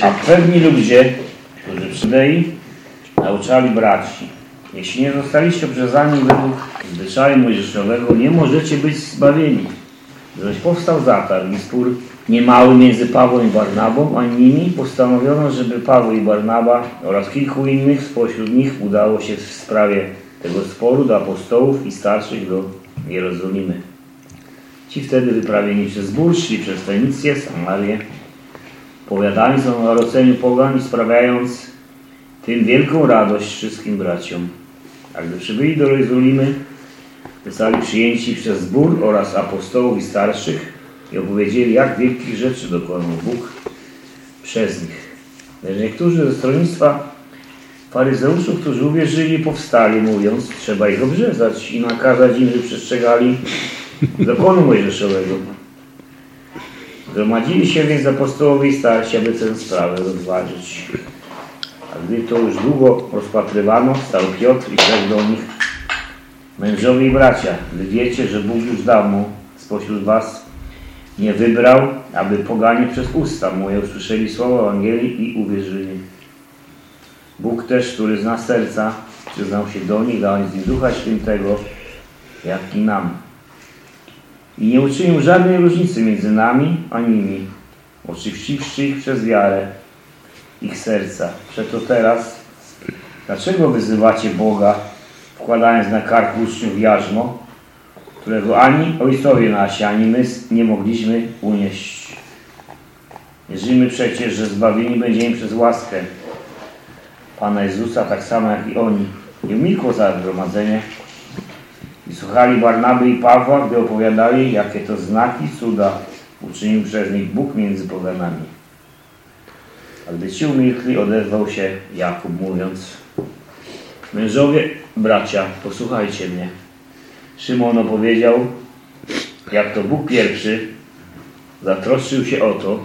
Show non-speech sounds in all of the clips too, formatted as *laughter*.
A pewni ludzie, którzy przydei, nauczali braci. Jeśli nie zostaliście obrzezani według zwyczaju mojżeszowego, nie możecie być zbawieni. Zaś powstał zatarg i spór niemały między Pawłem i Barnabą, a nimi postanowiono, żeby Paweł i Barnaba oraz kilku innych spośród nich udało się w sprawie tego sporu do apostołów i starszych do Jerozolimy. Ci wtedy wyprawieni przez zbór szli przez Fenicję, Samarię, powiadając o narodzeniu pogan i sprawiając tym wielką radość wszystkim braciom. A gdy przybyli do Jerozolimy, zostali przyjęci przez zbór oraz apostołów i starszych i opowiedzieli, jak wielkich rzeczy dokonał Bóg przez nich. Lecz niektórzy ze stronnictwa faryzeuszów, którzy uwierzyli, powstali, mówiąc, trzeba ich obrzezać i nakazać im, że przestrzegali zakonu mojżeszowego. Gromadzili się więc apostołowie i starsi, aby tę sprawę rozważyć. A gdy to już długo rozpatrywano, stał Piotr i rzekł do nich, mężowie i bracia, wy wiecie, że Bóg już dawno spośród was nie wybrał, aby poganie przez usta moje usłyszeli słowa Ewangelii i uwierzyli. Bóg też, który zna serca, przyznał się do nich, dał nich Ducha Świętego, jak i nam. I nie uczynił żadnej różnicy między nami a nimi, oczyściwszy ich przez wiarę ich serca. Przeto teraz, dlaczego wyzywacie Boga, wkładając na kark uczniów jarzmo, którego ani ojcowie nasi, ani my nie mogliśmy unieść? Wierzymy przecież, że zbawieni będziemy przez łaskę Pana Jezusa, tak samo jak i oni. Nie umilkło całe zgromadzenie słuchali Barnaby i Pawła, gdy opowiadali, jakie to znaki, cuda uczynił przez nich Bóg między poganami. A gdy ci umilkli, odezwał się Jakub, mówiąc Mężowie, bracia, posłuchajcie mnie. Szymon opowiedział, jak to Bóg pierwszy zatroszczył się o to,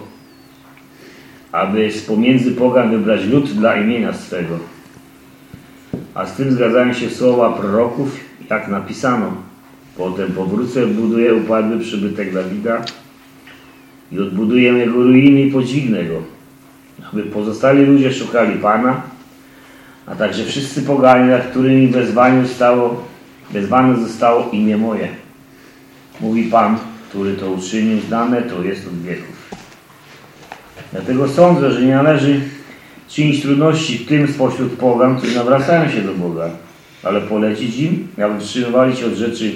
aby z pomiędzy pogan wybrać lud dla imienia swego. A z tym zgadzają się słowa proroków, jak napisano. Potem powrócę, buduję upadły przybytek Dawida i odbuduję jego ruiny i podźwignę go, aby pozostali ludzie szukali Pana, a także wszyscy poganie, nad którymi wezwanie zostało, wezwane zostało imię moje. Mówi Pan, który to uczynił, znane to jest od wieków. Dlatego sądzę, że nie należy czynić trudności tym spośród pogan, którzy nawracają się do Boga, ale polecić im, aby wstrzymywali się od rzeczy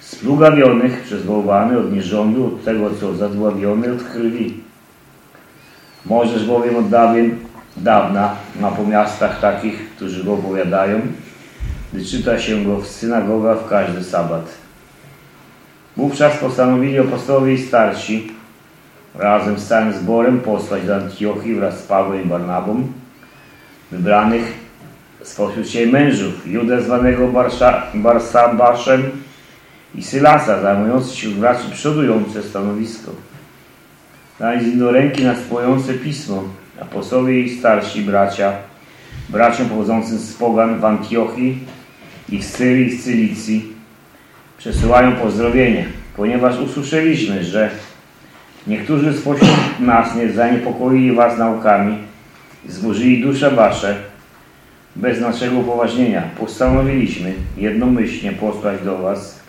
splugawionych przez bałwany, od nierządu, od tego, co zadławione, od krwi. Możesz bowiem od dawien, dawna na po miastach takich, którzy go opowiadają, gdy czyta się go w synagogach w każdy sabat. Wówczas postanowili apostołowie i starsi razem z całym zborem posłać do Antiochii wraz z Pawłem i Barnabą, wybranych spośród siebie mężów, Judę zwanego Barsabaszem i Sylasa, zajmujący się braci przodujące stanowisko. Dali im do ręki nadspłujące pismo, apostołowie i starsi bracia, braciom pochodzącym z pogan w Antiochii i w Syrii i w Cylicji, przesyłają pozdrowienie, ponieważ usłyszeliśmy, że niektórzy spośród nas nie zaniepokoili was naukami, zburzyli dusze wasze, bez naszego upoważnienia postanowiliśmy jednomyślnie posłać do was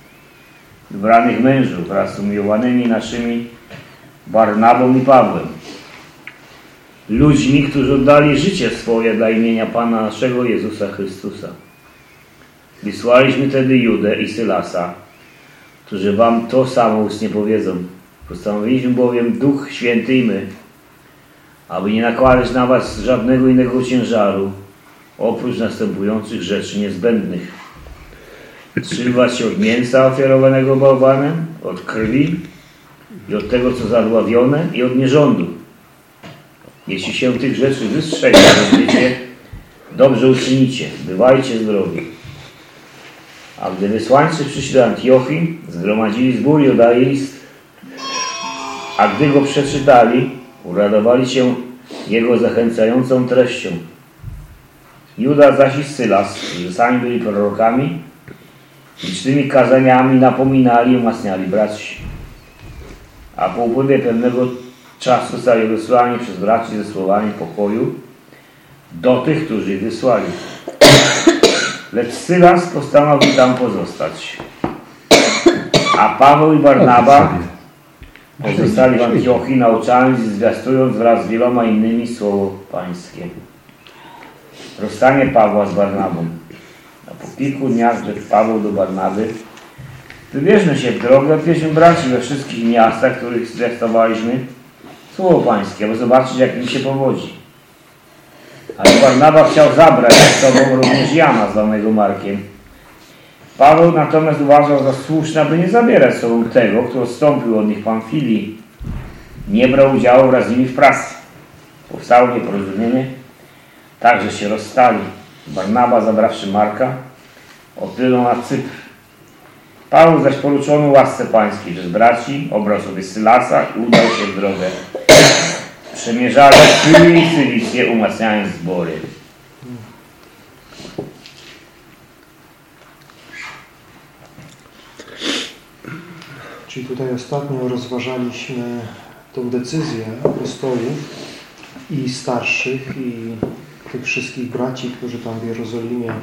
wybranych mężów wraz z umiłowanymi naszymi Barnabą i Pawłem, ludźmi, którzy oddali życie swoje dla imienia Pana naszego Jezusa Chrystusa. Wysłaliśmy tedy Judę i Sylasa, którzy wam to samo ustnie powiedzą. Postanowiliśmy bowiem Duch Święty i my, aby nie nakładać na was żadnego innego ciężaru, oprócz następujących rzeczy niezbędnych. Wstrzymywać się od mięsa ofiarowanego bałwanem, od krwi i od tego, co zadławione i od nierządu. Jeśli się tych rzeczy wystrzega, dobrze uczynicie, bywajcie zdrowi. A gdy wysłańcy przyszli do Antiochii, zgromadzili zbór list. A gdy go przeczytali, uradowali się jego zachęcającą treścią. Juda zaś i Sylas, którzy sami byli prorokami, licznymi kazaniami napominali i umacniali braci. A po upływie pewnego czas zostali wysłani przez braci ze słowami pokoju do tych, którzy ich wysłali. Lecz Sylas postanowił tam pozostać. A Paweł i Barnaba pozostali w Antiochii nauczając i zwiastując wraz z wieloma innymi słowo pańskie. Rozstanie Pawła z Barnabą. A po kilku dniach rzekł Paweł do Barnaby Wybierzmy się w drogę, odwieźmy braci we wszystkich miastach, których zwiastowaliśmy słowo pańskie, aby zobaczyć, jak im się powodzi. Ale Barnaba chciał zabrać z sobą również Jana, zwanego Markiem. Paweł natomiast uważał za słuszne, aby nie zabierać z sobą tego, kto odstąpił od nich Pamfilii. Nie brał udziału wraz z nimi w pracy. Powstało nieporozumienie, także się rozstali. Barnaba, zabrawszy Marka, odpłynął na Cypr. Paweł zaś poruczony łasce pańskiej przez braci, obrał sobie Sylasa i udał się w drogę. Przemierzali Syrię i Cylicję, umacniając zbory. Czyli tutaj ostatnio rozważaliśmy tą decyzję apostołów i starszych i tych wszystkich braci, którzy tam w Jerozolimie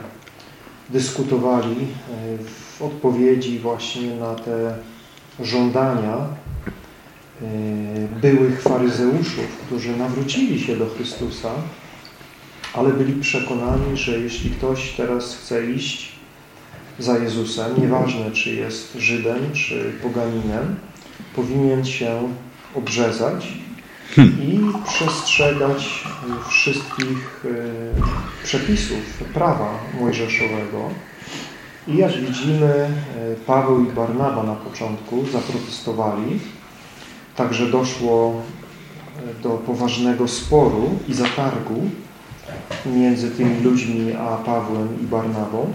dyskutowali e, w odpowiedzi właśnie na te żądania e, byłych faryzeuszów, którzy nawrócili się do Chrystusa, ale byli przekonani, że jeśli ktoś teraz chce iść za Jezusem, nieważne czy jest Żydem, czy poganinem, powinien się obrzezać i przestrzegać wszystkich e, przepisów prawa mojżeszowego. I jak widzimy, e, Paweł i Barnaba na początku zaprotestowali, także doszło e, do poważnego sporu i zatargu między tymi ludźmi a Pawłem i Barnabą.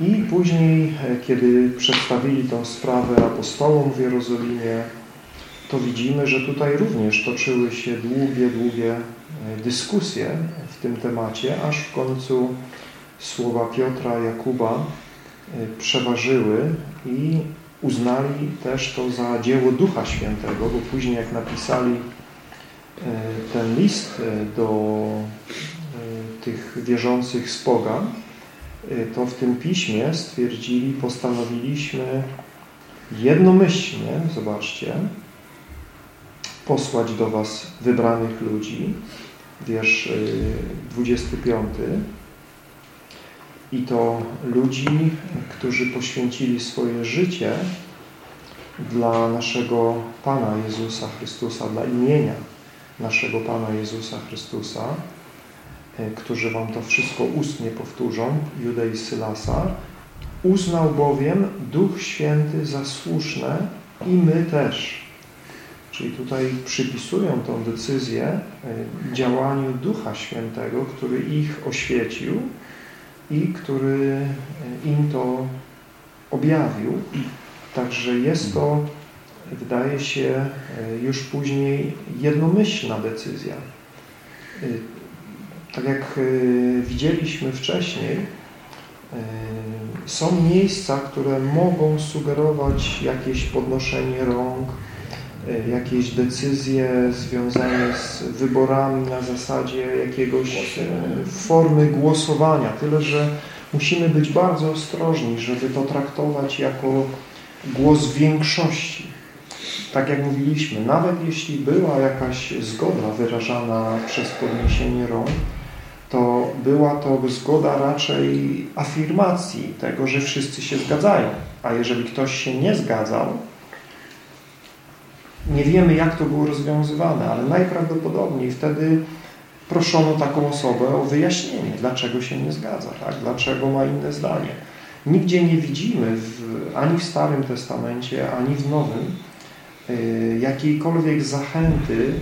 I później, kiedy przedstawili tę sprawę apostołom w Jerozolimie, to widzimy, że tutaj również toczyły się długie, długie dyskusje w tym temacie, aż w końcu słowa Piotra, Jakuba przeważyły i uznali też to za dzieło Ducha Świętego, bo później jak napisali ten list do tych wierzących z pogan, to w tym piśmie stwierdzili, postanowiliśmy jednomyślnie, zobaczcie, posłać do Was wybranych ludzi, wiersz 25, i to ludzi, którzy poświęcili swoje życie dla naszego Pana Jezusa Chrystusa, dla imienia naszego Pana Jezusa Chrystusa, którzy Wam to wszystko ustnie powtórzą, Juda i Sylasa, uznał bowiem Duch Święty za słuszne i my też. Czyli tutaj przypisują tą decyzję działaniu Ducha Świętego, który ich oświecił i który im to objawił. Także jest to, wydaje się, już później jednomyślna decyzja. Tak jak widzieliśmy wcześniej, są miejsca, które mogą sugerować jakieś podnoszenie rąk, jakieś decyzje związane z wyborami na zasadzie jakiegoś formy głosowania. Tyle, że musimy być bardzo ostrożni, żeby to traktować jako głos większości. Tak jak mówiliśmy, nawet jeśli była jakaś zgoda wyrażana przez podniesienie rąk, to była to zgoda raczej afirmacji tego, że wszyscy się zgadzają. A jeżeli ktoś się nie zgadzał, nie wiemy, jak to było rozwiązywane, ale najprawdopodobniej wtedy proszono taką osobę o wyjaśnienie, dlaczego się nie zgadza, tak? dlaczego ma inne zdanie. Nigdzie nie widzimy w, ani w Starym Testamencie, ani w Nowym y, jakiejkolwiek zachęty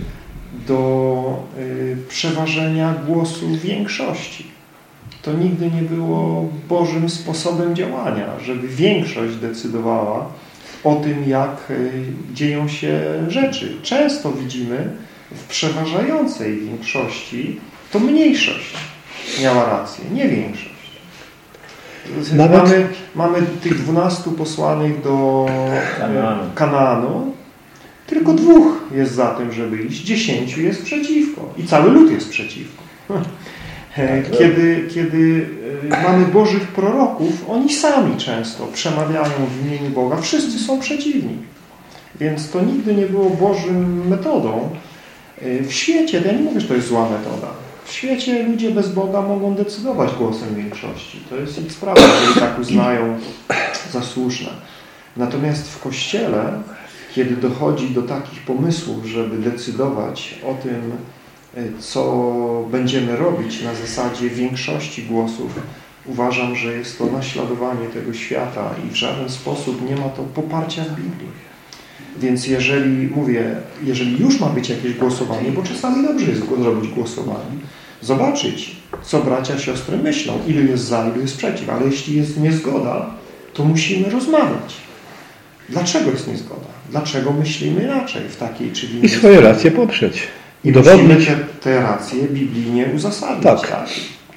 do y, przeważenia głosu większości. To nigdy nie było Bożym sposobem działania, żeby większość decydowała o tym, jak y, dzieją się rzeczy. Często widzimy w przeważającej większości to mniejszość miała rację, nie większość. Nawet... Mamy, mamy tych dwunastu posłanych do Kanaanu. Kanaanu Tylko dwóch jest za tym, żeby iść, dziesięciu jest przeciwko i cały lud jest przeciwko. *laughs* Kiedy, kiedy e, mamy Bożych proroków, oni sami często przemawiają w imieniu Boga. Wszyscy są przeciwni. Więc to nigdy nie było Bożym metodą. E, w świecie, ja nie mówię, że to jest zła metoda. W świecie ludzie bez Boga mogą decydować głosem większości. To jest ich sprawa, jeżeli tak uznają za słuszne. Natomiast w Kościele, kiedy dochodzi do takich pomysłów, żeby decydować o tym, e, co będziemy robić na zasadzie większości głosów, uważam, że jest to naśladowanie tego świata i w żaden sposób nie ma to poparcia w Biblii. Więc jeżeli, mówię, jeżeli już ma być jakieś głosowanie, bo czasami dobrze jest zrobić głosowanie, zobaczyć, co bracia, siostry myślą, ilu jest za, ilu jest przeciw, ale jeśli jest niezgoda, to musimy rozmawiać. Dlaczego jest niezgoda? Dlaczego myślimy inaczej w takiej czy innej I swoje racje poprzeć. I musimy te, te racje biblijnie uzasadnić. Tak. tak.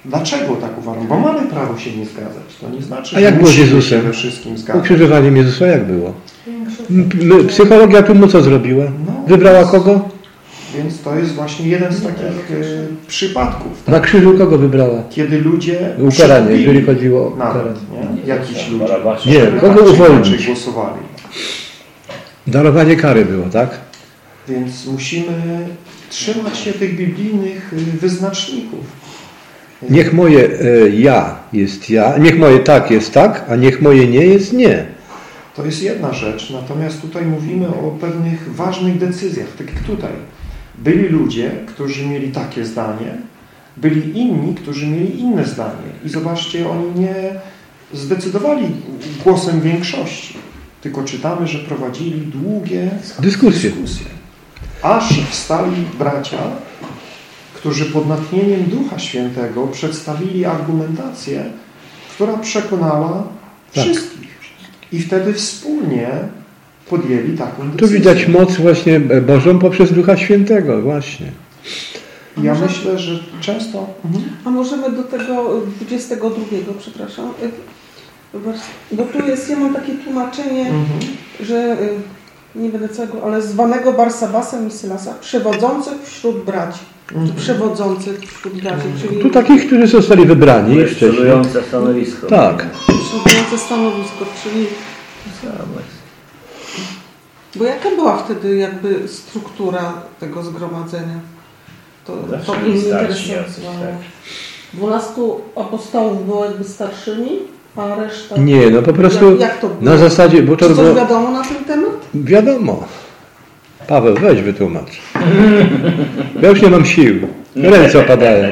Dlaczego tak uważam? Bo mamy prawo się nie zgadzać. To nie znaczy, A że jak było z Jezusem? we wszystkim zgadzać. Ukrzyżowaniem Jezusa jak było? Psychologia tu mu co zrobiła? No, Wybrała kogo? Więc to jest właśnie jeden z takich e, przypadków, Na krzyżu kogo wybrała? kiedy ludzie Ukaranie, jeżeli chodziło o ukaranie. Jakiś ludzie. Nie, Tak kogo uwolnić? głosowali. Darowanie kary było, tak? Więc musimy trzymać się tych biblijnych y, wyznaczników. Niech moje e, ja jest ja, niech moje tak jest tak, a niech moje nie jest nie. To jest jedna rzecz, natomiast tutaj mówimy o pewnych ważnych decyzjach, tak jak tutaj. Byli ludzie, którzy mieli takie zdanie, byli inni, którzy mieli inne zdanie. I zobaczcie, oni nie zdecydowali głosem większości, tylko czytamy, że prowadzili długie Dyskusje. dyskusje. Aż wstali bracia, którzy pod natchnieniem Ducha Świętego przedstawili argumentację, która przekonała Tak. wszystkich. I wtedy wspólnie podjęli taką decyzję. Tu widać moc właśnie Bożą poprzez Ducha Świętego, właśnie. Ja Może- myślę, że często... Mhm. A możemy do tego 22, przepraszam, bo tu jest, ja mam takie tłumaczenie, Mhm. że y, nie będę całego, ale zwanego Barsabasem i Sylasa, przewodzących wśród braci. Mhm. Przewodzących wśród braci, czyli Tu takich, którzy zostali wybrani wcześniej. Przelujące stanowisko. Tak. przewodujące stanowisko, czyli bo jaka była wtedy jakby struktura tego zgromadzenia? To, to mnie interesowało. tak. 12 apostołów było jakby starszymi, a reszta... Nie, no po prostu Jak, jak to było? na zasadzie, bo to Czy coś było, wiadomo na ten temat? wiadomo. Paweł, weź wytłumacz. Ja już nie mam sił. Ręce opadają.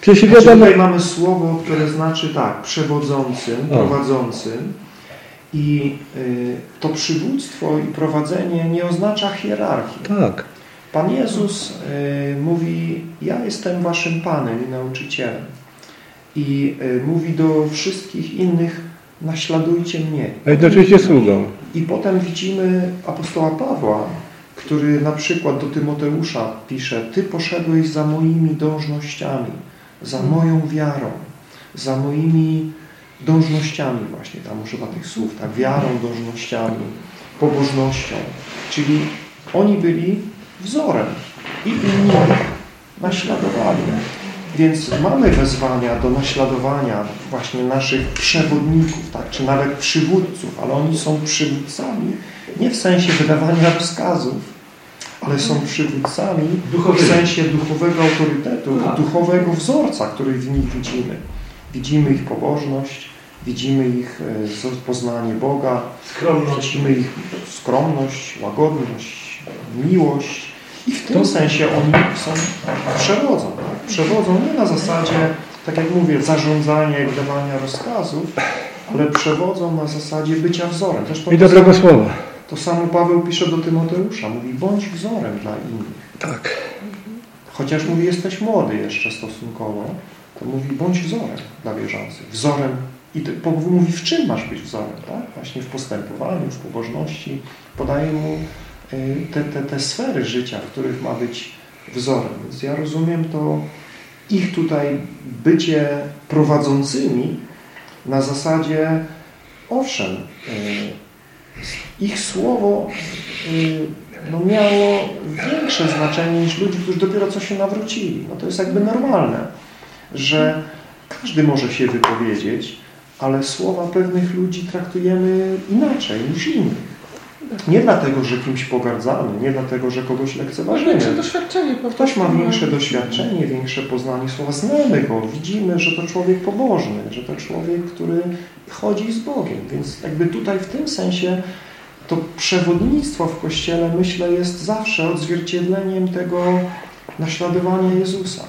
Przecież Znaczy, wiadomo, tutaj mamy słowo, które znaczy tak, przewodzącym, O. prowadzącym i y, to przywództwo i prowadzenie nie oznacza hierarchii. tak. Pan Jezus y, mówi, ja jestem waszym Panem i nauczycielem. I y, mówi do wszystkich innych, naśladujcie mnie. A jednocześnie sługą. I potem widzimy apostoła Pawła, który na przykład do Tymoteusza pisze, ty poszedłeś za moimi dążnościami, za moją wiarą, za moimi dążnościami właśnie, tam używa tych słów, tak, wiarą, dążnościami, pobożnością. Czyli oni byli wzorem i inni naśladowali. Więc mamy wezwania do naśladowania właśnie naszych przewodników, tak, czy nawet przywódców, ale oni są przywódcami nie w sensie wydawania rozkazów, ale są przywódcami w sensie duchowego autorytetu, duchowego wzorca, który w nich widzimy. Widzimy ich pobożność, widzimy ich e, poznanie Boga, widzimy ich skromność, łagodność, miłość i w tym sensie oni są, przewodzą. Przewodzą nie na zasadzie, tak jak mówię, zarządzania i wydawania rozkazów, ale przewodzą na zasadzie bycia wzorem. Zresztą I dobrego samo- słowa. to samo Paweł pisze do Tymoteusza. Mówi, bądź wzorem dla innych. Tak. Chociaż mówi, jesteś młody jeszcze stosunkowo, to mówi, bądź wzorem dla wierzących. Wzorem i po- mówi, w czym masz być wzorem, tak? Właśnie w postępowaniu, w pobożności. Podaje mu te, te, te sfery życia, w których ma być wzorem. Więc ja rozumiem to ich tutaj bycie prowadzącymi na zasadzie, owszem, y, ich słowo y, no, miało większe znaczenie niż ludzi, którzy dopiero co się nawrócili. No to jest jakby normalne, że każdy może się wypowiedzieć, ale słowa pewnych ludzi traktujemy inaczej niż innych. Nie dlatego, że kimś pogardzamy, nie dlatego, że kogoś lekceważymy. Większe doświadczenie. po Ktoś ma no. większe doświadczenie, większe poznanie słowa, znamy go, widzimy, że to człowiek pobożny, że to człowiek, który chodzi z Bogiem. Więc jakby tutaj w tym sensie to przewodnictwo w Kościele, myślę, jest zawsze odzwierciedleniem tego naśladowania Jezusa.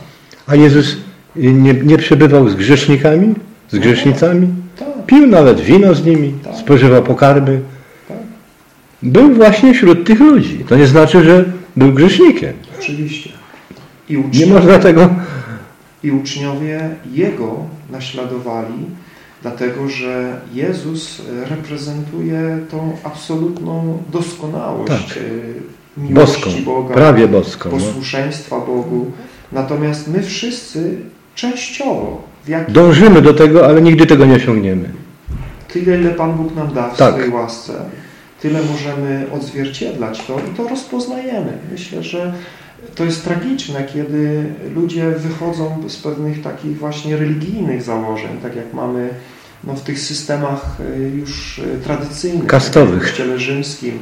A Jezus nie, nie przebywał z grzesznikami, z grzesznicami? Tak, Pił nawet wino z nimi, Tak. spożywał pokarmy. Był właśnie wśród tych ludzi. To nie znaczy, że był grzesznikiem. oczywiście. I Nie uczniowie, można tego... I uczniowie Jego naśladowali, dlatego że Jezus reprezentuje tą absolutną doskonałość Tak. e, miłości Boską, Boga, prawie boską. No. posłuszeństwa Bogu. Natomiast my wszyscy częściowo, w jakim Dążymy do tego, ale nigdy tego nie osiągniemy. tyle, ile Pan Bóg nam da w Tak. swojej łasce, tyle możemy odzwierciedlać to i to rozpoznajemy. Myślę, że to jest tragiczne, kiedy ludzie wychodzą z pewnych takich właśnie religijnych założeń, tak jak mamy no, w tych systemach y, już y, tradycyjnych, Kastowych. w kościele rzymskim,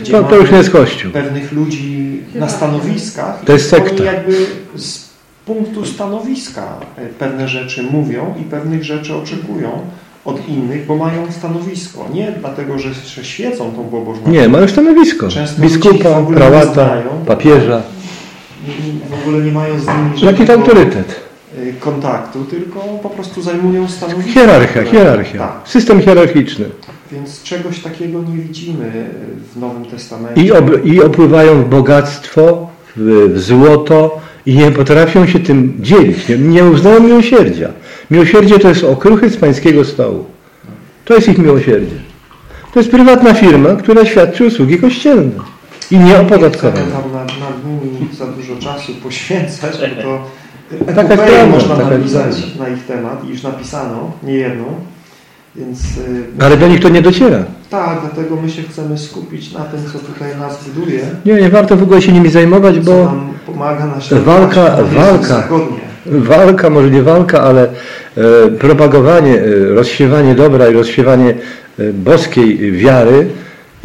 gdzie To, to już nie jest Kościół. pewnych ludzi na stanowiskach. To jest sekta. jakby z punktu stanowiska e, pewne rzeczy mówią i pewnych rzeczy oczekują od innych, bo mają stanowisko. Nie dlatego, że, że świecą tą pobożnością. Nie, mają stanowisko. Często Biskupa, prałata, papieża. I- W ogóle nie mają z nimi Jaki to żadnego, autorytet? e, kontaktu, tylko po prostu zajmują stanowisko. Hierarchia, hierarchia. Tak, System hierarchiczny. więc czegoś takiego nie widzimy w Nowym Testamencie. I, ob, I opływają w bogactwo, w, w złoto i nie potrafią się tym dzielić. Nie, nie uznają miłosierdzia. Miłosierdzie to jest okruchy z pańskiego stołu. To jest ich miłosierdzie. To jest prywatna firma, która świadczy usługi kościelne. I nie Nie opodatkowane. chcemy tam nad, nad nimi za dużo czasu poświęcać, bo to *laughs* Taka prawda, można taka napisać na ich temat i już napisano, nie jedną. Więc y, Ale do nich to nie dociera. tak, dlatego my się chcemy skupić na tym, co tutaj nas buduje, Nie, nie warto w ogóle się nimi zajmować, bo na Walka- walka. Walka, może nie walka, ale e, propagowanie, e, rozsiewanie dobra i rozsiewanie e, boskiej wiary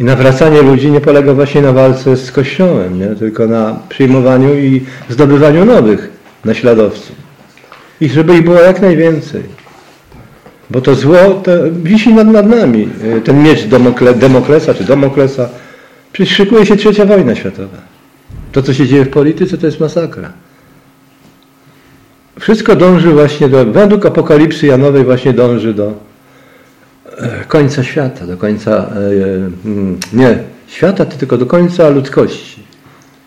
i nawracanie ludzi nie polega właśnie na walce z Kościołem, nie? tylko na przyjmowaniu i zdobywaniu nowych naśladowców. I żeby ich było jak najwięcej. Bo to zło to wisi nad, nad nami. Ten miecz Demokle, Demoklesa czy Domoklesa. Przecież szykuje się trzecia wojna światowa. To, co się dzieje w polityce, to jest masakra. Wszystko dąży właśnie do, według apokalipsy Janowej właśnie dąży do e, końca świata, do końca, e, mm, nie świata, tylko do końca ludzkości.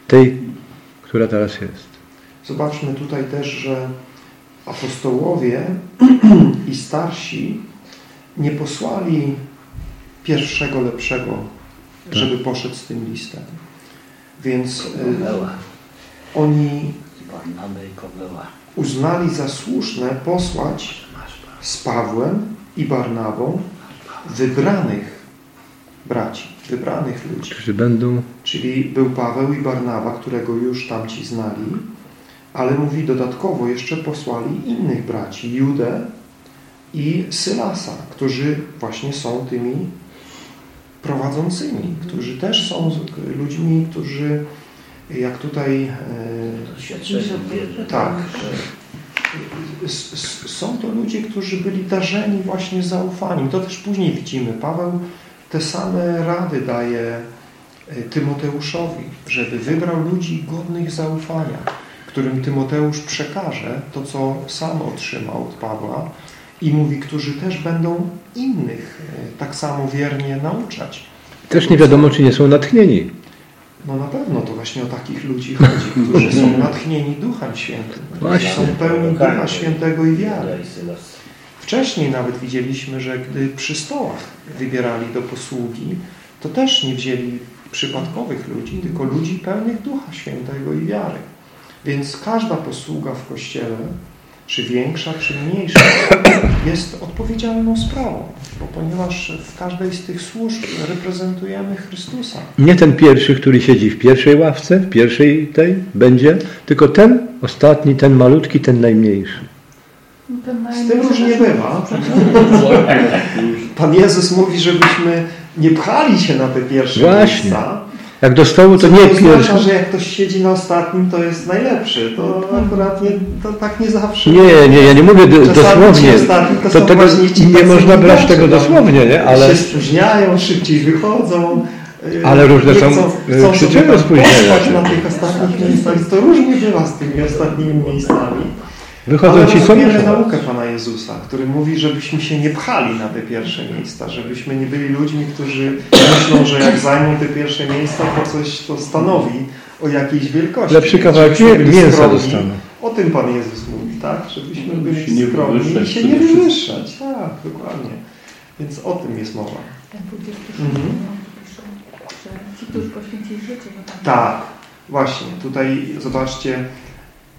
Tej, która teraz jest. Zobaczmy tutaj też, że apostołowie *clears throat* i starsi nie posłali pierwszego lepszego, Tak. żeby poszedł z tym listem. Więc y, oni Barnaby i. uznali za słuszne posłać z Pawłem i Barnabą wybranych braci, wybranych ludzi. Którzy będą Czyli był Paweł i Barnawa, którego już tamci znali, ale mówi dodatkowo jeszcze posłali innych braci, Judę i Sylasa, którzy właśnie są tymi prowadzącymi, którzy też są ludźmi, którzy jak tutaj e, tak, s- są to ludzie, którzy byli darzeni właśnie zaufaniem. To też później widzimy. Paweł te same rady daje e, Tymoteuszowi, żeby wybrał ludzi godnych zaufania, którym Tymoteusz przekaże to, co sam otrzymał od Pawła i mówi, którzy też będą innych e, tak samo wiernie nauczać. też nie wiadomo, czy nie są natchnieni. No na pewno to właśnie o takich ludzi chodzi, *laughs* którzy są natchnieni Duchem Świętym, którzy Właśnie. są pełni Ducha Świętego i wiary. Wcześniej nawet widzieliśmy, że gdy przy stołach wybierali do posługi, to też nie wzięli przypadkowych ludzi, tylko ludzi pełnych Ducha Świętego i wiary. Więc każda posługa w Kościele, czy większa, czy mniejsza, *coughs* jest odpowiedzialną sprawą, bo ponieważ w każdej z tych służb reprezentujemy Chrystusa. Nie ten pierwszy, który siedzi w pierwszej ławce, w pierwszej tej będzie, tylko ten ostatni, ten malutki, ten najmniejszy. Z tym różnie bywa. *laughs* Pan Jezus mówi, żebyśmy nie pchali się na te pierwsze Właśnie. miejsca. Jak do stołu, to Co nie to oznacza, pierwszy. że jak ktoś siedzi na ostatnim, to jest najlepszy. To akurat nie, to tak nie zawsze. Nie, nie, ja nie mówię dosłownie. ostatni to To są tego właśnie ci nie można brać tego no. dosłownie, nie? Ale, się spóźniają, szybciej wychodzą. yy, Ale różne są, chcą, chcą przyczyny spóźnienia na tych ostatnich miejscach. To różnie bywa z tymi ostatnimi miejscami. Wychodzą Ale ci rozumiemy naukę Pana Jezusa, który mówi, żebyśmy się nie pchali na te pierwsze miejsca, żebyśmy nie byli ludźmi, którzy myślą, że jak zajmą te pierwsze miejsca, to coś to stanowi o jakiejś wielkości. Lepszy Więc kawałek mięsa dostaną. O tym Pan Jezus mówi, tak? Żebyśmy byli nie skromni i się nie wywyższać. Tak, dokładnie. Więc o tym jest mowa. Ten 26 Mhm. ci, którzy poświęcili życie, bo tam Tak, właśnie. Tutaj zobaczcie,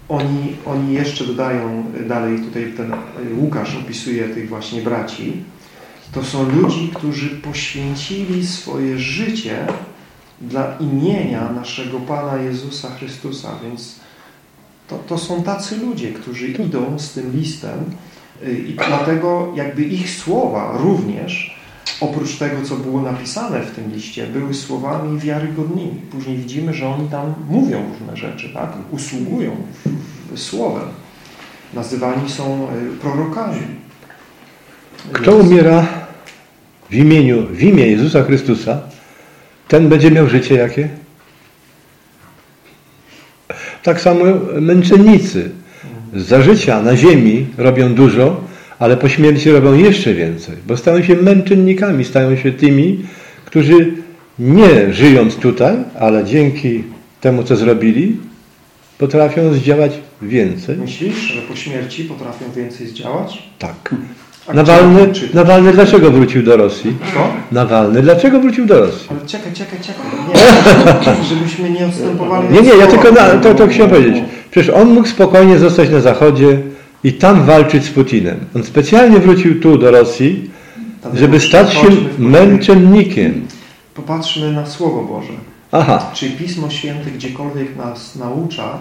oni, oni jeszcze dodają dalej, tutaj ten Łukasz opisuje tych właśnie braci. To są ludzi, którzy poświęcili swoje życie dla imienia naszego Pana Jezusa Chrystusa. Więc to, to są tacy ludzie, którzy idą z tym listem y, i dlatego jakby ich słowa również oprócz tego, co było napisane w tym liście, były słowami wiarygodnymi. Później widzimy, że oni tam mówią różne rzeczy, tak? Usługują słowem. Nazywani są y, prorokami. Kto umiera w imieniu, w imię Jezusa Chrystusa, ten będzie miał życie jakie? Tak samo męczennicy za życia na ziemi robią dużo, ale po śmierci robią jeszcze więcej, bo stają się męczennikami, stają się tymi, którzy nie żyjąc tutaj, ale dzięki temu, co zrobili, potrafią zdziałać więcej. Myślisz, że po śmierci potrafią więcej zdziałać? Tak. A Nawalny, Nawalny dlaczego wrócił do Rosji? Co? Nawalny dlaczego wrócił do Rosji? Ale czekaj, czekaj, czekaj. Nie, *laughs* żebyśmy nie odstępowali Nie, nie, ja tylko na, to, to chciałem powiedzieć. Przecież on mógł spokojnie zostać na zachodzie i tam walczyć z Putinem. On specjalnie wrócił tu do Rosji, żeby stać się męczennikiem. Popatrzmy na Słowo Boże. Aha, Czy Pismo Święte gdziekolwiek nas naucza,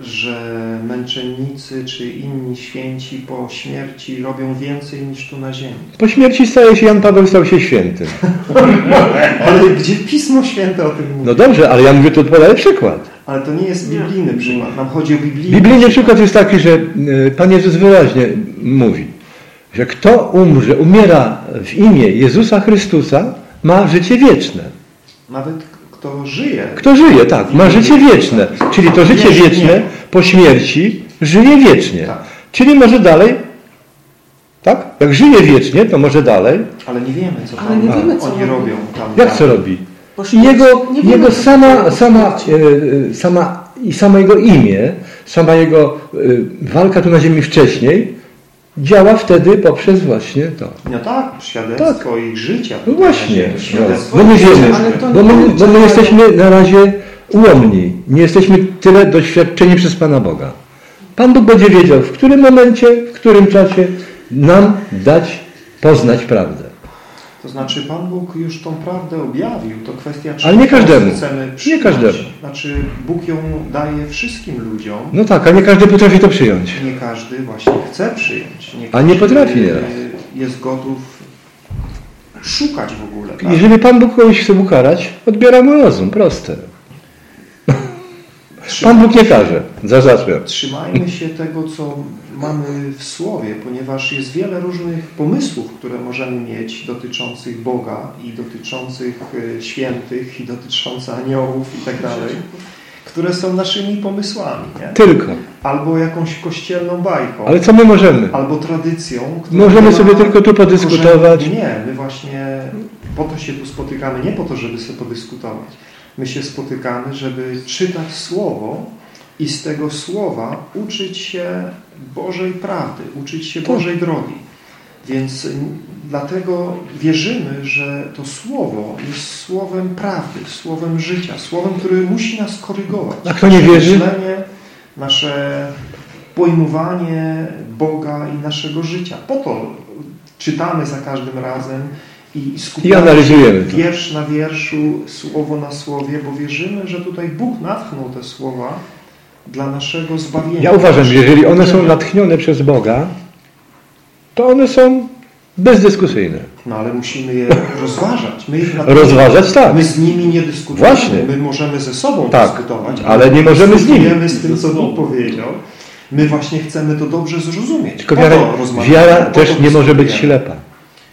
że męczennicy czy inni święci po śmierci robią więcej niż tu na ziemi? po śmierci staje się Jan Paweł stał się świętym. *laughs* Ale gdzie Pismo Święte o tym mówi? No dobrze, ale ja mówię, to podaję przykład. Ale to nie jest biblijny przykład. Nam chodzi o biblijny Biblijny przykład jest taki, że e, Pan Jezus wyraźnie mówi, że kto umrze, umiera w imię Jezusa Chrystusa, ma życie wieczne. Nawet kto żyje, Kto żyje, tak, ma życie wieczne. Czyli to życie wieczne po śmierci żyje wiecznie. Tak. Czyli może dalej, tak? Jak żyje wiecznie, to może dalej. ale nie wiemy, co tam nie wiemy, co oni robią. robią. Tam Jak co robi? Jego, nie wiemy, jego sama, sama, e, e, sama, i samo jego imię, sama jego e, walka tu na ziemi wcześniej działa wtedy poprzez właśnie to. No tak, świadectwo ich życia. No właśnie, no, Świadectwo bo nie wiemy, Ale to bo nie my, bo my jesteśmy na razie ułomni, nie jesteśmy tyle doświadczeni przez Pana Boga. Pan Bóg będzie wiedział, w którym momencie, w którym czasie nam dać poznać prawdę. To znaczy Pan Bóg już tą prawdę objawił. To kwestia, czy Ale nie każdemu. chcemy Nie każdemu. Znaczy Bóg ją daje wszystkim ludziom. No tak, a nie każdy potrafi to przyjąć. Nie każdy właśnie chce przyjąć. Nie A nie potrafi nieraz. Jest gotów szukać w ogóle. Tak? Jeżeli Pan Bóg kogoś chce ukarać, odbiera mu rozum, proste. Pan Bóg nie każe, zaznaczam. Trzymajmy się tego, co mamy w Słowie, ponieważ jest wiele różnych pomysłów, które możemy mieć dotyczących Boga i dotyczących e, świętych i dotyczących aniołów i tak dalej, które są naszymi pomysłami, nie? Tylko. Albo jakąś kościelną bajką, Ale co my możemy? albo tradycją. która Możemy sobie tylko tu podyskutować. Nie, my właśnie po to się tu spotykamy, nie po to, żeby sobie podyskutować. My się spotykamy, żeby czytać Słowo i z tego Słowa uczyć się Bożej prawdy, uczyć się Tak. Bożej drogi. Więc dlatego wierzymy, że to Słowo jest Słowem prawdy, Słowem życia, Słowem, które musi nas korygować. A kto nie wierzy? Myślenie, nasze pojmowanie Boga i naszego życia. Po to czytamy za każdym razem i I skupiamy się wiersz na wierszu, słowo na słowie, bo wierzymy, że tutaj Bóg natchnął te słowa dla naszego zbawienia. Ja uważam, że jeżeli one są natchnione przez Boga, to one są bezdyskusyjne. No ale musimy je *laughs* rozważać. My ich na Rozważać tak. My z nimi nie dyskutujemy. Właśnie. My możemy ze sobą Tak, dyskutować, ale nie możemy z nimi. dyskutujemy z tym, co Bóg powiedział. My właśnie chcemy to dobrze zrozumieć. Tylko wiara, wiara też nie może być ślepa.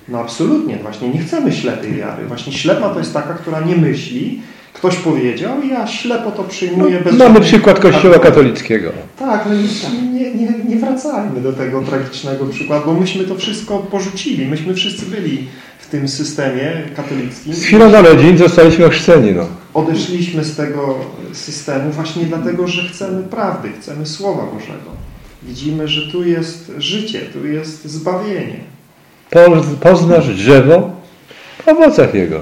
No absolutnie, właśnie nie chcemy ślepej wiary. Właśnie ślepa to jest taka, która nie myśli. Ktoś powiedział i ja ślepo to przyjmuję bez No, Mamy żadnej- przykład Kościoła katolickiego. Tak, nie, nie, nie wracajmy do tego tragicznego przykładu, bo myśmy to wszystko porzucili. Myśmy wszyscy byli w tym systemie katolickim. Z chwilą narodzin zostaliśmy ochrzczeni. No. Odeszliśmy z tego systemu właśnie dlatego, że chcemy prawdy, chcemy Słowa Bożego. Widzimy, że tu jest życie, tu jest zbawienie. Po- Poznasz drzewo po owocach jego.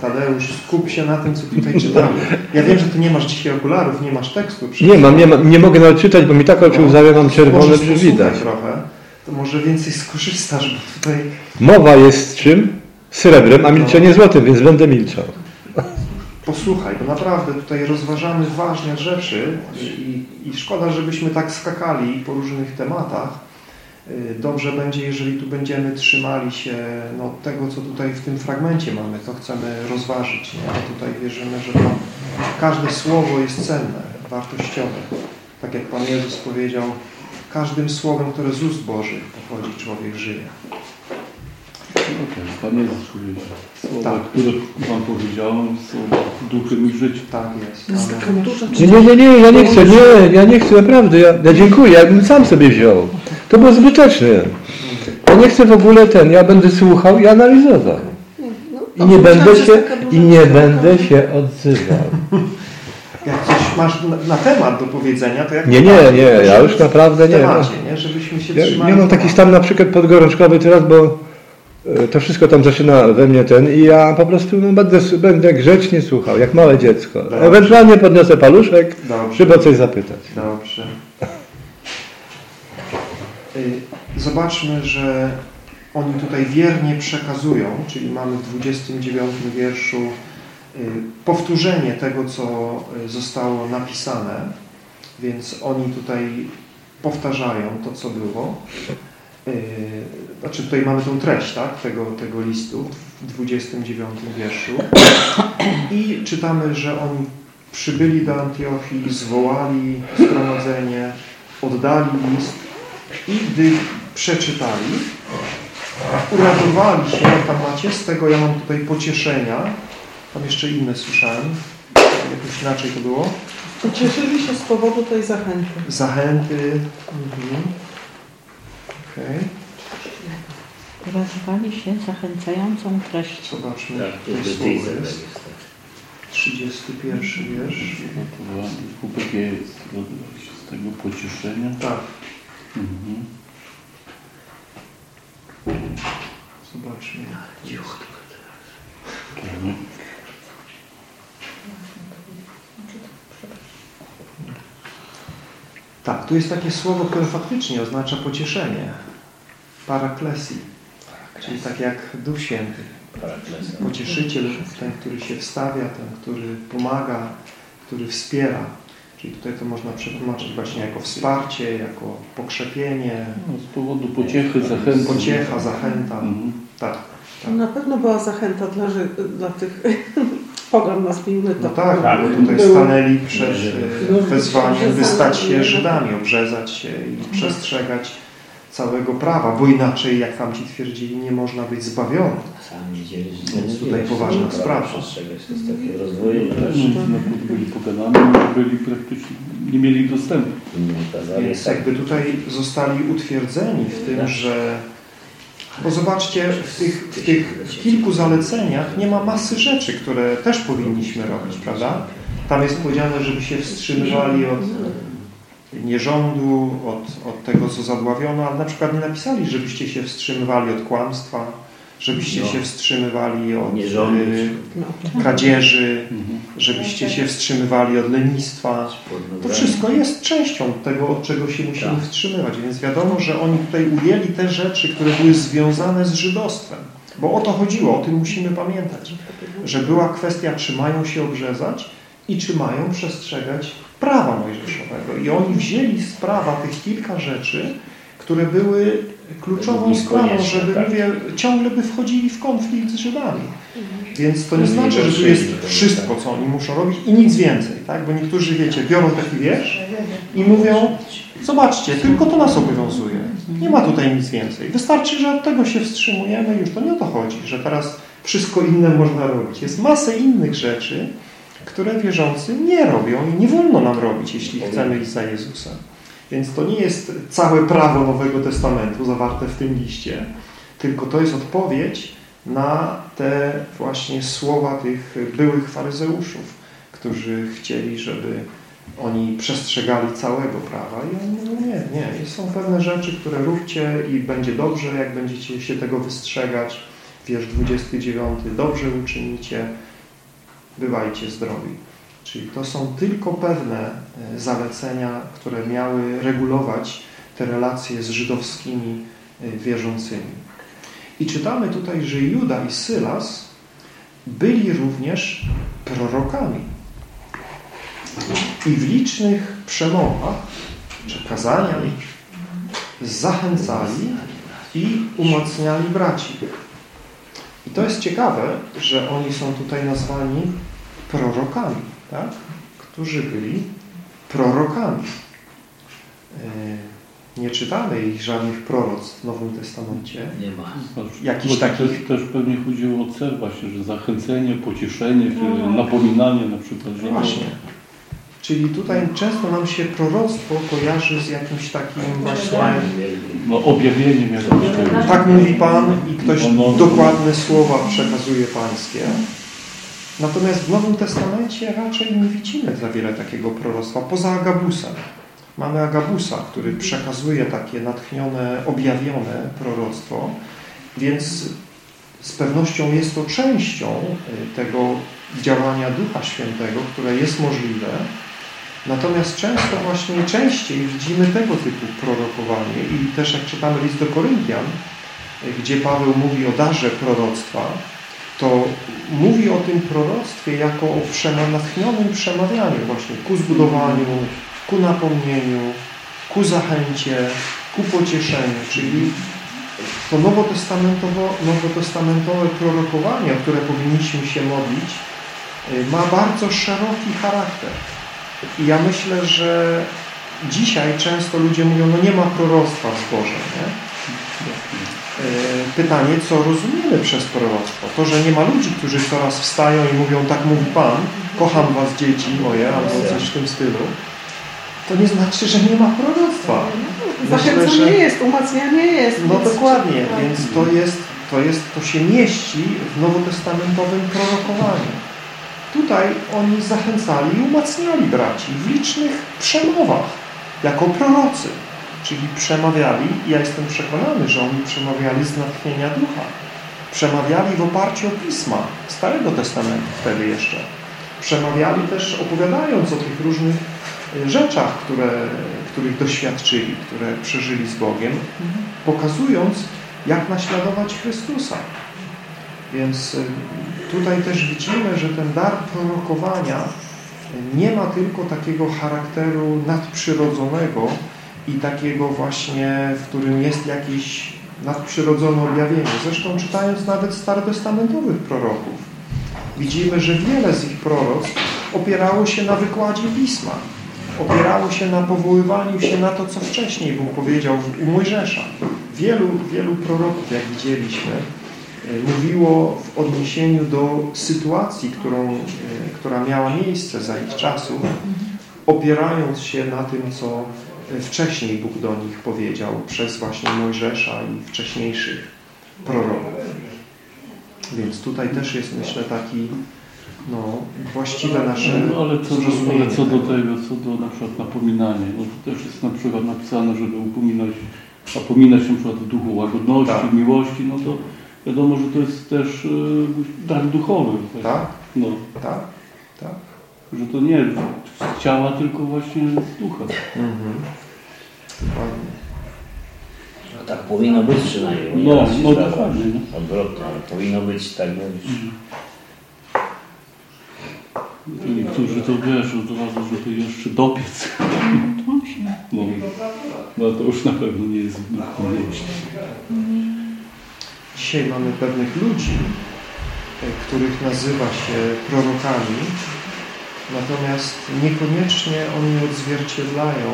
Tadeusz, skup się na tym, co tutaj czytamy. Ja wiem, że ty nie masz dzisiaj okularów, nie masz tekstu. Nie mam, nie, mam, nie mogę nawet czytać, bo mi tak oczy łzawie, mam czerwone, że widać. trochę, to może więcej skorzystasz, bo tutaj Mowa jest czym? Srebrem, a milczenie złotem, więc będę milczał. posłuchaj, bo naprawdę tutaj rozważamy ważne rzeczy i, i szkoda, żebyśmy tak skakali po różnych tematach. Y, Dobrze będzie, jeżeli tu będziemy trzymali się no, tego, co tutaj w tym fragmencie mamy, to chcemy rozważyć. Nie? Bo tutaj wierzymy, że to każde słowo jest cenne, wartościowe. Tak jak Pan Jezus powiedział, każdym słowem, które z ust Bożych pochodzi, człowiek żyje. Pan Jezus powiedział. Słowa, Tak. które Wam powiedziałem, są duchem i życiem. Tak jest. Duża Nie, nie, nie, nie, ja nie chcę, nie, ja nie chcę, naprawdę, ja, ja dziękuję, jakbym sam sobie wziął. To było zbyteczne. Ja nie chcę w ogóle ten, ja będę słuchał i analizował. No, I nie będę się, i nie będę się odzywał. *laughs* Jak coś masz na, na temat do powiedzenia, to jak Nie, nie, nie, ja już naprawdę w nie. temacie, nie? Żebyśmy się Ja, trzymali ja mam taki stan na przykład podgorączkowy teraz, bo to wszystko tam zaczyna we mnie ten i ja po prostu no, będę, będę grzecznie słuchał, jak małe dziecko. Dobrze. Ewentualnie podniosę paluszek, Dobrze. żeby o coś zapytać. Dobrze. Y, Zobaczmy, że oni tutaj wiernie przekazują, czyli mamy w 29 wierszu y, powtórzenie tego, co zostało napisane, więc oni tutaj powtarzają to, co było. Y, Znaczy tutaj mamy tą treść tak, tego, tego listu w 29 wierszu i czytamy, że oni przybyli do Antiochii, zwołali zgromadzenie, oddali list i gdy przeczytali, uradowali się, tam macie, z tego ja mam tutaj pocieszenia, tam jeszcze inne słyszałem, jakoś inaczej to było, Cieszyli się z powodu tej zachęty. zachęty, mhm. Okej, Urazowali się zachęcającą treścią. zobaczmy, Tak, to jest słowo Izabel jest, jest. tak. 31 wiersz, No to była chłopaki z tego pocieszenia. tak, Mhm. zobaczmy, Tak. Tak, tu jest takie słowo, które faktycznie oznacza pocieszenie. Paraklesji. Czyli tak jak Duch Święty. Pocieszyciel, ten, który się wstawia, ten, który pomaga, który wspiera. Czyli tutaj to można przetłumaczyć właśnie jako wsparcie, jako pokrzepienie, No, z powodu pociechy, zachęty. pociecha, zachęta. Mhm. Tak, tak. Na pewno była zachęta dla, dla tych pogan, nazwijmy to. No tak, Tak. bo tutaj Było. stanęli przed Było. e, wezwaniem, by stać się Żydami. Obrzezać się i przestrzegać całego prawa, bo inaczej, jak tamci twierdzili, nie można być zbawionym. Więc tutaj poważna sprawa. przestrzegać. To jest takie rozdwojenie No, też. no, byli pogadani, byli praktycznie, nie mieli dostępu. Więc tak. jakby tutaj zostali utwierdzeni w tym, że... Bo zobaczcie, w tych, w tych kilku zaleceniach nie ma masy rzeczy, które też powinniśmy robić, prawda? Tam jest powiedziane, żeby się wstrzymywali od nierządu, od, od tego, co zadławiono, ale na przykład nie napisali, żebyście się wstrzymywali od kłamstwa, żebyście No. się wstrzymywali od Nie y, No. kradzieży, Mhm. żebyście się wstrzymywali od lenistwa. To wszystko jest częścią tego, od czego się musimy Tak. wstrzymywać. Więc wiadomo, że oni tutaj ujęli te rzeczy, które były związane z żydostwem. Bo o to chodziło, o tym musimy pamiętać. Że była kwestia, czy mają się obrzezać i czy mają przestrzegać prawa mojżeszowego. I oni wzięli z prawa tych kilka rzeczy, które były kluczową sprawą, żeby tak. mówię, ciągle by wchodzili w konflikt z Żydami. Więc to nie znaczy, że tu jest wszystko, co oni muszą robić i nic więcej, tak? Bo niektórzy, wiecie, biorą taki wiersz i mówią, zobaczcie, tylko to nas obowiązuje. Nie ma tutaj nic więcej. Wystarczy, że od tego się wstrzymujemy, już to nie o to chodzi, że teraz wszystko inne można robić. Jest masę innych rzeczy, które wierzący nie robią i nie wolno nam robić, jeśli chcemy iść za Jezusem. Więc to nie jest całe prawo Nowego Testamentu zawarte w tym liście, tylko to jest odpowiedź na te właśnie słowa tych byłych faryzeuszów, którzy chcieli, żeby oni przestrzegali całego prawa i oni mówią, nie, nie, są pewne rzeczy, które róbcie i będzie dobrze, jak będziecie się tego wystrzegać. Wiersz 29, dobrze uczynicie, bywajcie zdrowi. Czyli to są tylko pewne e, zalecenia, które miały regulować te relacje z żydowskimi e, wierzącymi. I czytamy tutaj, że Juda i Sylas byli również prorokami. I w licznych przemowach czy kazaniach zachęcali i umacniali braci. I to jest ciekawe, że oni są tutaj nazwani prorokami, tak? którzy byli prorokami. E, Nie czytamy ich żadnych proroc w Nowym Testamencie. Nie ma. Jakiś Bo takich- też, też pewnie chodziło o cel właśnie, że zachęcenie, pocieszenie, czy napominanie na przykład. Że Właśnie. Czyli tutaj często nam się proroctwo kojarzy z jakimś takim właśnie No, objawieniem jakimś tak mówi Pan i ktoś No, no. dokładne słowa przekazuje Pańskie. Natomiast w Nowym Testamencie raczej nie widzimy za wiele takiego proroctwa, poza Agabusem. Mamy Agabusa, który przekazuje takie natchnione, objawione proroctwo, więc z pewnością jest to częścią y, tego działania Ducha Świętego, które jest możliwe. Natomiast często właśnie częściej widzimy tego typu prorokowanie i też jak czytamy list do Koryntian, y, gdzie Paweł mówi o darze proroctwa, to mówi o tym proroctwie jako o natchnionym przemawianiu właśnie ku zbudowaniu, ku napomnieniu, ku zachęcie, ku pocieszeniu, czyli to nowotestamentowe prorokowanie, o które powinniśmy się modlić, y, ma bardzo szeroki charakter. I ja myślę, że dzisiaj często ludzie mówią, no nie ma proroctwa w Boże, nie? Y, Pytanie, co rozumiemy przez proroctwo? To, że nie ma ludzi, którzy coraz wstają i mówią, tak mówi Pan, kocham was dzieci moje, albo coś w tym stylu, to nie znaczy, że nie ma proroctwa. Zachęcanie że- jest, umacnianie jest. no więc- dokładnie, tak. więc to jest, to jest, to się mieści w nowotestamentowym prorokowaniu. Tutaj oni zachęcali i umacniali braci w licznych przemowach, jako prorocy. Czyli przemawiali, ja jestem przekonany, że oni przemawiali z natchnienia ducha. Przemawiali w oparciu o pisma Starego Testamentu wtedy jeszcze. Przemawiali też opowiadając o tych różnych y, rzeczach, które, których doświadczyli, które przeżyli z Bogiem, pokazując, jak naśladować Chrystusa. Więc y, tutaj też widzimy, że ten dar prorokowania y, nie ma tylko takiego charakteru nadprzyrodzonego i takiego właśnie, w którym jest jakieś nadprzyrodzone objawienie. Zresztą czytając nawet starotestamentowych proroków, widzimy, że wiele z ich proroctw opierało się na wykładzie Pisma. Opierało się na powoływaniu się na to, co wcześniej Bóg powiedział u Mojżesza. Wielu, wielu proroków, jak widzieliśmy, e, mówiło w odniesieniu do sytuacji, którą, e, która miała miejsce za ich czasów, opierając się na tym, co wcześniej Bóg do nich powiedział przez właśnie Mojżesza i wcześniejszych proroków. Więc tutaj też jest, myślę, taki no, właściwe nasze No, ale, co do, zrozumienie ale co do tego. co do na przykład napominania, no to też jest na przykład napisane, żeby upominać, napominać się na przykład w duchu łagodności, Tak. miłości, no to wiadomo, że to jest też y, dar duchowy. Tak, No, tak, tak. Że to nie z ciała, tylko właśnie z ducha. Mhm. Dokładnie. No tak powinno być przynajmniej. bo No, no dokładnie. No. Odwrotnie, ale powinno być tak, no już. To Niektórzy to wiesz, od razu, że to jeszcze dopiec. No, no to już na pewno nie jest w duchu jeść. Dzisiaj mamy pewnych ludzi, e, których nazywa się prorokami, natomiast niekoniecznie oni odzwierciedlają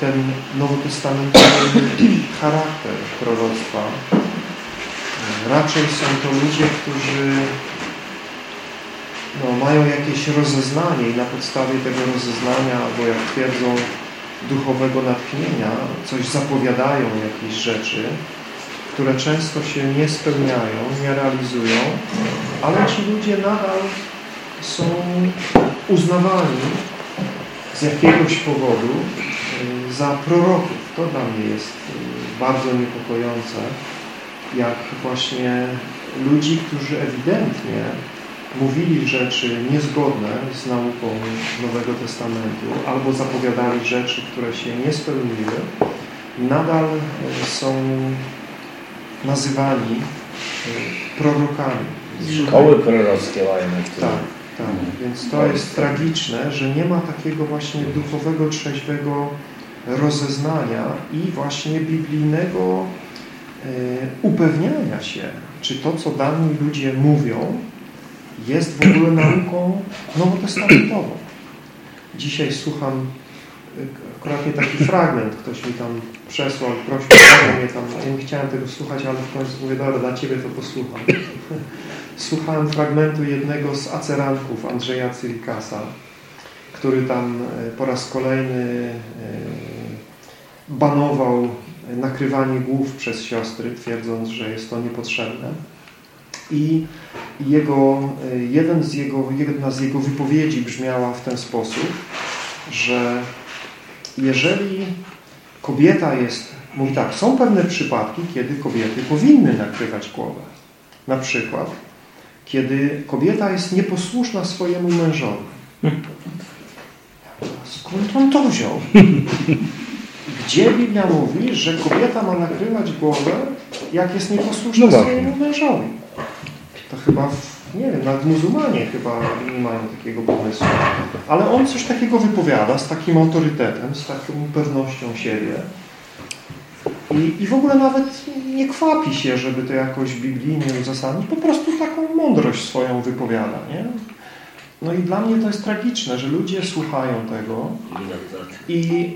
ten nowotestamentowy *clears throat* charakter proroctwa. Raczej są to ludzie, którzy no, mają jakieś rozeznanie i na podstawie tego rozeznania, albo jak twierdzą, duchowego natchnienia, coś zapowiadają, jakieś rzeczy, które często się nie spełniają, nie realizują, ale ci ludzie nadal są uznawani z jakiegoś powodu y, za proroków. To dla mnie jest y, bardzo niepokojące, jak właśnie ludzi, którzy ewidentnie mówili rzeczy niezgodne z nauką Nowego Testamentu albo zapowiadali rzeczy, które się nie spełniły, nadal y, są nazywani prorokami. Szkoły prorockie mają niektóre. Tak, Więc to jest tragiczne, że nie ma takiego właśnie duchowego, trzeźwego rozeznania i właśnie biblijnego y, upewniania się, czy to, co dani ludzie mówią, jest w ogóle nauką nowotestamentową. Dzisiaj słucham y, akurat taki fragment, ktoś mi tam przesłał, prosił mnie tam, ja nie chciałem tego słuchać, ale w końcu mówię, dobra, dla Ciebie to posłucham. *laughs* Słuchałem fragmentu jednego z aceranków Andrzeja Cylikasa, który tam e, po raz kolejny e, banował nakrywanie głów przez siostry, twierdząc, że jest to niepotrzebne. I jego, e, jeden z jego, jedna z jego wypowiedzi brzmiała w ten sposób, że jeżeli kobieta jest, mówi tak, są pewne przypadki, kiedy kobiety powinny nakrywać głowę. Na przykład, kiedy kobieta jest nieposłuszna swojemu mężowi. Skąd on to wziął? Gdzie Biblia mówi, że kobieta ma nakrywać głowę, jak jest nieposłuszna No swojemu mężowi? To chyba, w, nie wiem, nawet muzułmanie chyba nie mają takiego pomysłu. Ale on coś takiego wypowiada z takim autorytetem, z taką pewnością siebie. I, I w ogóle nawet nie kwapi się, żeby to jakoś biblijnie uzasadnić. Po prostu taką mądrość swoją wypowiada. Nie? No i dla mnie to jest tragiczne, że ludzie słuchają tego i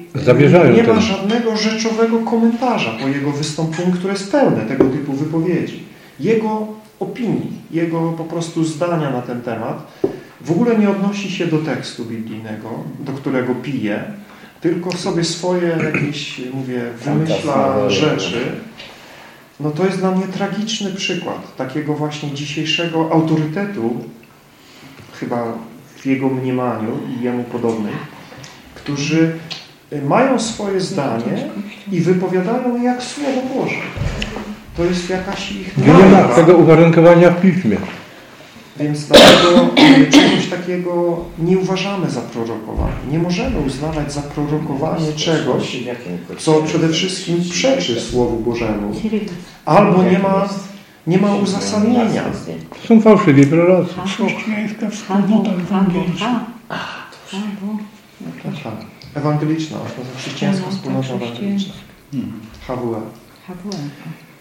nie ma ten- żadnego rzeczowego komentarza po jego wystąpieniu, które jest pełne tego typu wypowiedzi. Jego opinii, jego po prostu zdania na ten temat w ogóle nie odnosi się do tekstu biblijnego, do którego pije, tylko sobie swoje jakieś, mówię, wymyśla Fantasmagorie. rzeczy. No to jest dla mnie tragiczny przykład takiego właśnie dzisiejszego autorytetu, chyba w jego mniemaniu i jemu podobnych, którzy mają swoje zdanie i wypowiadają jak Słowo Boże. To jest jakaś ich Nie ma tego uwarunkowania w piśmie. Więc dlatego e, czegoś takiego nie uważamy za prorokowanie. Nie możemy uznawać za prorokowanie czegoś, co przede wszystkim przeczy Słowu Bożemu. Albo nie ma, nie ma uzasadnienia. Są fałszywi prorocy. Chrześcijańska Habu, wspólnota ewangeliczna. Habu. Aha. Ewangeliczna, znaczy chrześcijańska No, wspólnota tak, ewangeliczna. HWE. Habu.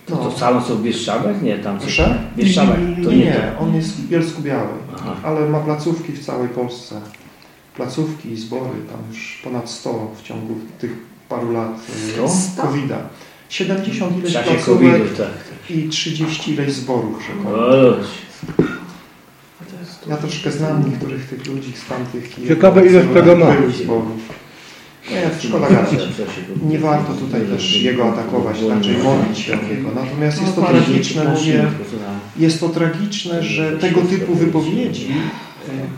To, to samo co w Bieszczadach? Nie, tam co? Proszę? W Bieszczadach. To Nie, nie, nie, to. on jest w Bielsku Białej, Aha. ale ma placówki w całej Polsce. Placówki i zbory, tam już ponad 100 w ciągu tych paru lat e? COVID-a. 70 W ileś placówek COVID-u, tak. i 30 ileś zborów rzekomo. O, Ja troszkę znam niektórych tych ludzi z tamtych i Ciekawe, ile z tego ma. zborów. Nie, szkoda gadać. Nie warto tutaj też jego atakować, raczej modlić się o niego. Natomiast jest to tragiczne, mówię, jest to tragiczne, że tego typu wypowiedzi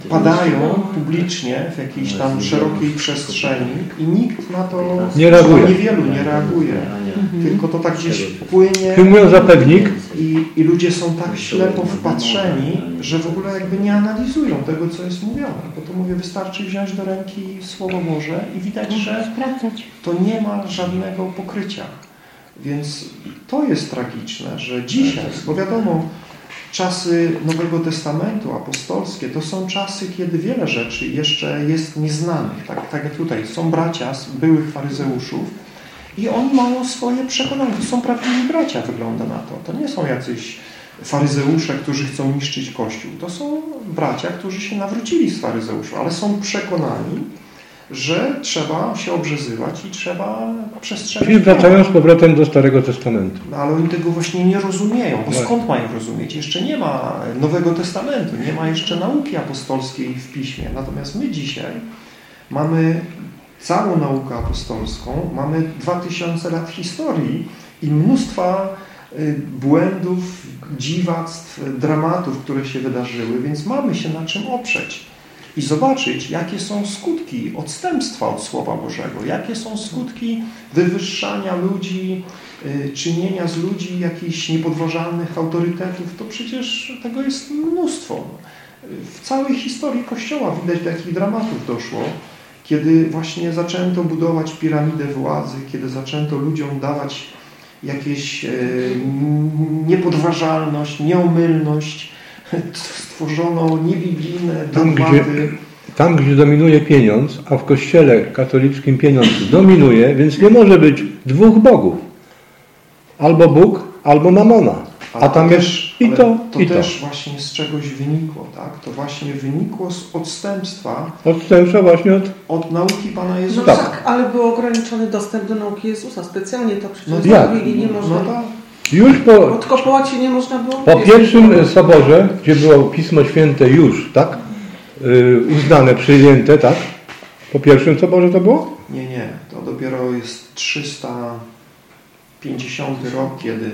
e, padają publicznie w jakiejś tam szerokiej przestrzeni i nikt na to Nie reaguje. Niewielu nie reaguje. Tylko to tak gdzieś płynie Filmują za pewnik, i I ludzie są tak ślepo wpatrzeni, że w ogóle jakby nie analizują tego, co jest mówione. Bo to mówię, wystarczy wziąć do ręki Słowo Boże i widać, że to nie ma żadnego pokrycia. Więc to jest tragiczne, że dzisiaj, bo wiadomo, czasy Nowego Testamentu apostolskie to są czasy, kiedy wiele rzeczy jeszcze jest nieznanych. Tak, tak jak tutaj są bracia z byłych faryzeuszów i oni mają swoje przekonania. To są prawdziwi bracia, wygląda na to. To nie są jacyś faryzeusze, którzy chcą niszczyć Kościół. To są bracia, którzy się nawrócili z faryzeuszu, ale są przekonani, że trzeba się obrzezywać i trzeba przestrzegać Czyli wracają z powrotem do Starego Testamentu. No, ale oni tego właśnie nie rozumieją, bo Tak. skąd mają rozumieć? Jeszcze nie ma Nowego Testamentu, nie ma jeszcze nauki apostolskiej w Piśmie. Natomiast my dzisiaj mamy całą naukę apostolską, mamy 2000 lat historii i mnóstwa y, błędów, dziwactw, dramatów, które się wydarzyły, więc mamy się na czym oprzeć i zobaczyć, jakie są skutki odstępstwa od Słowa Bożego, jakie są skutki wywyższania ludzi, y, czynienia z ludzi jakichś niepodważalnych autorytetów, to przecież tego jest mnóstwo. W całej historii Kościoła widać, do jakich dramatów doszło, kiedy właśnie zaczęto budować piramidę władzy, kiedy zaczęto ludziom dawać jakieś e, niepodważalność, nieomylność, *laughs* stworzono niebiblijne dogmaty. Tam, gdzie dominuje pieniądz, a w kościele katolickim pieniądz dominuje, więc nie może być dwóch bogów. Albo Bóg, albo Mamona. A tam jest i ale to, to i to. też właśnie z czegoś wynikło, tak? To właśnie wynikło z odstępstwa Odstępstwa właśnie od... od nauki Pana No Jezusa. tak, ale był ograniczony dostęp do nauki Jezusa. Specjalnie to przecież No jak? zrobili, nie można. No tak. Już po, Od kopołaci nie można było po pierwszym soborze, gdzie było Pismo Święte już, tak? Yy, uznane, przyjęte, tak? Po pierwszym soborze to było? Nie, nie. To dopiero jest 350 rok, kiedy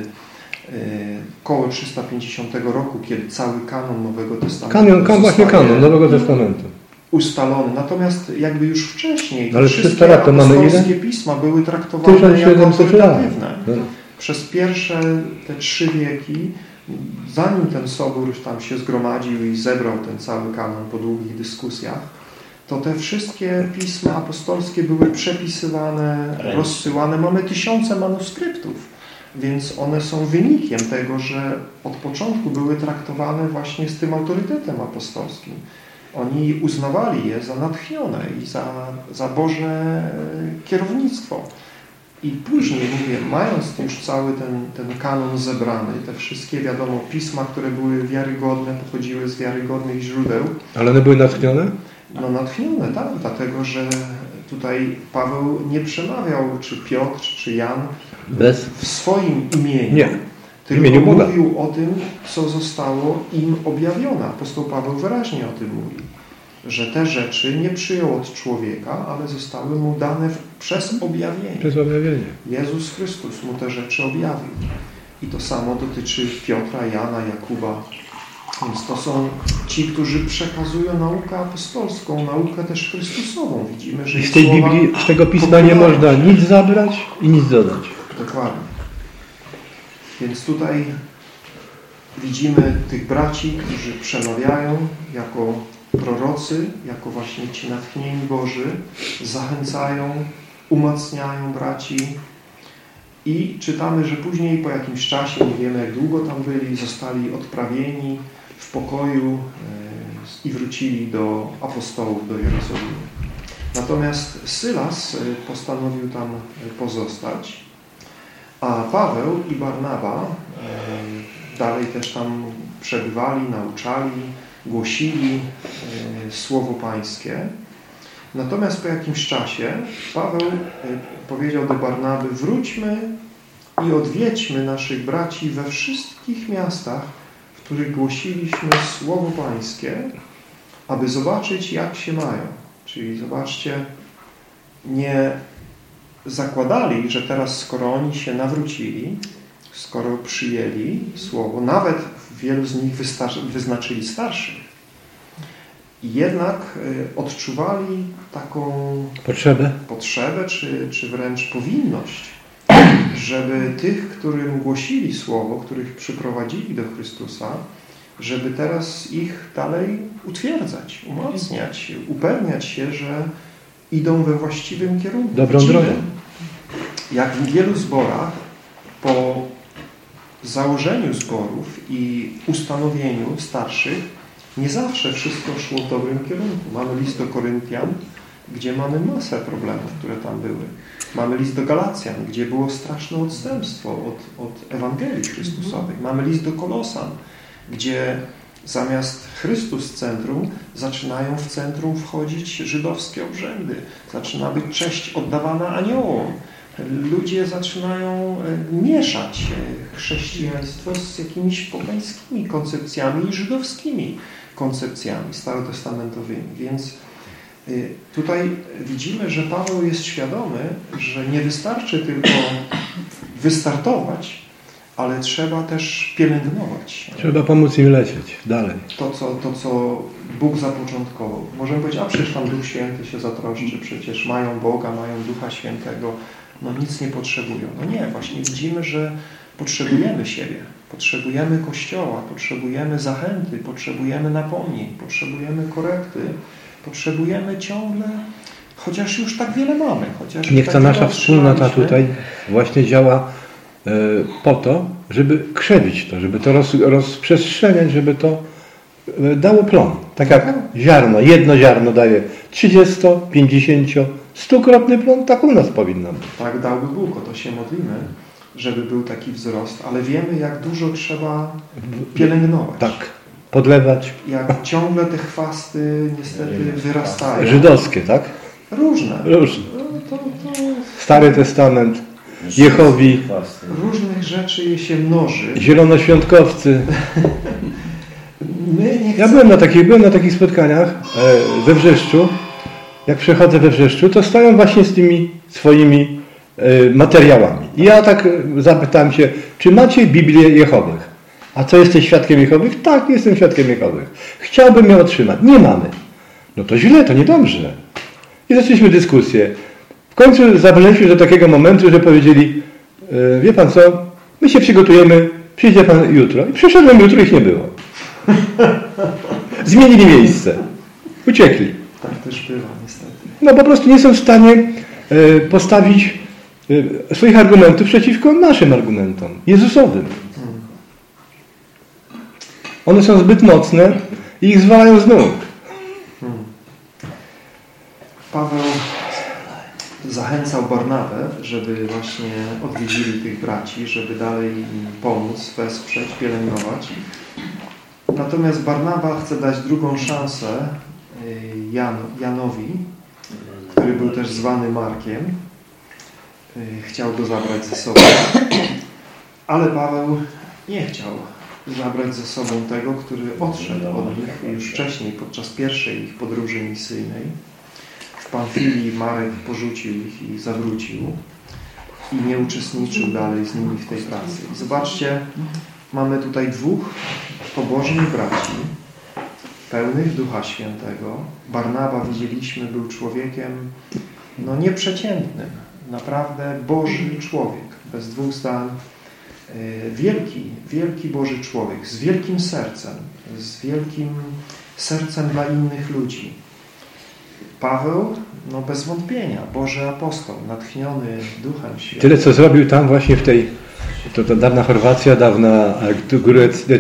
koło 350 roku, kiedy cały kanon Nowego Testamentu Kanon, kan, właśnie kanon Nowego Testamentu. ustalony. Natomiast jakby już wcześniej Ale wszystkie 300 lat to mamy ile? apostolskie pisma były traktowane jako 1700 lat. autorytatywne. No. Przez pierwsze te trzy wieki, zanim ten sobór już tam się zgromadził i zebrał ten cały kanon po długich dyskusjach, to te wszystkie pisma apostolskie były przepisywane, rozsyłane. Mamy tysiące manuskryptów, więc one są wynikiem tego, że od początku były traktowane właśnie z tym autorytetem apostolskim. Oni uznawali je za natchnione i za, za Boże kierownictwo. I później, mówię, mając już cały ten, ten kanon zebrany, te wszystkie, wiadomo, pisma, które były wiarygodne, pochodziły z wiarygodnych źródeł, Ale one były natchnione? no natchnione, tak, dlatego, że tutaj Paweł nie przemawiał, czy Piotr, czy Jan, Bez. w swoim imieniu, Nie. tylko imieniu Boga. mówił o tym, co zostało im objawione. Apostoł Paweł wyraźnie o tym mówi, że te rzeczy nie przyjął od człowieka, ale zostały mu dane przez objawienie. Przez objawienie. Jezus Chrystus mu te rzeczy objawił. I to samo dotyczy Piotra, Jana, Jakuba. Więc to są ci, którzy przekazują naukę apostolską, naukę też Chrystusową. Widzimy, że I z tej Biblii, z tego pisma nie można nic zabrać i nic dodać. Dokładnie. Więc tutaj widzimy tych braci, którzy przemawiają jako prorocy, jako właśnie ci natchnieni Boży, zachęcają, umacniają braci i czytamy, że później po jakimś czasie, nie wiemy jak długo tam byli, zostali odprawieni w pokoju e, i wrócili do apostołów, do Jerozolimy. Natomiast Sylas e, postanowił tam e, pozostać, a Paweł i Barnaba e, dalej też tam przebywali, nauczali, głosili e, Słowo Pańskie. Natomiast po jakimś czasie Paweł e, powiedział do Barnaby, wróćmy i odwiedźmy naszych braci we wszystkich miastach, w których głosiliśmy Słowo Pańskie, aby zobaczyć, jak się mają. Czyli zobaczcie, nie zakładali, że teraz skoro oni się nawrócili, skoro przyjęli Słowo, nawet wielu z nich wyznaczyli starszych, jednak y, odczuwali taką Potrzebę? potrzebę, czy, czy wręcz powinność żeby tych, którym głosili Słowo, których przyprowadzili do Chrystusa, żeby teraz ich dalej utwierdzać, umacniać, upewniać się, że idą we właściwym kierunku. Dobrą drogą. Jak w wielu zborach po założeniu zborów i ustanowieniu starszych nie zawsze wszystko szło w dobrym kierunku. Mamy list do Koryntian, gdzie mamy masę problemów, które tam były. Mamy list do Galacjan, gdzie było straszne odstępstwo od, od Ewangelii Chrystusowej. Mamy list do Kolosan, gdzie zamiast Chrystus w centrum, zaczynają w centrum wchodzić żydowskie obrzędy. Zaczyna być cześć oddawana aniołom. Ludzie zaczynają e, mieszać e, chrześcijaństwo z jakimiś pogańskimi koncepcjami i żydowskimi koncepcjami starotestamentowymi. Więc y, tutaj widzimy, że Paweł jest świadomy, że nie wystarczy tylko wystartować, ale trzeba też pielęgnować Trzeba pomóc im lecieć dalej. to, co, to, co Bóg zapoczątkował. Możemy powiedzieć, a przecież tam Duch Święty się zatroszczy, przecież mają Boga, mają Ducha Świętego, no nic nie potrzebują. No nie, właśnie widzimy, że potrzebujemy siebie, potrzebujemy Kościoła, potrzebujemy zachęty, potrzebujemy napomnień, potrzebujemy korekty, potrzebujemy ciągle, chociaż już tak wiele mamy, chociaż Niech tak ta wiele nasza wspólnota tutaj właśnie działa po to, żeby krzewić to, żeby to roz, rozprzestrzeniać, żeby to e, dało plon. Tak jak ziarno, jedno ziarno daje 30, 50, 100-krotny plon, tak u nas powinno być. Tak dałby Bóg, o to się modlimy, żeby był taki wzrost, ale wiemy, jak dużo trzeba pielęgnować. Tak, podlewać. Jak ciągle te chwasty niestety wyrastają. Żydowskie, tak? Różne. Różne. No, to, to Stary Testament, Jehowi, różnych rzeczy się mnoży. zielonoświątkowcy. Ja byłem na takich, byłem na takich spotkaniach e, we Wrzeszczu. Jak przechodzę we Wrzeszczu, to stają właśnie z tymi swoimi e, materiałami. I ja tak e, zapytałem się, czy macie Biblię Jehowych? A co, jesteś świadkiem Jehowych? Tak, jestem świadkiem Jehowych. Chciałbym ją otrzymać. Nie mamy. No to źle, to niedobrze. I zaczęliśmy dyskusję. W końcu zabraliśmy do takiego momentu, że powiedzieli, e, wie pan co, my się przygotujemy, przyjdzie pan jutro. I przyszedłem jutro, ich nie było. Zmienili miejsce. Uciekli. Tak też bywa niestety. No po prostu nie są w stanie e, postawić e, swoich argumentów przeciwko naszym argumentom, Jezusowym. One są zbyt mocne i ich zwalają z nóg. Paweł zachęcał Barnabę, żeby właśnie odwiedzili tych braci, żeby dalej im pomóc, wesprzeć, pielęgnować. Natomiast Barnaba chce dać drugą szansę y, Jan, Janowi, który był też zwany Markiem. Y, Chciał go zabrać ze sobą, ale Paweł nie chciał zabrać ze sobą tego, który odszedł od nich już wcześniej, podczas pierwszej ich podróży misyjnej. W Pamfilii Marek porzucił ich i zawrócił i nie uczestniczył dalej z nimi w tej pracy. I zobaczcie, mamy tutaj dwóch pobożnych braci, pełnych Ducha Świętego. Barnaba, widzieliśmy, był człowiekiem no nieprzeciętnym, naprawdę Boży człowiek, bez dwóch zdań. Yy, Wielki, wielki Boży człowiek, z wielkim sercem, z wielkim sercem dla innych ludzi. Paweł, no bez wątpienia, Boży apostoł, natchniony Duchem Świętym. Tyle, co zrobił tam właśnie w tej, to, to dawna Chorwacja, dawna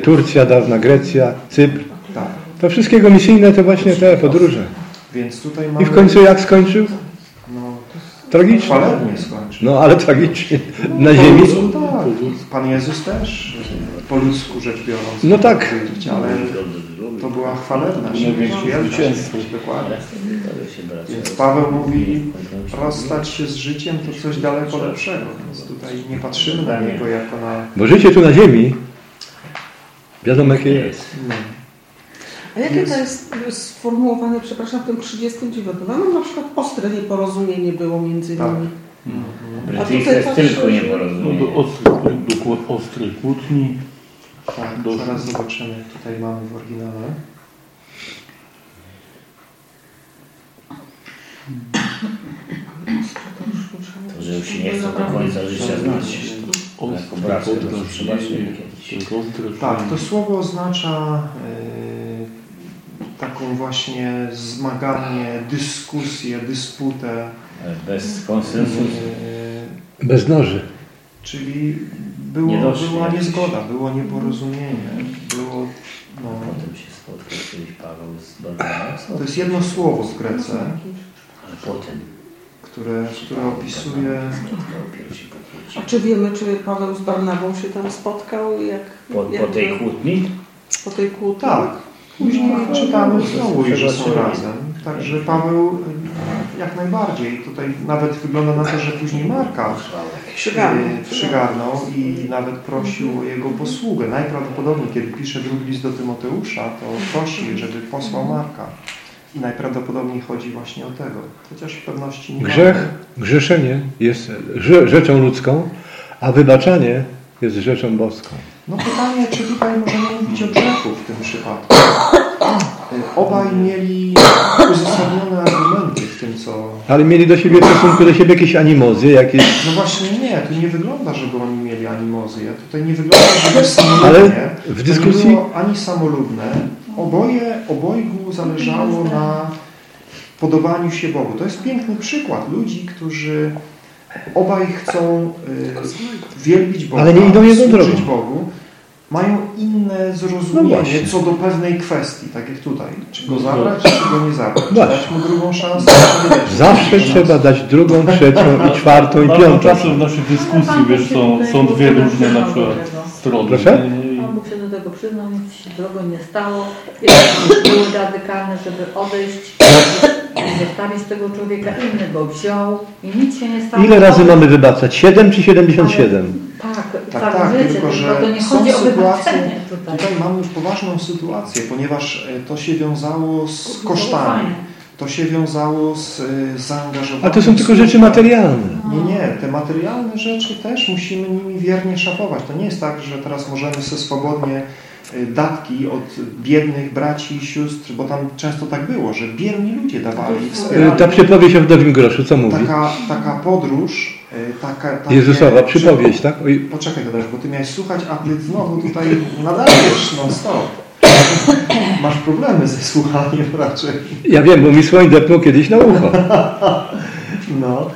Turcja, dawna Grecja, Cypr. Tak, To wszystkiego misyjne to właśnie te podróże. więc tutaj mamy... I w końcu jak skończył? No, Tragicznie. skończył. No ale tragicznie. Na ziemi. No tak, Pan Jezus też, po ludzku rzecz biorąc. No tak. Ale to była chwalebna śmierć, dokładnie. Więc Paweł mówi, rozstać się z życiem to coś daleko lepszego. Więc tutaj nie patrzymy na niego jako na... Bo życie tu na ziemi, wiadomo jakie jest. A jakie Jest. to jest sformułowane, przepraszam, w tym 39? No, no na przykład ostre nieporozumienie było między Tak. nimi. Brytyjscy A jest tutaj tylko patrzę, że- No nieporozumienie. do ostrych, do ostrych kłótni. Tak, Dobrze. zaraz zobaczymy, tutaj mamy w oryginale. To, że już się nie chce do końca życia znać. Jako brat, to trzeba się kiedyś. Tak, to słowo oznacza e, taką właśnie zmaganie, dyskusję, dysputę. Bez konsensusu. e, Bez noży. Czyli było, Nie doszli była niezgoda, było nieporozumienie, było... No, Potem się spotkał kiedyś Paweł z Barnabasem. to jest jedno słowo w Grece, Ale potem które, które opisuje... A czy wiemy, czy Paweł z Barnabą się tam spotkał? Jak, Po, jak po tej to- kłótni? po tej kłótni? Tak, później czytamy znowu, że są razem. Także Paweł jak najbardziej. Tutaj nawet wygląda na to, że później Marka Przygarnął. e, przygarnął i nawet prosił o jego posługę. Najprawdopodobniej, kiedy pisze drugi list do Tymoteusza, to prosi, żeby posłał Marka. I najprawdopodobniej chodzi właśnie o tego. Chociaż w pewności nie Grzech, mamy. grzeszenie jest rze- rzeczą ludzką, a wybaczanie jest rzeczą boską. No pytanie, czy tutaj możemy mówić o grzechu w tym przypadku? Obaj mieli uzasadnione argumenty w tym, co... Ale mieli do siebie w stosunku do siebie jakieś animozy, jakieś... No właśnie nie, tu nie wygląda, żeby oni mieli animozję. Tutaj nie wygląda, żeby samolubnie. Ale w To dyskusji- nie było ani samolubne. Oboje, obojgu zależało na podobaniu się Bogu. To jest piękny przykład ludzi, którzy obaj chcą y, wielbić Boga, Ale nie idą jedną drogą. Bogu. Mają inne No zrozumienie właśnie. co do pewnej kwestii, tak jak tutaj. Czy go zabrać, czy go nie zabrać. Czy Właśnie. dać mu drugą szansę, Zawsze trzeba dać drugą, trzecią i czwartą i Bardzo piątą. czasem w naszych dyskusji, wiesz, są, są dwie różne na przykład strony. Proszę? Pan Bóg się do tego przyznał, nic się drogą nie stało. Były radykalne, żeby odejść, zostawić tego człowieka, inny go wziął i nic się nie stało. Ile razy mamy wybaczać? 7 czy 77? Tak, Tak, całe tak, życie, tylko że to nie są sytuacje, tutaj. tutaj mamy poważną sytuację, ponieważ e, to się wiązało z kosztami, to się wiązało z e, zaangażowaniem. A to są tylko rzeczy materialne. Nie, nie, te materialne rzeczy też musimy nimi wiernie szafować. To nie jest tak, że teraz możemy sobie swobodnie e, datki od biednych braci i sióstr, bo tam często tak było, że biedni ludzie dawali, wspierali. Ta przypowieść o wdowim groszu, co mówi? Taka, taka podróż, taka... takie- Jezusowa przypowieść, tak? Oj, Poczekaj Tadeusz, bo Ty miałeś słuchać, a Ty znowu tutaj nadajesz non stop. *clears throat* Masz problemy ze słuchaniem raczej. Ja wiem, bo mi słoń depnął kiedyś na ucho. *laughs* No,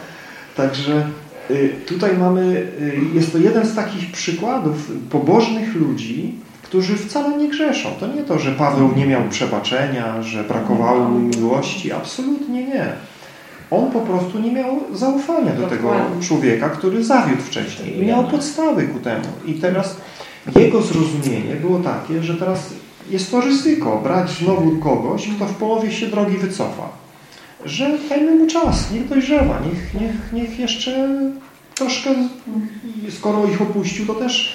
także y, tutaj mamy, y, jest to jeden z takich przykładów pobożnych ludzi, którzy wcale nie grzeszą. To nie to, że Paweł nie miał przebaczenia, że brakowało mu miłości. Absolutnie nie. On po prostu nie miał zaufania do tego człowieka, który zawiódł wcześniej. I miał podstawy ku temu. I teraz jego zrozumienie było takie, że teraz jest to ryzyko brać znowu kogoś, kto w połowie się drogi wycofa. Że dajmy mu czas, niech dojrzewa, niech, niech, niech jeszcze troszkę, skoro ich opuścił, to też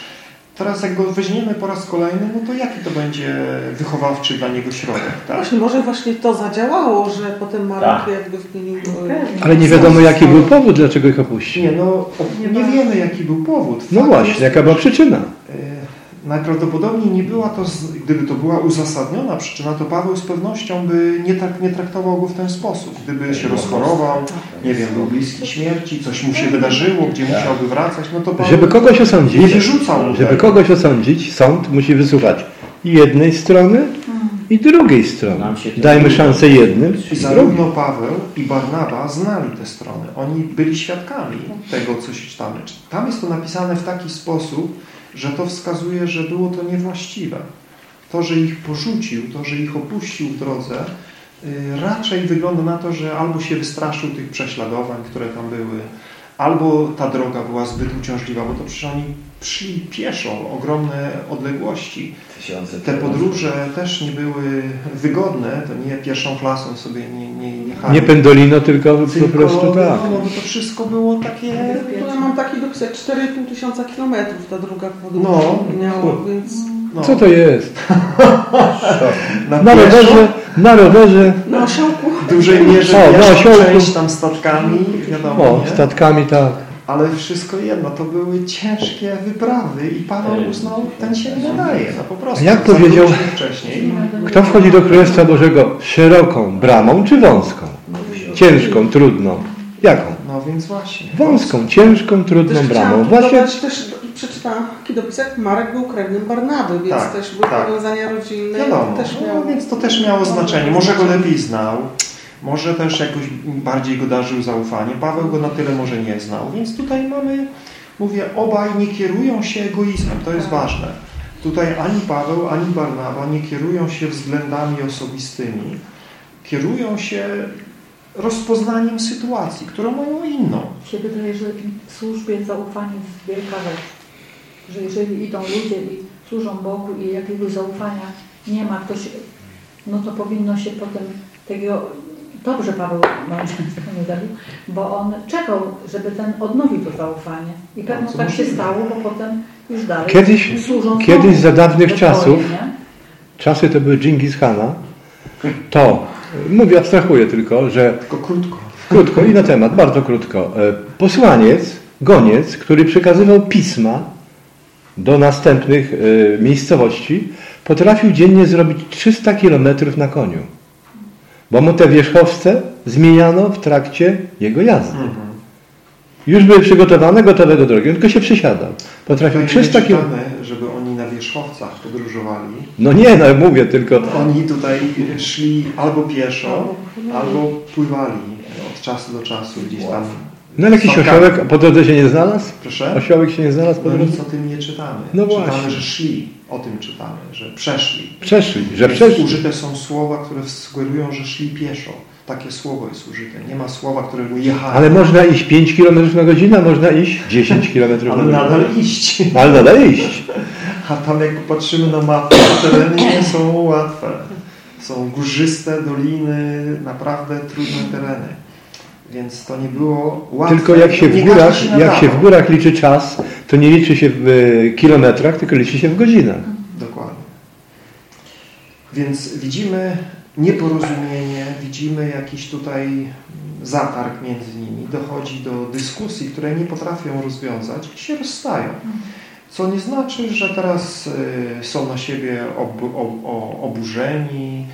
teraz jak go weźmiemy po raz kolejny, no to jaki to będzie wychowawczy dla niego środek, tak? Właśnie, może właśnie to zadziałało, że potem Marek Tak. jakby. Pewnie. Ale nie wiadomo, jaki był powód, dlaczego ich opuścił. Nie, no o- nie wiemy jaki był powód. No właśnie, jest, jaka była przyczyna? E, Najprawdopodobniej nie była to, gdyby to była uzasadniona przyczyna, to Paweł z pewnością by nie, tak, nie traktował go w ten sposób. Gdyby się rozchorował, nie wiem, był bliski śmierci, coś mu się wydarzyło, gdzie musiałby wracać, no to Paweł Żeby kogoś nie osądzić, wyrzucał mu żeby tego. kogoś osądzić, sąd musi wysłuchać jednej strony i drugiej strony. Dajmy nie szansę jednym I zarówno Paweł i Barnaba znali te strony. Oni byli świadkami tego, co się tam. Tam jest to napisane w taki sposób, że to wskazuje, że było to niewłaściwe. To, że ich porzucił, to, że ich opuścił w drodze, y, raczej wygląda na to, że albo się wystraszył tych prześladowań, które tam były, albo ta droga była zbyt uciążliwa, bo to przecież oni szli pieszo ogromne odległości. Tysiące Te podróże też nie były wygodne, to nie pierwszą klasą sobie nie, nie jechali. Nie pendolino, tylko po Tylko, prostu tak. No, bo to wszystko było takie... Ja mam taki jak 4,5 tysiąca kilometrów ta druga podróż No. miała, więc... No, Co to jest? *laughs* na, Na pieszo, rowerze, na rowerze, Na osiołku. w dużej mierze O, na osiołku. część tam statkami, wiadomo, o, nie? statkami tak. ale wszystko jedno, to były ciężkie wyprawy i Paweł uznał, ten się nie nadaje, no po prostu. A jak powiedział-. Kto wchodzi do Królestwa Bożego szeroką bramą czy wąską? Ciężką, trudną. Jaką? No No więc właśnie. Wąską, ciężką, trudną Też bramą. Właśnie dodać, też przeczytałam taki dopisek, Marek był krewnym Barnaby, więc Tak, też były tak. powiązania rodzinne. Wiadomo, Też no, miał... więc to też miało znaczenie. Może go lepiej znał, może też jakoś bardziej go darzył zaufanie. Paweł go na tyle może nie znał, więc tutaj mamy, mówię, obaj nie kierują się egoizmem, to jest ważne. Tutaj ani Paweł, ani Barnaba nie kierują się względami osobistymi, kierują się rozpoznaniem sytuacji, którą mają inną. Się wydaje, że w służbie zaufanie jest wielka rzecz. Że jeżeli idą ludzie i służą Bogu i jakiegoś zaufania nie ma, ktoś, no to powinno się potem tego... Dobrze Paweł nie zabił, bo on czekał, żeby ten odnowił to zaufanie. I pewno No, tak się stało, bo potem już dalej Kiedyś- służą kiedyś za dawnych czasów nie? czasy to były Dżingis Hana, to, mówię, abstrahuję tylko, że Tylko krótko. krótko i na temat, bardzo krótko. E, Posłaniec, goniec, który przekazywał pisma do następnych e, miejscowości, potrafił dziennie zrobić 300 kilometrów na koniu. Bo mu te wierzchowce zmieniano w trakcie jego jazdy. Mhm. Już były przygotowane, gotowe do drogi, tylko się przysiadał. Potrafił Tutaj 300 nie kilometrów. czytamy, żeby wierzchowcach podróżowali. No nie, no mówię tylko. Oni tutaj szli albo pieszo, albo pływali od czasu do czasu gdzieś tam. No ale jakiś osiołek po drodze się nie znalazł? Proszę? Osiołek się nie znalazł po No drodze? nic o tym nie czytamy. No czytamy, właśnie. że szli. O tym czytamy, że przeszli. Przeszli, że Więc przeszli. Użyte są słowa, które sugerują, że szli pieszo. Takie słowo jest użyte. Nie ma słowa, które mu jechali. Ale można iść 5 km na godzinę, można iść 10 km na Ale godzinę. nadal iść. Ale nadal iść. A tam jak popatrzymy na mapę, to tereny nie są łatwe. Są górzyste doliny, naprawdę trudne tereny. Więc to nie było łatwe. Tylko jak się, w górach, każdy jak się w górach liczy czas, to nie liczy się w e, kilometrach, tylko liczy się w godzinach. Dokładnie. Więc widzimy nieporozumienie, widzimy jakiś tutaj zatarg między nimi, dochodzi do dyskusji, które nie potrafią rozwiązać i się rozstają. Co nie znaczy, że teraz y, są na siebie ob, ob, oburzeni,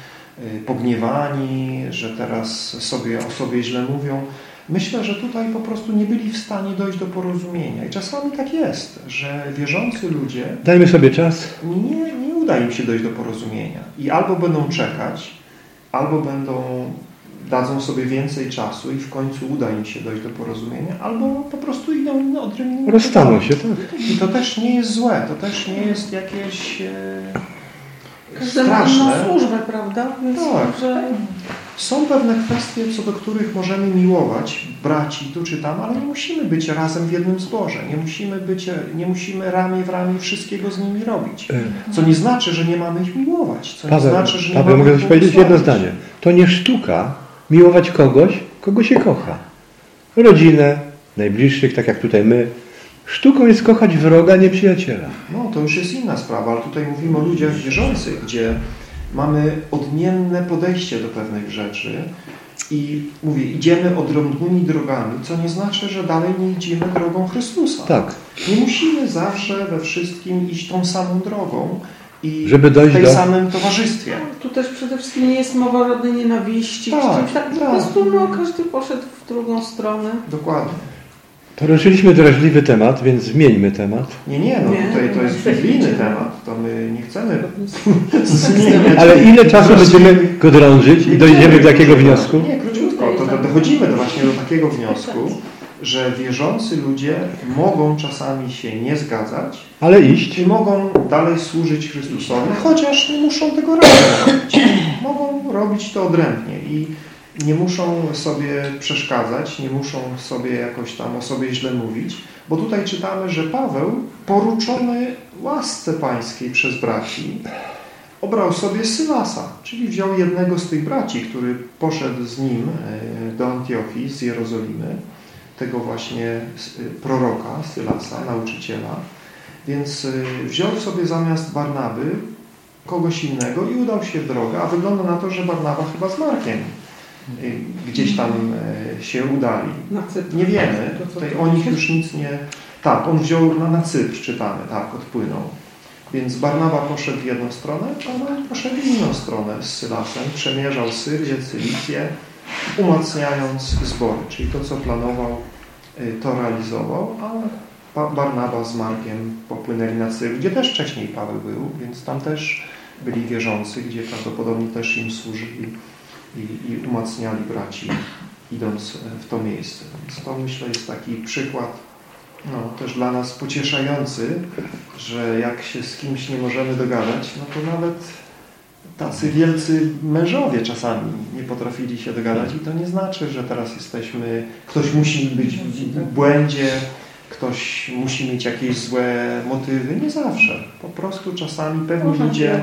y, pogniewani, że teraz sobie o sobie źle mówią. Myślę, że tutaj po prostu nie byli w stanie dojść do porozumienia. I czasami tak jest, że wierzący ludzie Dajmy sobie czas. nie, nie uda im się dojść do porozumienia. I albo będą czekać, albo będą dadzą sobie więcej czasu i w końcu uda im się dojść do porozumienia, albo po prostu idą odrębnymi Rozstaną drogami. się, tak. I to też nie jest złe, to też nie jest jakieś e, straszne. służbę, prawda? Więc Tak. że Są pewne kwestie, co do których możemy miłować braci tu czy tam, ale nie musimy być razem w jednym zborze. Nie musimy, być, nie musimy ramię w ramię wszystkiego z nimi robić. E, Co nie znaczy, że nie mamy ich miłować. Co nie Paweł, znaczy, że nie Paweł mamy mogę powiedzieć? Jedno zdanie. To nie sztuka miłować kogoś, kogo się kocha. Rodzinę, najbliższych, tak jak tutaj my. Sztuką jest kochać wroga, nie przyjaciela. No, to już jest inna sprawa, ale tutaj mówimy o ludziach wierzących, gdzie mamy odmienne podejście do pewnych rzeczy i mówię, idziemy odrębnymi drogami, co nie znaczy, że dalej nie idziemy drogą Chrystusa. Tak. Nie musimy zawsze we wszystkim iść tą samą drogą i Żeby dojść w tej do- samym towarzystwie. tu też przede wszystkim nie jest mowa o żadnej nienawiści, Tak, tak, po tak. prostu no, każdy poszedł w drugą stronę. Dokładnie. Poruszyliśmy drażliwy temat, więc zmieńmy temat. Nie, nie, no Nie. tutaj to jest biblijny temat, to my nie chcemy *laughs* zmieniać. Ale ile czasu będziemy go drążyć i dojdziemy do jakiego wniosku? Nie, króciutko. To, to dochodzimy do właśnie do takiego wniosku, że wierzący ludzie mogą czasami się nie zgadzać Ale iść. i mogą dalej służyć Chrystusowi, chociaż nie muszą tego robić. Mogą robić to odrębnie i nie muszą sobie przeszkadzać, nie muszą sobie jakoś tam o sobie źle mówić, bo tutaj czytamy, że Paweł, poruczony łasce pańskiej przez braci, obrał sobie Sylasa, czyli wziął jednego z tych braci, który poszedł z nim e, do Antiochii z Jerozolimy, tego właśnie e, proroka Sylasa, nauczyciela, więc e, wziął sobie zamiast Barnaby kogoś innego i udał się w drogę, a wygląda na to, że Barnaba chyba z Markiem e, gdzieś tam się udali. Nie wiemy, tutaj o nich już nic nie... Tak, on wziął na, na Cypr, czytamy, tak, odpłynął. Więc Barnaba poszedł w jedną stronę, a Paweł poszedł w inną stronę z Sylasem, przemierzał Syrię, Cylicję, umacniając zbory, czyli to, co planował y, to realizował, a Barnaba z Markiem popłynęli na Cyr, gdzie też wcześniej Paweł był, więc tam też byli wierzący, gdzie prawdopodobnie też im służyli i, i umacniali braci, idąc e, w to miejsce. Więc to myślę jest taki przykład no, też dla nas pocieszający, że jak się z kimś nie możemy dogadać, no to nawet tacy wielcy mężowie czasami nie potrafili się dogadać i to nie znaczy, że teraz jesteśmy, ktoś musi być w błędzie, ktoś musi mieć jakieś złe motywy. Nie zawsze. Po prostu czasami pewni Można ludzie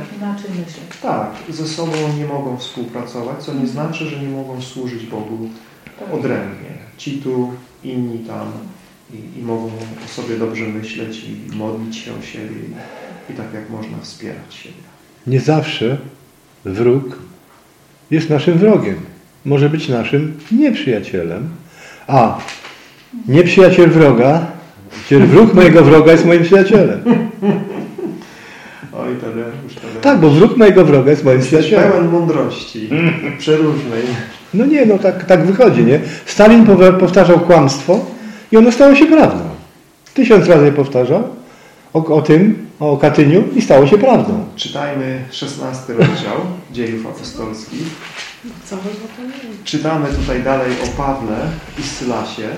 tak, ze sobą nie mogą współpracować, co nie znaczy, że nie mogą służyć Bogu Tak. odrębnie. Ci tu, inni tam i, i mogą o sobie dobrze myśleć i modlić się o siebie i, i tak jak można wspierać siebie. Nie zawsze wróg jest naszym wrogiem. Może być naszym nieprzyjacielem. A nieprzyjaciel wroga, czyli wróg mojego wroga jest moim przyjacielem. Oj, Tadeusz, Tadeusz. Tak, bo wróg mojego wroga jest moim przyjacielem. pełen mądrości, *laughs* przeróżnej. No nie, no tak, tak wychodzi, nie? Stalin powtarzał kłamstwo i ono stało się prawdą. Tysiąc razy powtarzał o, o tym, o Katyniu i stało się prawdą. Czytajmy 16 rozdział dziejów apostolskich. Czytamy tutaj dalej o Pawle i Sylasie,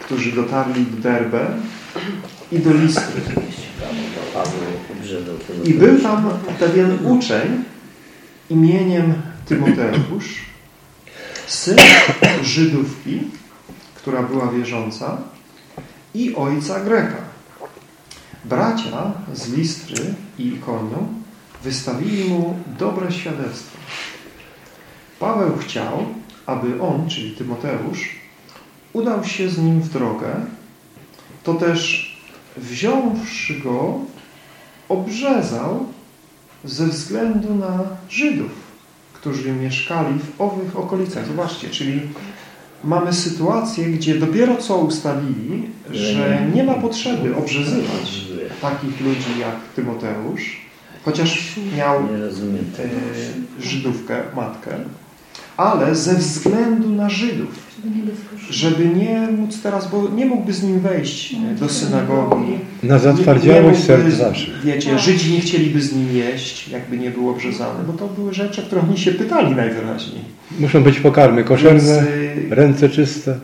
którzy dotarli do Derbe i do Listry. I był tam pewien uczeń imieniem Tymoteusz, syn Żydówki, która była wierząca i ojca Greka. Bracia z Listry i Ikonium wystawili mu dobre świadectwo. Paweł chciał, aby on, czyli Tymoteusz, udał się z nim w drogę, to też wziąwszy go, obrzezał ze względu na Żydów, którzy mieszkali w owych okolicach. Zobaczcie, czyli mamy sytuację, gdzie dopiero co ustalili, że nie ma potrzeby obrzezywać takich ludzi jak Tymoteusz, chociaż miał e, Żydówkę, matkę, ale ze względu na Żydów, Żeby nie móc teraz, bo nie mógłby z nim wejść do synagogi. Na zatwardziałość Nie serc waszych. Wiecie, Żydzi nie chcieliby z nim jeść, jakby nie był obrzezany, bo to były rzeczy, o które oni się pytali najwyraźniej. Muszą być pokarmy Więc koszerne, y, ręce czyste.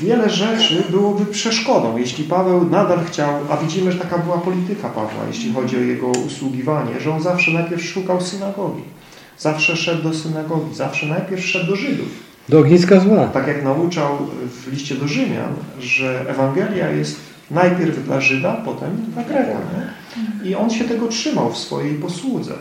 wiele rzeczy byłoby przeszkodą, jeśli Paweł nadal chciał, a widzimy, że taka była polityka Pawła, jeśli chodzi o jego usługiwanie, że on zawsze najpierw szukał synagogi. Zawsze szedł do synagogi, zawsze najpierw szedł do Żydów. Do ogniska zła. Tak jak nauczał w liście do Rzymian, że Ewangelia jest najpierw dla Żyda, potem dla Greka. Nie? I on się tego trzymał w swojej posłudze.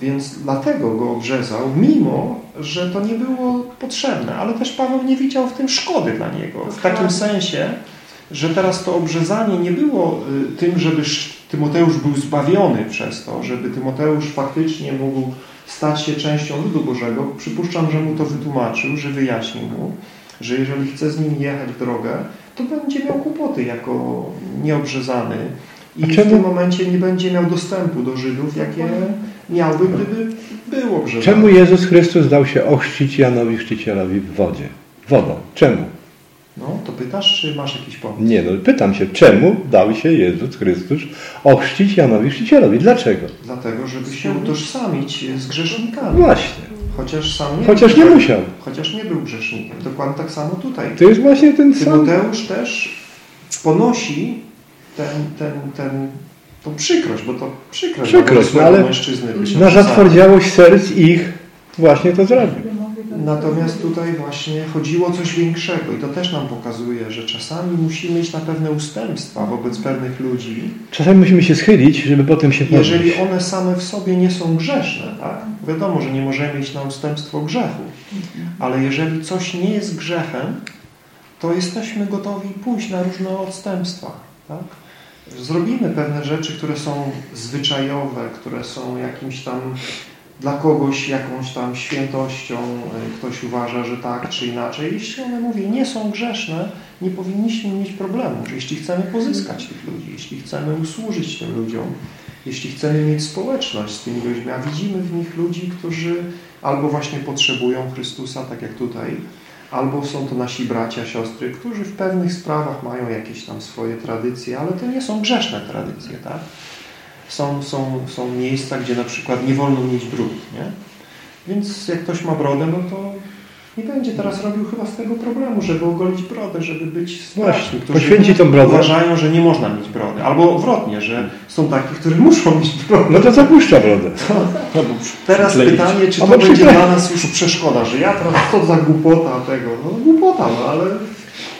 Więc dlatego go obrzezał, mimo, że to nie było potrzebne. Ale też Paweł nie widział w tym szkody dla niego. W takim sensie, że teraz to obrzezanie nie było y, tym, żeby sz- Tymoteusz był zbawiony przez to, żeby Tymoteusz faktycznie mógł stać się częścią ludu Bożego. Przypuszczam, że mu to wytłumaczył, że wyjaśnił mu, że jeżeli chce z nim jechać w drogę, to będzie miał kłopoty jako nieobrzezany i A w tym momencie nie będzie miał dostępu do Żydów, jakie miałby, gdyby był obrzezany. Czemu Jezus Chrystus dał się ochrzcić Janowi Chrzcicielowi w wodzie? Wodą. Czemu? No, to pytasz, czy masz jakiś pomysł? Nie no, pytam się, czemu dał się Jezus Chrystus ochrzcić Janowi Chrzcicielowi? Dlaczego? Dlatego, żeby się utożsamić z grzesznikami. Właśnie. Chociaż sam nie Chociaż był, nie musiał. Chociaż nie był grzesznikiem. Dokładnie tak samo tutaj. To jest właśnie ten sam... Tymoteusz też ponosi ten, ten, ten, tą przykrość, bo to przykrość, Przykrość, no ale Na zatwardziałość serc ich właśnie to zrobił. Natomiast tutaj właśnie chodziło o coś większego i to też nam pokazuje, że czasami musimy mieć na pewne ustępstwa wobec pewnych ludzi, Czasami musimy się schylić, żeby potem się podnieść. jeżeli one same w sobie nie są grzeszne. Tak? Wiadomo, że nie możemy iść na ustępstwo grzechu, ale jeżeli coś nie jest grzechem, to jesteśmy gotowi pójść na różne odstępstwa. Tak? Zrobimy pewne rzeczy, które są zwyczajowe, które są jakimś tam dla kogoś jakąś tam świętością, y, ktoś uważa, że tak czy inaczej. Jeśli one, mówię, nie są grzeszne, nie powinniśmy mieć problemu. Jeśli chcemy pozyskać tych ludzi, jeśli chcemy usłużyć tym ludziom, jeśli chcemy mieć społeczność z tymi ludźmi, a widzimy w nich ludzi, którzy albo właśnie potrzebują Chrystusa, tak jak tutaj, albo są to nasi bracia, siostry, którzy w pewnych sprawach mają jakieś tam swoje tradycje, ale to nie są grzeszne tradycje, tak? Są, są, są miejsca, gdzie na przykład nie wolno mieć brud, nie? Więc jak ktoś ma brodę, no to nie będzie teraz robił chyba z tego problemu, żeby ogolić brodę, żeby być straszni, którzy poświęci tą brodę. uważają, że nie można mieć brody. Albo odwrotnie, że są takich, którzy *laughs* muszą mieć brodę. No to zapuszcza brodę. *laughs* Teraz przykleić. pytanie, czy to będzie dla nas już przeszkoda, że ja teraz co za głupota tego? No głupota, no ale...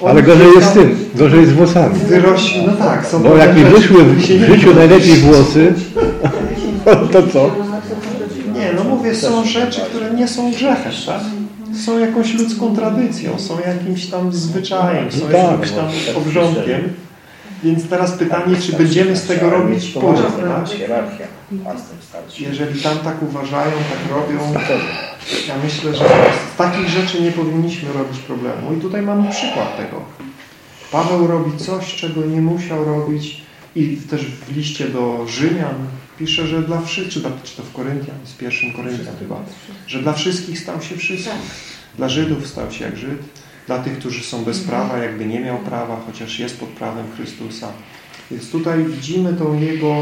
Ale gorzej jest z tym, gorzej jest z włosami. Wyrośli, no tak. Są Bo jak mi wyszły *laughs* w życiu najlepiej włosy, *laughs* to co? Nie, no mówię, są rzeczy, które nie są grzechem, tak? Są jakąś ludzką tradycją, są jakimś tam zwyczajem, są Tak, jakimś tam obrządkiem. Więc teraz pytanie, czy będziemy z tego robić podział, tak? Jeżeli tam tak uważają, tak robią, ja myślę, że z takich rzeczy nie powinniśmy robić problemu. I tutaj mamy przykład tego. Paweł robi coś, czego nie musiał robić i też w liście do Rzymian pisze, że dla wszystkich, czy, czy to w Koryntian, z pierwszym Koryntian chyba, że dla wszystkich stał się wszystkim. Dla Żydów stał się jak Żyd, dla tych, którzy są bez prawa, jakby nie miał prawa, chociaż jest pod prawem Chrystusa. Więc tutaj widzimy tą jego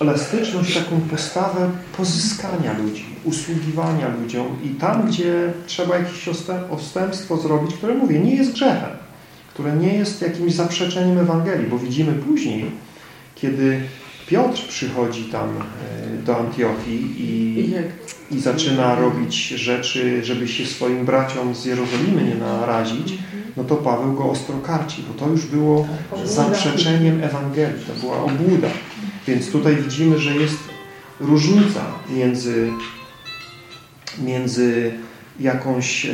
elastyczność, taką postawę pozyskania ludzi, usługiwania ludziom i tam, gdzie trzeba jakieś odstępstwo zrobić, które mówię, nie jest grzechem, które nie jest jakimś zaprzeczeniem Ewangelii, bo widzimy później, kiedy Piotr przychodzi tam e, do Antiochii i, i zaczyna robić rzeczy, żeby się swoim braciom z Jerozolimy nie narazić, no to Paweł go ostro karci, bo to już było zaprzeczeniem Ewangelii, to była obłuda. Więc tutaj widzimy, że jest różnica między, między jakąś e,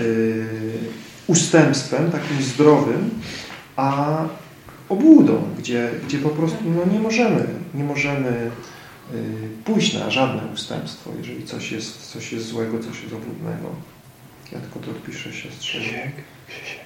ustępstwem, takim zdrowym, a obłudą, gdzie, gdzie po prostu no, nie możemy, nie możemy y, pójść na żadne ustępstwo, jeżeli coś jest, coś jest złego, coś jest obłudnego. Ja tylko to odpiszę siostrze,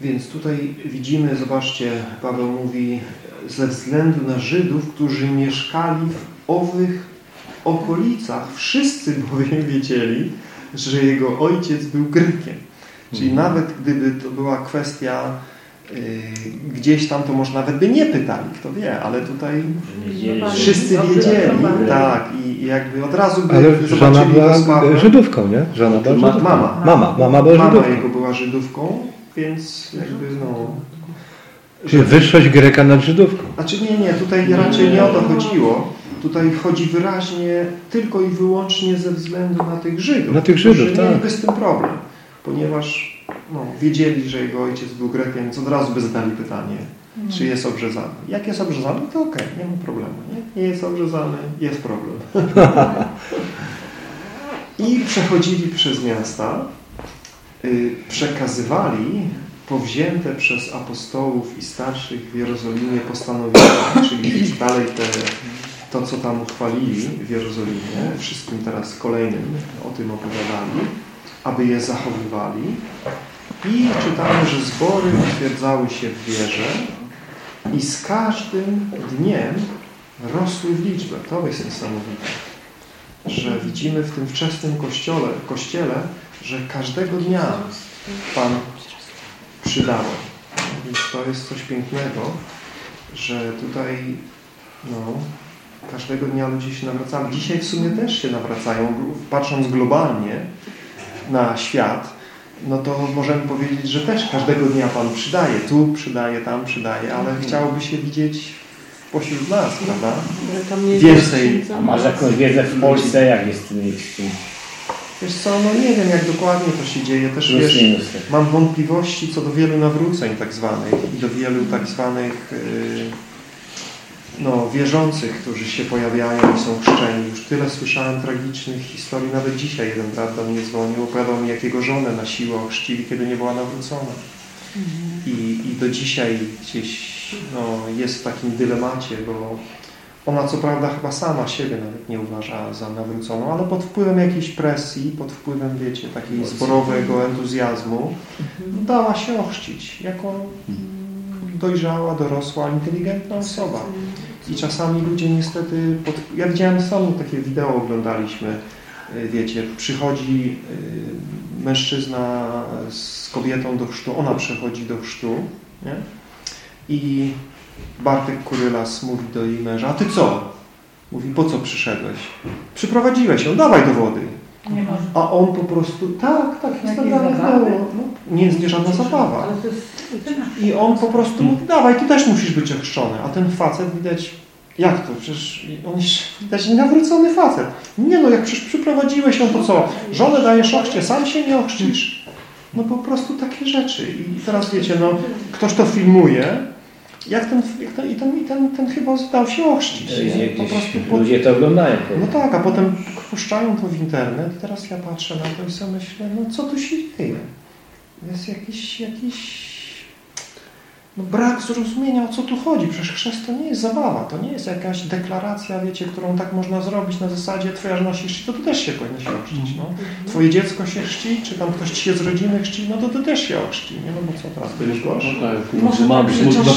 Więc tutaj widzimy, zobaczcie, Paweł mówi, ze względu na Żydów, którzy mieszkali w owych okolicach, wszyscy bowiem wiedzieli, że jego ojciec był Grekiem. Czyli nawet gdyby to była kwestia y, gdzieś tam, to może nawet by nie pytali, kto wie, ale tutaj Wiedzieli, wszyscy wiedzieli, tak, i jakby od razu by Ale żona zobaczyli była Pawłem. Żydówką, nie? Żona była Żydówką. mama. Mama, mama była Mama Żydówką. jego była Żydówką, więc jakby no... Czyli wyższość Greka nad Żydówką. Znaczy nie, nie, tutaj raczej nie o to chodziło. Tutaj chodzi wyraźnie tylko i wyłącznie ze względu na tych Żydów. Na tych Żydów, tak. mieliby z tym problem, ponieważ no, wiedzieli, że jego ojciec był Grekiem, więc od razu by zadali pytanie, czy jest obrzezany. Jak jest obrzezany, to okej, nie ma problemu. Nie, nie jest obrzezany, jest problem. *laughs* I przechodzili przez miasta, przekazywali powzięte przez apostołów i starszych w Jerozolimie postanowienia, *clears throat* czyli dalej te, to, co tam uchwalili w Jerozolimie, wszystkim teraz kolejnym o tym opowiadali, aby je zachowywali. I czytamy, że zbory utwierdzały się w wierze i z każdym dniem rosły w liczbę. To jest niesamowite, że widzimy w tym wczesnym kościele, kościele że każdego dnia Pan przydawał. Więc to jest coś pięknego, że tutaj no, każdego dnia ludzie się nawracają. Dzisiaj w sumie też się nawracają, patrząc globalnie na świat, no to możemy powiedzieć, że też każdego dnia Pan przydaje. Tu przydaje, tam przydaje, ale chciałoby się widzieć pośród nas, prawda? Ale tam nie Więcej. A masz jakąś wiedzę w Polsce, jak jest z tym Wiesz co, no nie wiem jak dokładnie to się dzieje. Też wiesz, minus? mam wątpliwości co do wielu nawróceń tak zwanych i do wielu tak zwanych yy, no, wierzących, którzy się pojawiają i są chrzczeni. Już tyle słyszałem tragicznych historii. Nawet dzisiaj jeden brat do mnie dzwonił, opowiadał mi, jakiego żonę na siłę ochrzcili, kiedy nie była nawrócona. I, I do dzisiaj gdzieś no, jest w takim dylemacie, bo ona co prawda chyba sama siebie nawet nie uważa za nawróconą, ale pod wpływem jakiejś presji, pod wpływem, wiecie, takiego zborowego entuzjazmu dała się ochrzcić jako dojrzała, dorosła, inteligentna osoba. I czasami ludzie niestety, pod... ja widziałem sam takie wideo oglądaliśmy, y, wiecie, przychodzi y, mężczyzna z kobietą do chrztu, ona przychodzi do chrztu nie? i Bartek Kurylas mówi do jej męża, a ty co? Mówi, po co przyszedłeś? Przyprowadziłeś ją, dawaj do wody. Nie można. A on po prostu, tak, tak, jest tak zabawy? no, nie jest nie żadna zabawa. I on po prostu mówi, dawaj, ty też musisz być ochrzczony. A ten facet widać, jak to? Przecież on jest widać nienawrócony facet. Nie no, jak przecież przyprowadziłeś ją, to co? Żonę dajesz ochrzcie, sam się nie ochrzcisz. No po prostu takie rzeczy. I teraz wiecie, no, ktoś to filmuje, jak ten, jak ten, i ten, i ten, ten chyba zdał się ochrzcić. Nie? Po prostu po, ludzie to oglądają. no tak, a potem puszczają to w internet i teraz ja patrzę na to i sobie myślę, no co tu się dzieje? Jest jakiś, jakiś no brak zrozumienia, o co tu chodzi. Przecież chrzest to nie jest zabawa, to nie jest jakaś deklaracja, wiecie, którą tak można zrobić na zasadzie twoja żona się chrzci, to ty też się powinno się ochrzcić. No. Twoje dziecko się chrzci, czy tam ktoś ci się z rodziny chrzci, no to ty też się ochrzci. Nie? No bo co teraz, będziesz No gorszy? tak, Może muzułmanów,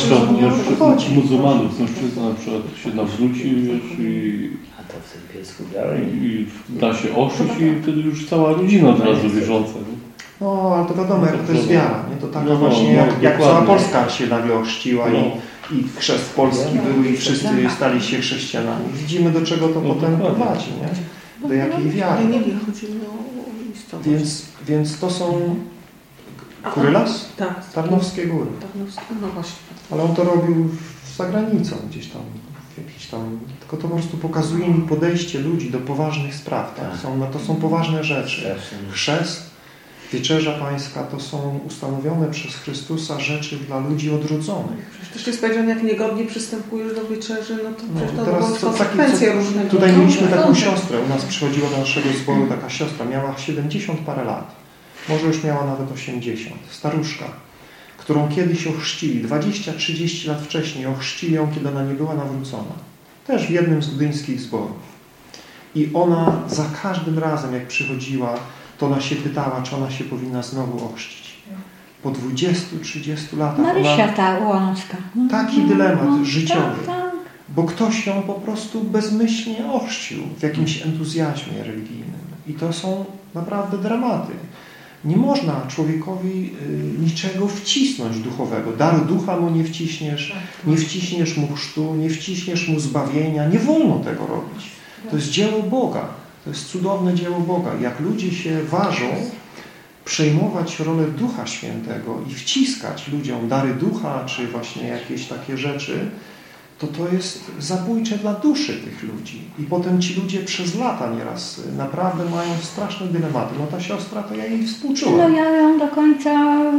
tak na przykład muzułmanów mężczyzna na przykład się nawróci wiesz, i, A to w tym piesku białym. i da się oszczyć i wtedy już cała rodzina od razu wierząca. nie? No, ale to wiadomo, jak to jest wiara. Nie? To tak No, no, właśnie no, jak, jak cała. Polska się nagle ochrzciła No. i, i chrzest Polski był i wszyscy stali się chrześcijanami. Widzimy, do czego to No, potem dokładnie. prowadzi. Nie? Do jakiej wiary. Ale nie chodzi o miejscowość. Więc, więc to są Kurylas? Tak. Tarnowskie Góry. Tarnowskie, no właśnie. Ale on to robił za granicą gdzieś tam. w Jakiś tam tylko to po prostu pokazuje mi podejście ludzi do poważnych spraw. Tak? Tak. Są, no to są poważne rzeczy. Chrzest, wieczerza pańska to są ustanowione przez Chrystusa rzeczy dla ludzi odrodzonych. Przecież też jest powiedziane, jak niegodnie przystępujesz do wieczerzy, no to No, to teraz taki- konsekwencje co- różnego. Tutaj mieliśmy taką dobrze. siostrę, u nas przychodziła do naszego zboru taka siostra, miała 70 parę lat, może już miała nawet 80, staruszka, którą kiedyś ochrzcili, 20-30 lat wcześniej ochrzcili ją, kiedy ona nie była nawrócona. Też w jednym z gdyńskich zborów. I ona za każdym razem, jak przychodziła, to ona się pytała, czy ona się powinna znowu ochrzcić. Po 20-30 latach Marysia ona, ta łącka. Taki no, dylemat no, życiowy. Tak, tak. bo ktoś ją po prostu bezmyślnie ochrzcił w jakimś entuzjazmie religijnym. I to są naprawdę dramaty. Nie można człowiekowi y, niczego wcisnąć duchowego. Daru ducha mu nie wciśniesz, nie wciśniesz mu chrztu, nie wciśniesz mu zbawienia. Nie wolno tego robić. To jest dzieło Boga. To jest cudowne dzieło Boga. Jak ludzie się ważą przejmować rolę Ducha Świętego i wciskać ludziom dary ducha, czy właśnie jakieś takie rzeczy, to to jest zabójcze dla duszy tych ludzi. I potem ci ludzie przez lata nieraz y, naprawdę mają straszne dylematy. No ta siostra, to ja jej No współczułem. ja ją do końca,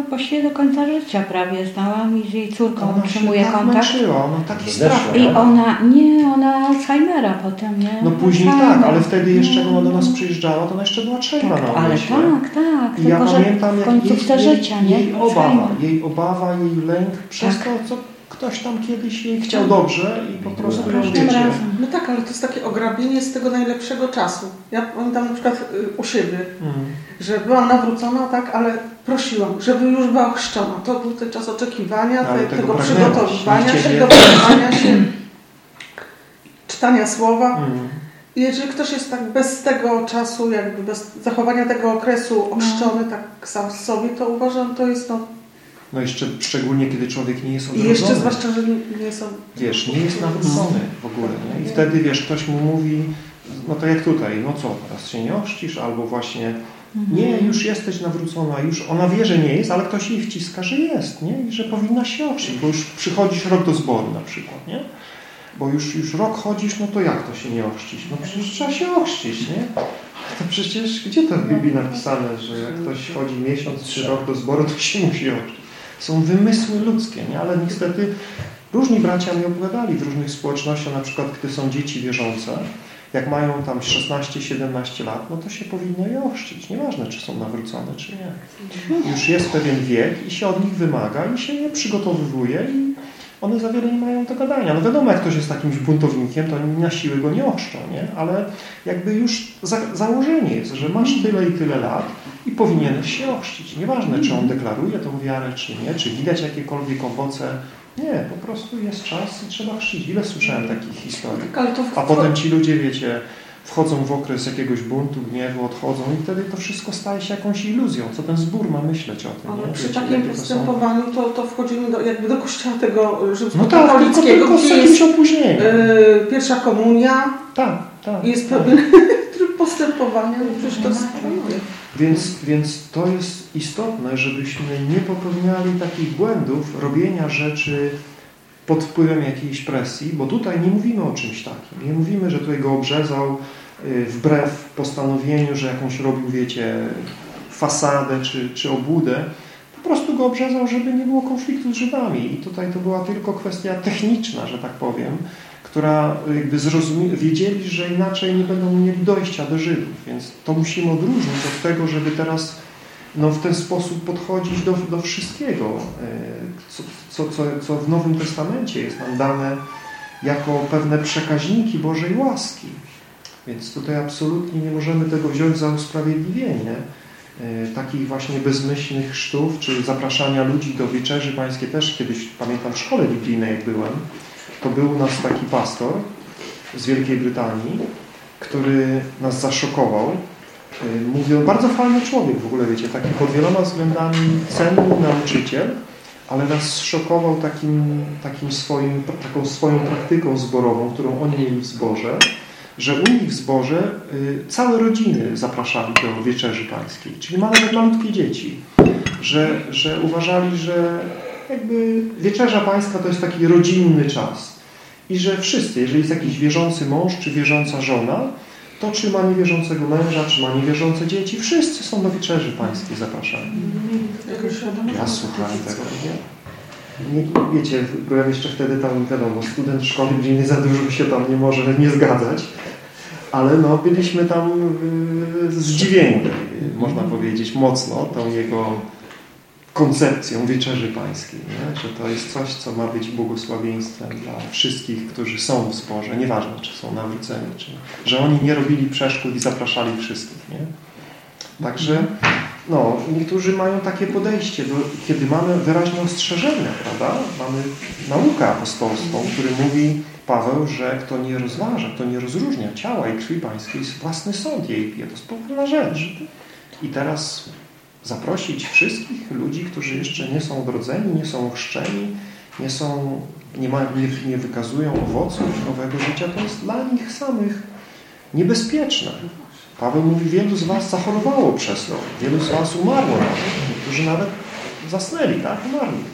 właściwie do końca życia prawie znałam i z jej córką Ona się utrzymuję tak kontakt. męczyła, ona taki strach I miała. ona, nie, ona Alzheimera potem, nie? No później Alzheimer. tak, ale wtedy jeszcze jak ona do nas No. przyjeżdżała, to ona jeszcze była trzeźwa Tak, na ale tak, tak. I ja tylko, że pamiętam, jak jej, życia, nie? jej obawa, jej obawa, jej lęk przez Tak. to, co ktoś tam kiedyś jej chciał dobrze i po prostu ją, wiecie, razem. No tak, ale to jest takie ograbienie z tego najlepszego czasu. Ja pamiętam na przykład y, u siebie, mm, że byłam nawrócona, tak, ale prosiłam, żeby już była ochrzczona. To był ten czas oczekiwania, te, tego tego przygotowywania się, przygotowywania się, *clears throat* czytania słowa. I jeżeli ktoś jest tak bez tego czasu, jakby bez zachowania tego okresu ochrzczony tak sam w sobie, to uważam, to jest no... No jeszcze szczególnie, kiedy człowiek nie jest I odrodzony. jeszcze zwłaszcza, że nie, nie są... Wiesz, nie jest nawrócony w ogóle. Nie? I wtedy, wiesz, ktoś mu mówi, no to jak tutaj, no co, teraz się nie ochrzcisz, albo właśnie nie, już jesteś nawrócona, już ona wie, że nie jest, ale ktoś jej wciska, że jest, nie? I że powinna się ochrzcić, bo już przychodzisz rok do zboru na przykład, nie? Bo już, już rok chodzisz, no to jak to się nie ochrzcić? No przecież trzeba się ochrzcić, nie? *laughs* To przecież gdzie to w Biblii napisane, że jak ktoś chodzi miesiąc czy rok do zboru, to się musi ochrzcić? Są wymysły ludzkie, nie? Ale niestety Różni bracia mi opowiadali w różnych społecznościach, na przykład gdy są dzieci wierzące, jak mają tam 16-17 lat, no to się powinno je ochrzcić. Nieważne, czy są nawrócone, czy nie. Już jest pewien wiek i się od nich wymaga i się je przygotowywuje i one za wiele nie mają do gadania. No wiadomo, jak ktoś jest takimś buntownikiem, to na siłę go nie ochrzczą, nie? Ale jakby już za, założenie jest, że masz tyle i tyle lat i powinieneś się ochrzcić. Nieważne, czy on deklaruje tą wiarę, czy nie, czy widać jakiekolwiek owoce. Nie, po prostu jest czas i trzeba chrzcić. Ile słyszałem takich historii. To A potem ci ludzie, wiecie, wchodzą w okres jakiegoś buntu, gniewu, odchodzą i wtedy to wszystko staje się jakąś iluzją. Co ten zbór ma myśleć o tym? Ale nie? przy Wiecie, takim jakie to są- postępowaniu to, to wchodzimy do, jakby do kościoła tego No tak, rzymskokatolickiego, tylko z gdzie jakimś jest opóźnieniem. e, pierwsza komunia, Tak, tak. jest tak. pewien *laughs* tryb postępowania, no przecież to. Więc, więc to jest istotne, żebyśmy nie popełniali takich błędów robienia rzeczy pod wpływem jakiejś presji, bo tutaj nie mówimy o czymś takim. Nie mówimy, że tutaj go obrzezał y, wbrew postanowieniu, że jakąś robił, wiecie, fasadę czy, czy obłudę. Po prostu go obrzezał, żeby nie było konfliktu z Żydami. I tutaj to była tylko kwestia techniczna, że tak powiem, która jakby zrozumie, wiedzieli, że inaczej nie będą mieli dojścia do Żydów. Więc to musimy odróżnić od tego, żeby teraz no, w ten sposób podchodzić do, do wszystkiego, e, co, co, co, w Nowym Testamencie jest nam dane jako pewne przekaźniki Bożej łaski. Więc tutaj absolutnie nie możemy tego wziąć za usprawiedliwienie e, takich właśnie bezmyślnych chrztów, czy zapraszania ludzi do wieczerzy pańskiej. Też kiedyś, pamiętam, w szkole biblijnej byłem, to był u nas taki pastor z Wielkiej Brytanii, który nas zaszokował. Y, Mówił, bardzo fajny człowiek w ogóle, wiecie, taki pod wieloma względami cenny nauczyciel, ale nas szokował takim, takim swoim, taką swoją praktyką zborową, którą oni mieli w zborze, że u nich w zborze y, całe rodziny zapraszali do wieczerzy pańskiej, czyli nawet malutkie dzieci, że, że uważali, że jakby wieczerza pańska to jest taki rodzinny czas. I że wszyscy, jeżeli jest jakiś wierzący mąż czy wierząca żona, to czy ma niewierzącego męża, czy ma niewierzące dzieci, wszyscy są do wieczerzy pańskiej zapraszani. Ja słuchałem tego, nie? nie wiecie, byłem jeszcze wtedy tam, wiadomo, student szkoły biblijnej, za dużo się tam nie może nie zgadzać, ale no, byliśmy tam yy, zdziwieni, yy, można powiedzieć, mocno tą jego koncepcją Wieczerzy Pańskiej, nie? że to jest coś, co ma być błogosławieństwem dla wszystkich, którzy są w zborze, nieważne, czy są nawróceni, czy że oni nie robili przeszkód i zapraszali wszystkich. Nie? Także no, niektórzy mają takie podejście, kiedy mamy wyraźne ostrzeżenia, prawda? Mamy naukę apostolską, który mówi Paweł, że kto nie rozważa, kto nie rozróżnia ciała i krwi pańskiej, własny sąd jej pije. To jest powolna rzecz. I teraz zaprosić wszystkich ludzi, którzy jeszcze nie są odrodzeni, nie są ochrzczeni, nie, są, nie, ma, nie, nie wykazują owoców nowego życia, to jest dla nich samych niebezpieczne. Paweł mówi, wielu z was zachorowało przez to, wielu z was umarło nawet, niektórzy nawet zasnęli, tak, umarli.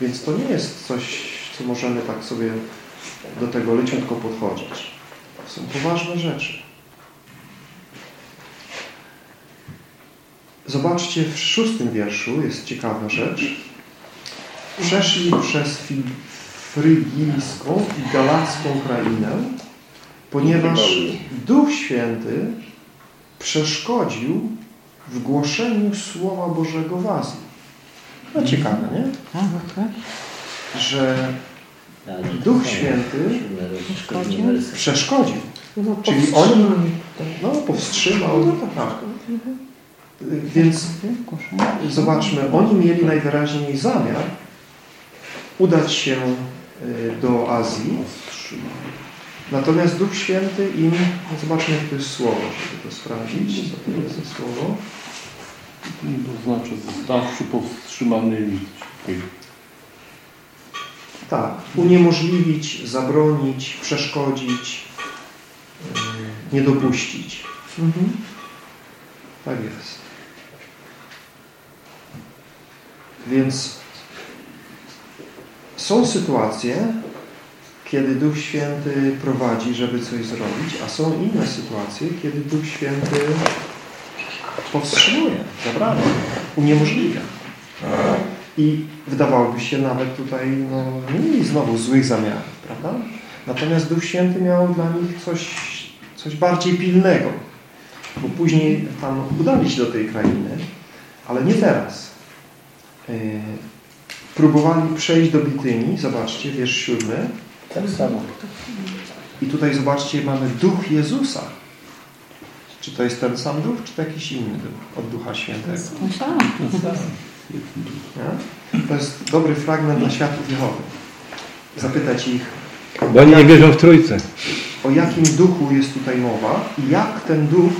Więc to nie jest coś, co możemy tak sobie do tego leciutko podchodzić. To są poważne rzeczy. Zobaczcie, w szóstym wierszu jest ciekawa rzecz. Przeszli przez frygijską i galacką krainę, ponieważ Duch Święty przeszkodził w głoszeniu Słowa Bożego w Azji. No ciekawe, nie? Że Duch Święty przeszkodził. No, Czyli oni, no powstrzymał, tak. Więc zobaczmy, oni mieli najwyraźniej zamiar udać się y, do Azji, natomiast Duch Święty im, no zobaczmy jak to jest słowo, żeby to sprawdzić, co to jest za słowo. To znaczy zawsze powstrzymanymi. Tak, uniemożliwić, zabronić, przeszkodzić, y, nie dopuścić. Mhm. Tak jest. Więc są sytuacje, kiedy Duch Święty prowadzi, żeby coś zrobić, a są inne sytuacje, kiedy Duch Święty powstrzymuje, zabrania, uniemożliwia. I wydawałoby się nawet tutaj, no, mieli znowu złych zamiarów, prawda? Natomiast Duch Święty miał dla nich coś, coś bardziej pilnego. Bo później tam udali się do tej krainy, ale nie teraz. Yy, próbowali przejść do Bityni, zobaczcie, wiersz siódmy. Tak samo. I tutaj zobaczcie, mamy Duch Jezusa. Czy to jest ten sam Duch, czy to jakiś inny Duch od Ducha Świętego? Ten sam. Nie? To jest dobry fragment dla światów Jehowy. Zapytać ich, Bo oni nie wierzą w Trójcę. o jakim duchu jest tutaj mowa i jak ten duch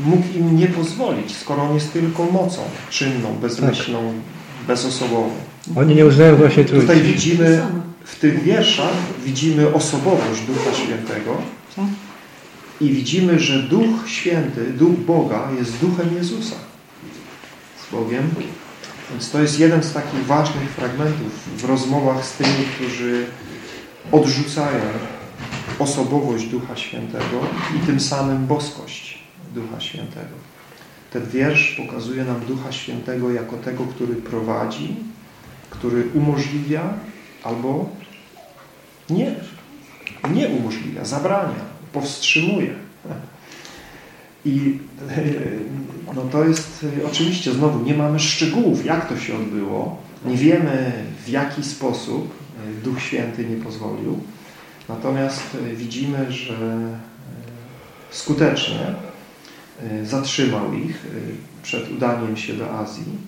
mógł im nie pozwolić, skoro on jest tylko mocą czynną, bezmyślną, bezosobową. Oni nie uznają właśnie Trójcy. Tutaj widzimy, w tych wierszach widzimy osobowość Ducha Świętego Tak. i widzimy, że Duch Święty, Duch Boga jest Duchem Jezusa z Bogiem. Więc to jest jeden z takich ważnych fragmentów w rozmowach z tymi, którzy odrzucają osobowość Ducha Świętego i tym samym boskość Ducha Świętego. Ten wiersz pokazuje nam Ducha Świętego jako tego, który prowadzi, który umożliwia albo nie, nie umożliwia, zabrania, powstrzymuje. I no to jest oczywiście znowu nie mamy szczegółów, jak to się odbyło. Nie wiemy w jaki sposób Duch Święty nie pozwolił. Natomiast widzimy, że skutecznie zatrzymał ich przed udaniem się do Azji.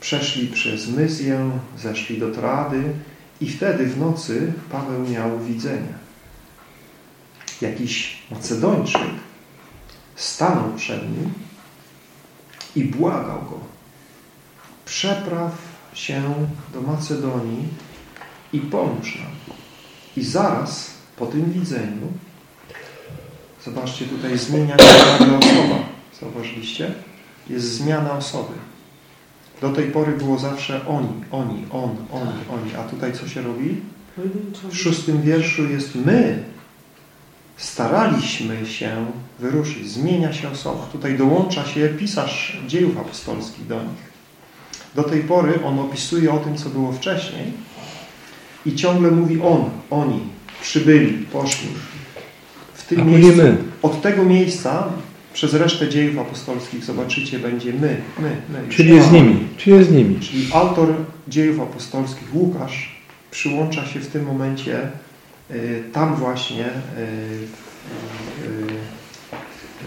Przeszli przez Myzję, zeszli do Troady i wtedy w nocy Paweł miał widzenie. Jakiś Macedończyk stanął przed nim i błagał go. Przepraw się do Macedonii i pomóż nam. I zaraz po tym widzeniu, zobaczcie, tutaj zmienia się nagle osoba. Zauważyliście? Jest zmiana osoby. Do tej pory było zawsze oni, oni, on, oni, oni. A tutaj co się robi? W szóstym wierszu jest my. Staraliśmy się wyruszyć. Zmienia się osoba. Tutaj dołącza się pisarz dziejów apostolskich do nich. Do tej pory on opisuje o tym, co było wcześniej i ciągle mówi on, oni, przybyli, poszli. W tym miejscu, my. od tego miejsca przez resztę dziejów apostolskich zobaczycie, będzie my, my, my. Czyli jest z nimi. Czyli jest z nimi. Czyli autor dziejów apostolskich, Łukasz, przyłącza się w tym momencie y, tam właśnie y,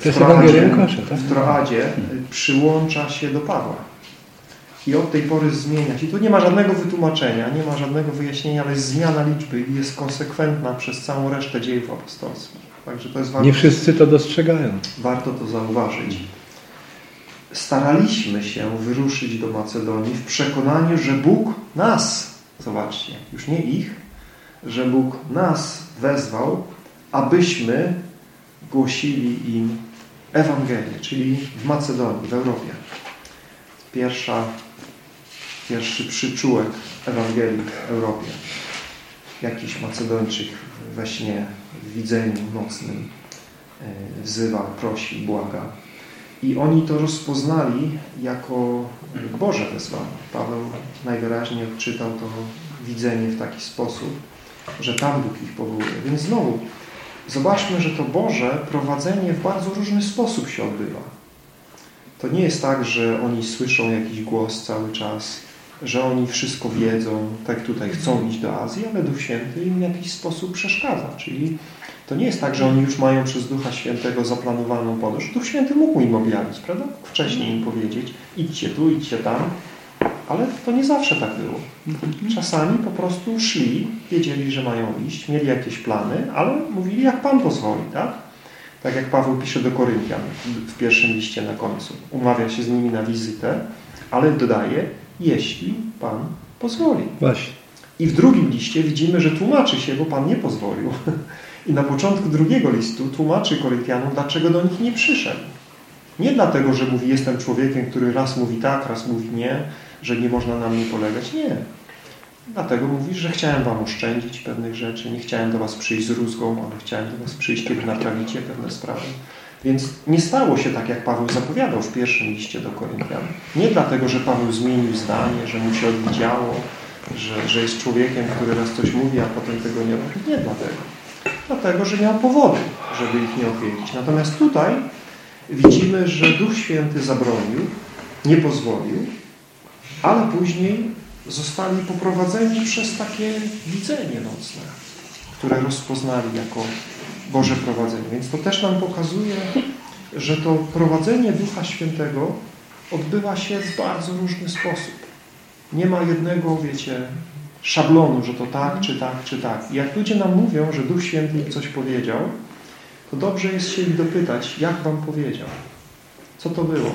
y, jest Troadzie- w Troadzie przyłącza się do Pawła. I od tej pory zmienia się. Tu nie ma żadnego wytłumaczenia, nie ma żadnego wyjaśnienia, ale jest zmiana liczby i jest konsekwentna przez całą resztę dziejów apostolskich. Także to jest warto, Nie wszyscy to dostrzegają. warto to zauważyć. Staraliśmy się wyruszyć do Macedonii w przekonaniu, że Bóg nas, zobaczcie, już nie ich, że Bóg nas wezwał, abyśmy głosili im Ewangelię, czyli w Macedonii, w Europie. Pierwsza, pierwszy przyczółek Ewangelii w Europie. Jakiś Macedończyk we śnie, w widzeniu nocnym e, wzywa, prosi, błaga. I oni to rozpoznali jako Boże wezwanie. Paweł najwyraźniej odczytał to widzenie w taki sposób, że tam Bóg ich powołuje. Więc znowu, zobaczmy, że to Boże prowadzenie w bardzo różny sposób się odbywa. To nie jest tak, że oni słyszą jakiś głos cały czas, że oni wszystko wiedzą, tak tutaj chcą iść do Azji, ale Duch Święty im w jakiś sposób przeszkadza. Czyli to nie jest tak, że oni już mają przez Ducha Świętego zaplanowaną podróż. Duch Święty mógł im objawić, prawda? Wcześniej im powiedzieć, idźcie tu, idźcie tam, ale to nie zawsze tak było. Czasami po prostu szli, wiedzieli, że mają iść, mieli jakieś plany, ale mówili, jak Pan pozwoli, tak? Tak jak Paweł pisze do Koryntian w pierwszym liście na końcu. Umawia się z nimi na wizytę, ale dodaje, jeśli Pan pozwoli. Właśnie. I w drugim liście widzimy, że tłumaczy się, bo Pan nie pozwolił. I na początku drugiego listu tłumaczy Koryntianom, dlaczego do nich nie przyszedł. Nie dlatego, że mówi, jestem człowiekiem, który raz mówi tak, raz mówi nie, że nie można na mnie polegać. Nie. Dlatego mówi, że chciałem wam oszczędzić pewnych rzeczy, nie chciałem do was przyjść z rózgą, ale chciałem do was przyjść, kiedy naprawicie pewne sprawy. Więc nie stało się tak, jak Paweł zapowiadał w pierwszym liście do Koryntian. Nie dlatego, że Paweł zmienił zdanie, że mu się odwidziało, że, że jest człowiekiem, który raz coś mówi, a potem tego nie robi. Nie dlatego. Dlatego, że miał powody, żeby ich nie odwiedzić. Natomiast tutaj widzimy, że Duch Święty zabronił, nie pozwolił, ale później zostali poprowadzeni przez takie widzenie nocne, które rozpoznali jako Boże prowadzenie. Więc to też nam pokazuje, że to prowadzenie Ducha Świętego odbywa się w bardzo różny sposób. Nie ma jednego, wiecie, szablonu, że to tak, czy tak, czy tak. I jak ludzie nam mówią, że Duch Święty coś powiedział, to dobrze jest się ich dopytać, jak Wam powiedział. Co to było?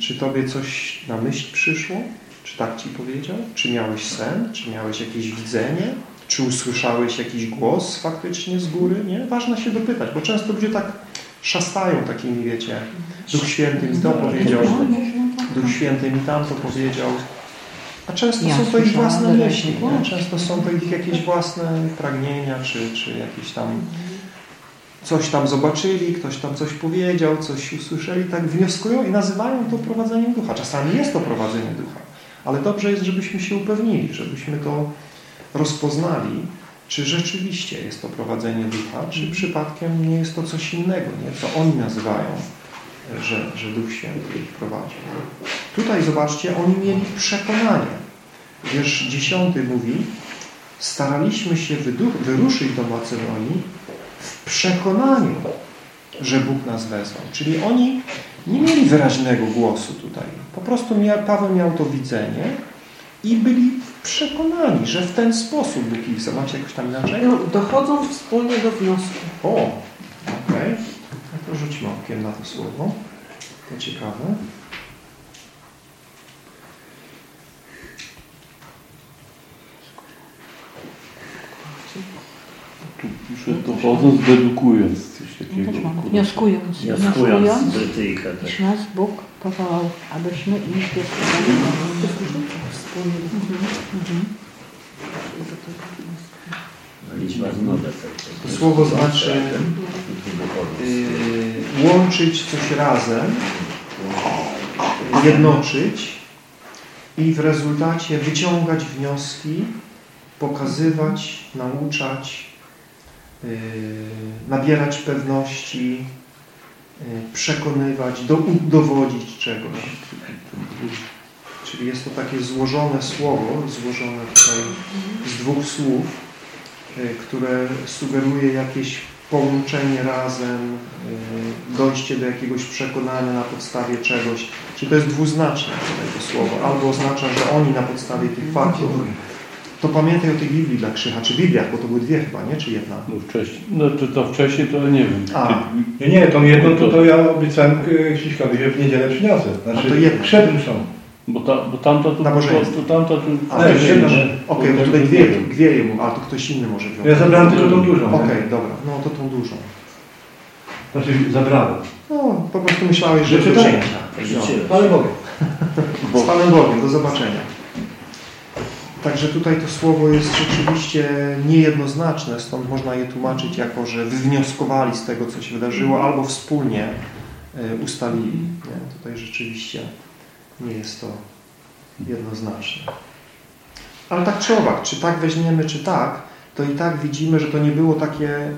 Czy Tobie coś na myśl przyszło? Czy tak Ci powiedział? Czy miałeś sen? Czy miałeś jakieś widzenie? Czy usłyszałeś jakiś głos faktycznie z góry? Nie? Ważne się dopytać, bo często ludzie tak szastają takimi, wiecie, Duch Święty mi to powiedział, Duch Święty mi tamto powiedział. A często są to ich własne myśli, nie? często są to ich jakieś własne pragnienia, czy, czy jakieś tam coś tam zobaczyli, ktoś tam coś powiedział, coś usłyszeli, tak wnioskują i nazywają to prowadzeniem ducha. Czasami jest to prowadzenie ducha, ale dobrze jest, żebyśmy się upewnili, żebyśmy to rozpoznali, czy rzeczywiście jest to prowadzenie ducha, czy przypadkiem nie jest to coś innego, nie? co oni nazywają, że, że Duch Święty ich prowadzi. Tutaj zobaczcie, oni mieli przekonanie. Wiersz dziesiąty mówi, staraliśmy się wyruszyć do Macedonii w przekonaniu, że Bóg nas wezwał. Czyli oni nie mieli wyraźnego głosu tutaj. Po prostu Paweł miał to widzenie i byli przekonani, że w ten sposób Bóg ich. Macie jakoś tam inaczej? No, dochodzą wspólnie do wniosku. O, okej. No to rzućmy okiem na to słowo. To ciekawe. Tu pisze dochodząc, dedukując coś takiego. mam. Wnioskując, Wnioskując wnioskując, Brytyjka. Tak. iż nas Bóg powołał, abyśmy im zwiastowali Mhm. Znowu. To słowo znaczy yy, łączyć coś razem, jednoczyć i w rezultacie wyciągać wnioski, pokazywać, nauczać, yy, nabierać pewności, yy, przekonywać, do, udowodzić czegoś. Czyli jest to takie złożone słowo, złożone tutaj z dwóch słów, y, które sugeruje jakieś połączenie razem, y, dojście do jakiegoś przekonania na podstawie czegoś. Czyli to jest dwuznaczne tutaj to słowo. Albo oznacza, że oni na podstawie tych faktów, to pamiętaj o tej Biblii dla Krzycha, czy Bibliach, bo to były dwie chyba, nie? Czy jedna? No wcześniej. No to, to wcześniej to nie wiem. A. Nie, nie, tą jedną to, to ja obiecałem y, Krzyśkowi, że w niedzielę przyniosę. Znaczy, A to jedno. przed mszą. Bo, ta, bo tamta tu, Nabożeństwo. to, tamta tu Ale to jedna, Okej, bo tutaj dwie, dwie jemu, a to ktoś inny może wziąć. Ja zabrałem tylko tą dużą. Okej, nie? dobra, no to tą dużą. Znaczy zabrałem. No, po prostu myślałeś, że Do czytania. Życzyłem. Ale mogę. Z Panem Bogiem, do zobaczenia. Także tutaj to słowo jest rzeczywiście niejednoznaczne, stąd można je tłumaczyć jako, że wywnioskowali z tego, co się wydarzyło, albo wspólnie e, ustalili. Nie? Tutaj rzeczywiście nie jest to jednoznaczne. Ale tak czy owak, czy tak weźmiemy, czy tak, to i tak widzimy, że to nie było takie,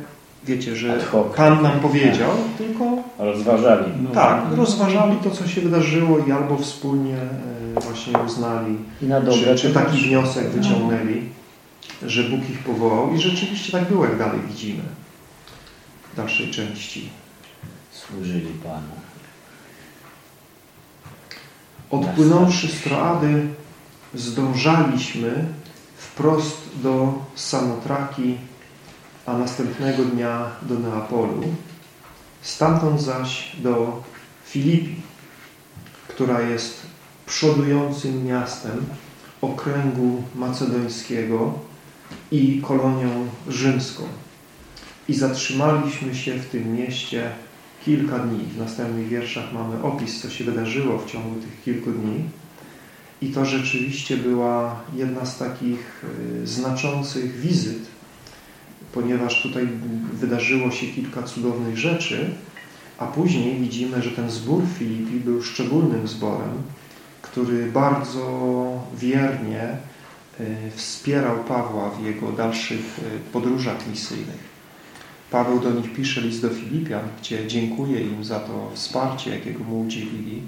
wiecie, że. Pan nam powiedział, tylko Rozważali. No, tak, rozważali to, co się wydarzyło i albo wspólnie e, właśnie uznali, I na dobre czy, czy czy taki też- wniosek wyciągnęli, że Bóg ich powołał i rzeczywiście tak było, jak dalej widzimy w dalszej części. Służyli Panu. Odpłynąwszy z Troady, zdążaliśmy wprost do Samotraki, a następnego dnia do Neapolu, stamtąd zaś do Filipi, która jest przodującym miastem okręgu macedońskiego i kolonią rzymską. I zatrzymaliśmy się w tym mieście kilka dni. W następnych wierszach mamy opis, co się wydarzyło w ciągu tych kilku dni. I to rzeczywiście była jedna z takich y, znaczących wizyt, ponieważ tutaj wydarzyło się kilka cudownych rzeczy, A później widzimy, że ten zbór Filipi był szczególnym zborem, który bardzo wiernie y, wspierał Pawła w jego dalszych y, podróżach misyjnych. Paweł do nich pisze list do Filipian, gdzie dziękuje im za to wsparcie, jakiego mu udzielili.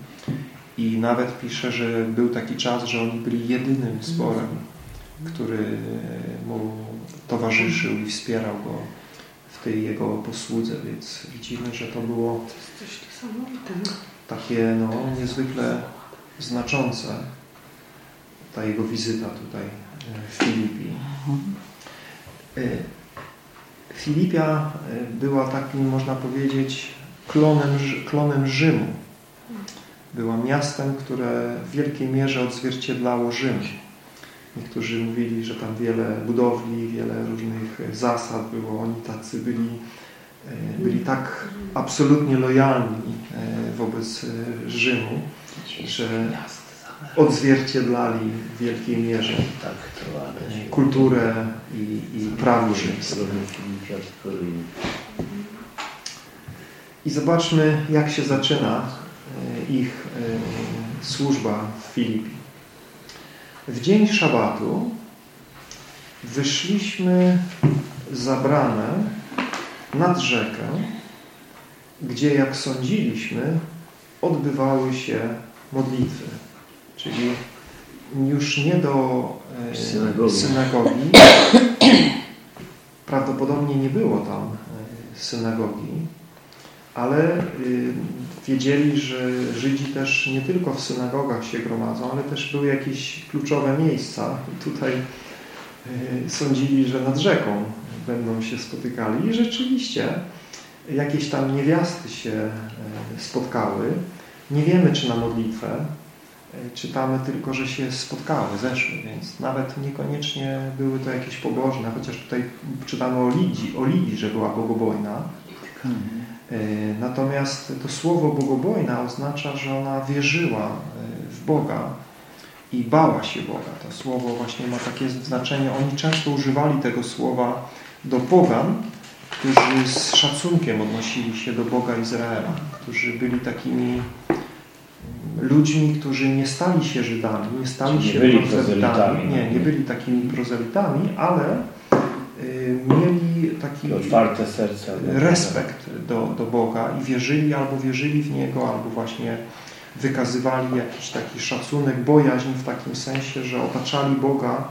I nawet pisze, że był taki czas, że oni byli jedynym zborem, który mu towarzyszył i wspierał go w tej jego posłudze, więc widzimy, że to było takie no, niezwykle znaczące ta jego wizyta tutaj w Filipi. Filipia e, była takim, można powiedzieć, klonem, klonem Rzymu. Była miastem, które w wielkiej mierze odzwierciedlało Rzym. Niektórzy mówili, że tam wiele budowli, wiele różnych zasad było. Oni tacy byli, e, byli tak absolutnie lojalni e, wobec Rzymu, że odzwierciedlali w wielkiej mierze Tak, kulturę i, i prawo rzymskie. I zobaczmy, jak się zaczyna e, ich e, służba w Filipi. W dzień szabatu wyszliśmy za bramę nad rzekę, gdzie, jak sądziliśmy, odbywały się modlitwy. Czyli już nie do e, Synagogi. synagogi. Prawdopodobnie nie było tam e, synagogi, ale y, wiedzieli, że Żydzi też nie tylko w synagogach się gromadzą, ale też były jakieś kluczowe miejsca. I tutaj y, sądzili, że nad rzeką będą się spotykali i rzeczywiście jakieś tam niewiasty się e, spotkały. Nie wiemy, czy na modlitwę. E, Czytamy tylko, że się spotkały, zeszły, więc nawet niekoniecznie były to jakieś pobożne, chociaż tutaj czytamy o Lidii, o Lidii że była bogobojna. E, Natomiast to słowo bogobojna oznacza, że ona wierzyła e, w Boga i bała się Boga. To słowo właśnie ma takie znaczenie. Oni często używali tego słowa do pogan, którzy z szacunkiem odnosili się do Boga Izraela, którzy byli takimi ludźmi, którzy nie stali się Żydami, nie stali Czyli nie się byli prozelitami. Nie, no. nie byli takimi prozelitami, ale y, mieli taki otwarte serca. respekt do, do Boga i wierzyli albo wierzyli w Niego, albo właśnie wykazywali jakiś taki szacunek, bojaźń w takim sensie, że otaczali Boga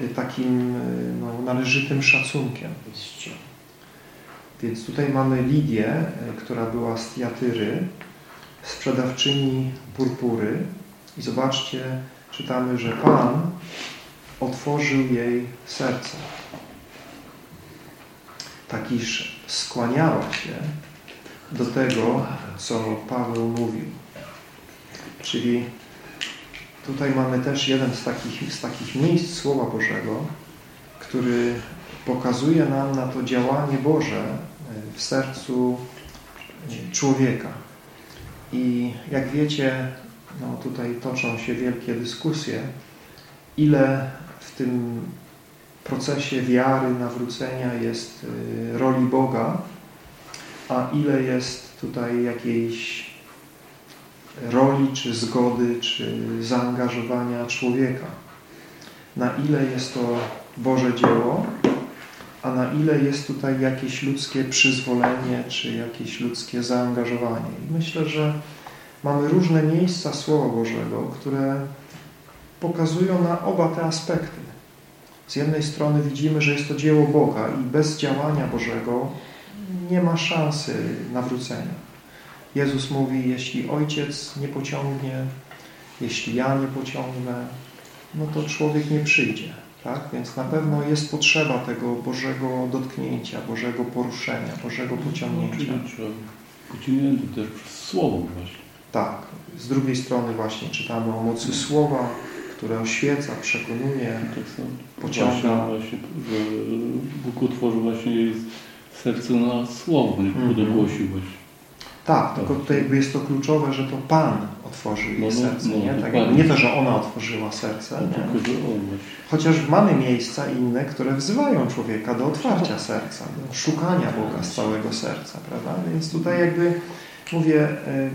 y, takim y, no, należytym szacunkiem. Więc tutaj mamy Lidię, która była z Tiatyry, sprzedawczyni purpury i zobaczcie, czytamy, że Pan otworzył jej serce tak iż skłaniała się do tego, co Paweł mówił. Czyli tutaj mamy też jeden z takich, z takich miejsc Słowa Bożego, który pokazuje nam na to działanie Boże w sercu człowieka. I jak wiecie, no tutaj toczą się wielkie dyskusje, ile w tym procesie wiary, nawrócenia jest y, roli Boga, a ile jest tutaj jakiejś roli, czy zgody, czy zaangażowania człowieka. Na ile jest to Boże dzieło, a na ile jest tutaj jakieś ludzkie przyzwolenie, czy jakieś ludzkie zaangażowanie. I myślę, że mamy różne miejsca Słowa Bożego, które pokazują na oba te aspekty. Z jednej strony widzimy, że jest to dzieło Boga i bez działania Bożego nie ma szansy nawrócenia. Jezus mówi, jeśli Ojciec nie pociągnie, jeśli ja nie pociągnę, no to człowiek nie przyjdzie. Tak? Więc na pewno jest potrzeba tego Bożego dotknięcia, Bożego poruszenia, Bożego pociągnięcia. Pociągnięty też przez słowo właśnie. Tak. Z drugiej strony właśnie czytamy o mocy Słowa, które oświeca, przekonuje, Tak pociąga. Właśnie, właśnie, że Bóg otworzył właśnie jej serce na słowo, nie które głosił właśnie. Tak, tylko tutaj jakby jest to kluczowe, że to Pan otworzył jej No, no, serce, no, nie? Tak nie to, że ona otworzyła serce, nie? Chociaż mamy miejsca inne, które wzywają człowieka do otwarcia serca, do szukania Boga z całego serca, prawda? Więc tutaj jakby mówię, e,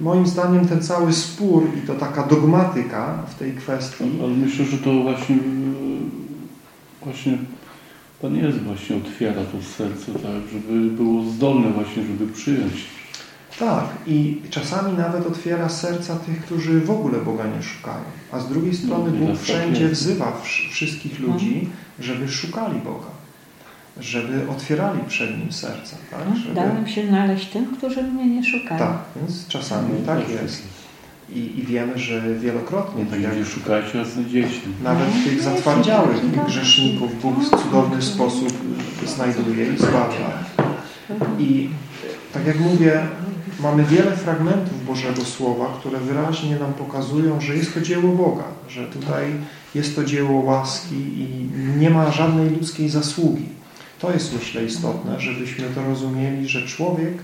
moim zdaniem ten cały spór i to taka dogmatyka w tej kwestii. Ale myślę, że to właśnie, właśnie Pan Jezus właśnie otwiera to serce, tak, żeby było zdolne właśnie, żeby przyjąć. Tak, i czasami nawet otwiera serca tych, którzy w ogóle Boga nie szukają. A z drugiej strony No, Bóg tak wszędzie wzywa wsz- wszystkich ludzi, żeby szukali Boga. Żeby otwierali przed Nim serca. Tak? Żeby... Dałem się znaleźć tym, którzy mnie nie szukają. tak, więc czasami tak jest. I, I wiemy, że wielokrotnie, tak jak szukajcie, a znajdziecie. Nawet tych zatwardziałych grzeszników Bóg w cudowny sposób znajduje i zbawia. I tak jak mówię, mamy wiele fragmentów Bożego Słowa, które wyraźnie nam pokazują, że jest to dzieło Boga, że tutaj jest to dzieło łaski i nie ma żadnej ludzkiej zasługi. To jest myślę istotne, żebyśmy to rozumieli, że człowiek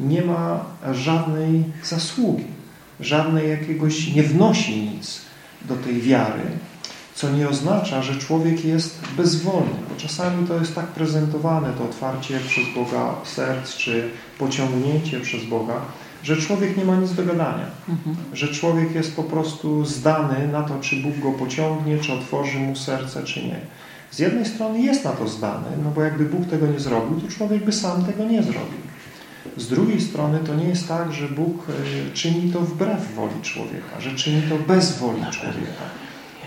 nie ma żadnej zasługi, żadnej jakiegoś, nie wnosi nic do tej wiary, co nie oznacza, że człowiek jest bezwolny, bo czasami to jest tak prezentowane, to otwarcie przez Boga serc, czy pociągnięcie przez Boga, że człowiek nie ma nic do gadania, że człowiek jest po prostu zdany na to, czy Bóg go pociągnie, czy otworzy mu serce, czy nie. Z jednej strony jest na to zdany, no bo jakby Bóg tego nie zrobił, to człowiek by sam tego nie zrobił. Z drugiej strony to nie jest tak, że Bóg y, czyni to wbrew woli człowieka, że czyni to bez woli człowieka.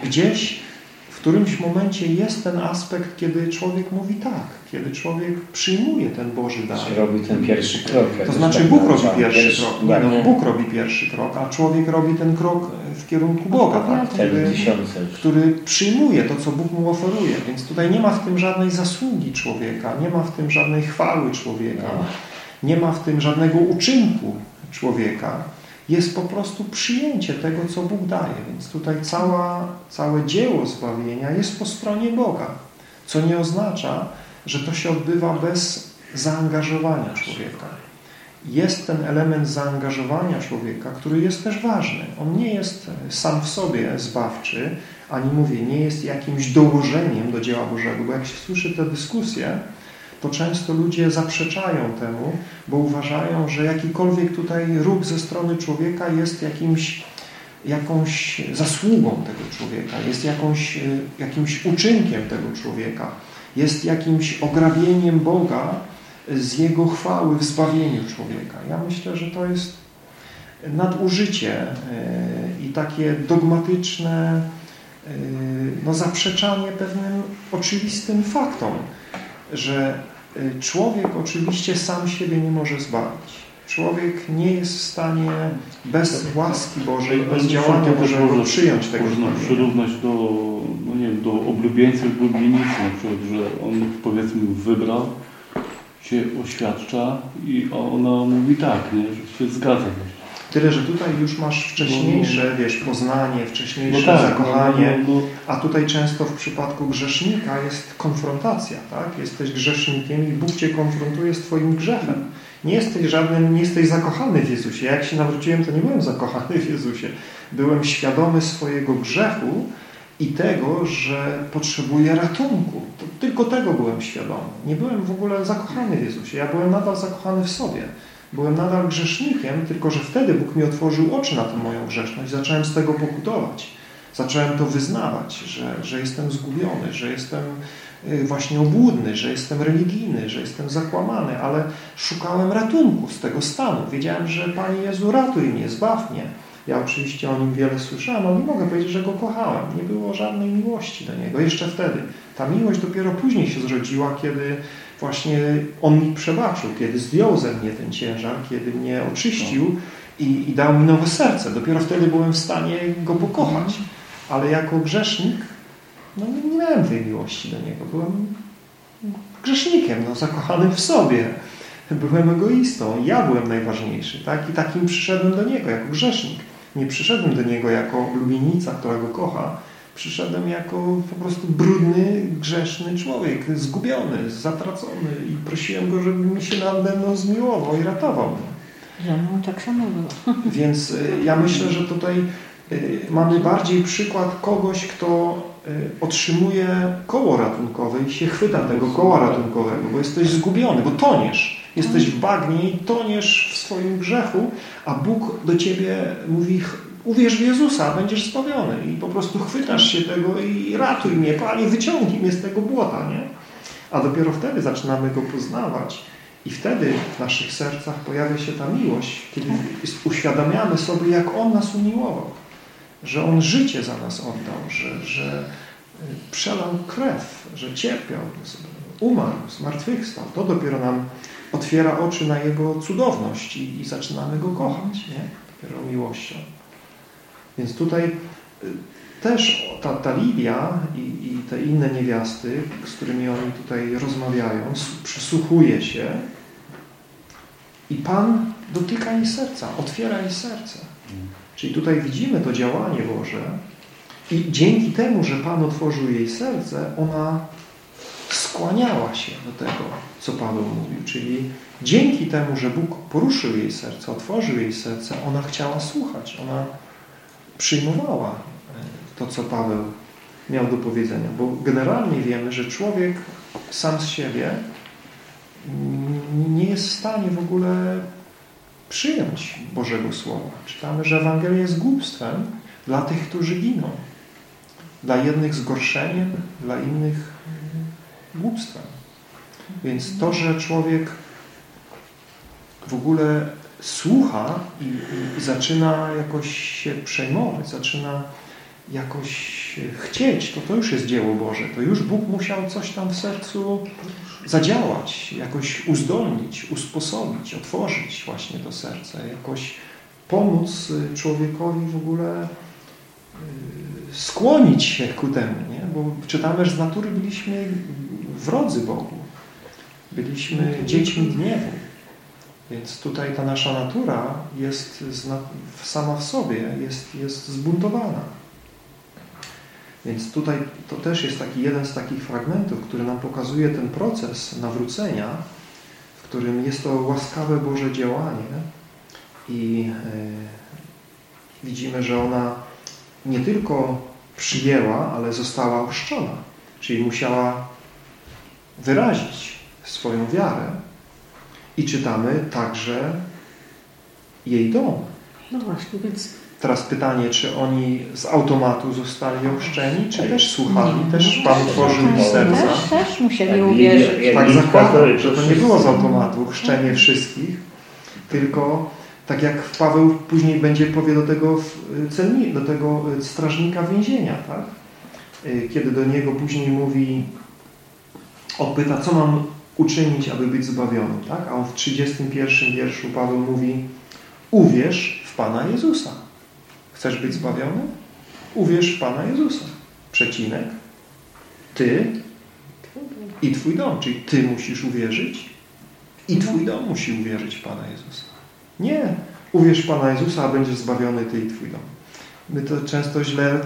Gdzieś w którymś momencie jest ten aspekt, kiedy człowiek mówi tak, kiedy człowiek przyjmuje ten Boży dar. Robi ten pierwszy krok. To znaczy tak Bóg robi nazwałem. pierwszy krok. Nie, no, Bóg robi pierwszy krok, a człowiek robi ten krok w kierunku Boga, tak? Wtedy który, tysiące. który przyjmuje to, co Bóg mu oferuje. Więc tutaj nie ma w tym żadnej zasługi człowieka, nie ma w tym żadnej chwały człowieka, nie ma w tym żadnego uczynku człowieka. Jest po prostu przyjęcie tego, co Bóg daje. Więc tutaj cała, całe dzieło zbawienia jest po stronie Boga. Co nie oznacza, że to się odbywa bez zaangażowania człowieka. Jest ten element zaangażowania człowieka, który jest też ważny. On nie jest sam w sobie zbawczy, ani mówię, nie jest jakimś dołożeniem do dzieła Bożego, bo jak się słyszy te dyskusje, to często ludzie zaprzeczają temu, bo uważają, że jakikolwiek tutaj ruch ze strony człowieka jest jakimś, jakąś zasługą tego człowieka, jest jakąś, y, jakimś uczynkiem tego człowieka, jest jakimś ograbieniem Boga z Jego chwały w zbawieniu człowieka. Ja myślę, że to jest nadużycie y, i takie dogmatyczne y, no, zaprzeczanie pewnym oczywistym faktom, że y, człowiek oczywiście sam siebie nie może zbawić. Człowiek nie jest w stanie bez łaski Bożej, bez działania To też Bożego można- przyjąć tego Można zbawienia. przyrównać do, no nie wiem, do oblubieńców oblubienicy, na przykład, że on powiedzmy wybrał, się oświadcza i ona mówi tak, nie, że się zgadza. Tyle, że tutaj już masz wcześniejsze, wiesz, poznanie, wcześniejsze No tak, zakochanie, no, no, a tutaj często w przypadku grzesznika jest konfrontacja, tak? Jesteś grzesznikiem i Bóg Cię konfrontuje z Twoim grzechem. Nie jesteś żadnym, nie jesteś zakochany w Jezusie. Jak się nawróciłem, to nie byłem zakochany w Jezusie. Byłem świadomy swojego grzechu i tego, że potrzebuję ratunku. To tylko tego byłem świadomy. Nie byłem w ogóle zakochany w Jezusie. Ja byłem nadal zakochany w sobie. Byłem nadal grzesznikiem, tylko że wtedy Bóg mi otworzył oczy na tę moją grzeszność. Zacząłem z tego pokutować. Zacząłem to wyznawać, że, że jestem zgubiony, że jestem y, właśnie obłudny, że jestem religijny, że jestem zakłamany, ale szukałem ratunku z tego stanu. Wiedziałem, że Panie Jezu, ratuj mnie, zbaw mnie. Ja oczywiście o nim wiele słyszałem, ale nie mogę powiedzieć, że go kochałem. Nie było żadnej miłości do niego. Jeszcze wtedy. Ta miłość dopiero później się zrodziła, kiedy właśnie on mi przebaczył, kiedy zdjął ze mnie ten ciężar, kiedy mnie oczyścił i, i dał mi nowe serce. Dopiero wtedy byłem w stanie go pokochać. Ale jako grzesznik no nie, miałem tej miłości do niego. Byłem grzesznikiem, no, zakochanym w sobie. Byłem egoistą. Ja byłem najważniejszy. Tak? I takim przyszedłem do niego jako grzesznik. Nie przyszedłem do niego jako oblubienica, która go kocha. Przyszedłem jako po prostu brudny, grzeszny człowiek, zgubiony, zatracony i prosiłem go, żeby mi się nade mną zmiłował i ratował. Ze mną tak samo było. *laughs* Więc y, ja myślę, że tutaj y, mamy bardziej przykład kogoś, kto y, otrzymuje koło ratunkowe i się chwyta tego koła ratunkowego, bo jesteś zgubiony, bo toniesz. Jesteś w bagnie i toniesz w swoim grzechu, a Bóg do ciebie mówi uwierz w Jezusa, będziesz zbawiony. I po prostu chwytasz się tego i ratuj mnie, Panie, wyciągnij mnie z tego błota, nie? A dopiero wtedy zaczynamy Go poznawać i wtedy w naszych sercach pojawia się ta miłość, kiedy uświadamiamy sobie, jak On nas umiłował, że On życie za nas oddał, że, że przelał krew, że cierpiał, umarł, zmartwychwstał. To dopiero nam otwiera oczy na Jego cudowność i, i zaczynamy Go kochać, nie? Dopiero miłością. Więc tutaj y, też ta, ta i, i, te inne niewiasty, z którymi oni tutaj rozmawiają, przysłuchuje się i Pan dotyka jej serca, otwiera jej serce. Czyli tutaj widzimy to działanie Boże i dzięki temu, że Pan otworzył jej serce, ona skłaniała się do tego, co Paweł mówił. Czyli dzięki temu, że Bóg poruszył jej serce, otworzył jej serce, ona chciała słuchać, ona przyjmowała e, to, co Paweł miał do powiedzenia. Bo generalnie wiemy, że człowiek sam z siebie nie jest w stanie w ogóle przyjąć Bożego Słowa. Czytamy, że Ewangelia jest głupstwem dla tych, którzy giną. Dla jednych zgorszeniem, dla innych głupstwem. Więc to, że człowiek w ogóle słucha i, i, zaczyna jakoś się przejmować, zaczyna jakoś chcieć, to to już jest dzieło Boże. To już Bóg musiał coś tam w sercu zadziałać, jakoś uzdolnić, usposobić, otworzyć właśnie to serce, jakoś pomóc człowiekowi w ogóle y, skłonić się ku temu, nie? bo czytamy, że z natury byliśmy wrodzy Bogu. Byliśmy dziećmi gniewu. Więc tutaj ta nasza natura jest sama w sobie, jest, jest zbuntowana. Więc tutaj to też jest taki jeden z takich fragmentów, który nam pokazuje ten proces nawrócenia, w którym jest to łaskawe Boże działanie i yy, widzimy, że ona nie tylko przyjęła, ale została ochrzczona, czyli musiała wyrazić swoją wiarę i czytamy także jej dom. No właśnie, więc... Teraz pytanie, czy oni z automatu zostali ochrzczeni, czy też słuchali, też Pan tworzył ich serca. Też, też musieli uwierzyć. Tak zakładam, że to nie było z automatu chrzczenie wszystkich, tylko tak jak Paweł później będzie powie do tego, celni, do tego strażnika więzienia, tak? kiedy do niego później mówi, odpyta, co mam uczynić, aby być zbawionym. Tak? A on w 31 wierszu Paweł mówi uwierz w Pana Jezusa. Chcesz być zbawiony? Uwierz w Pana Jezusa. Przecinek. Ty i Twój dom. Czyli Ty musisz uwierzyć i Twój dom musi uwierzyć w Pana Jezusa. Nie. Uwierz w Pana Jezusa, a będziesz zbawiony Ty i Twój dom. My to często źle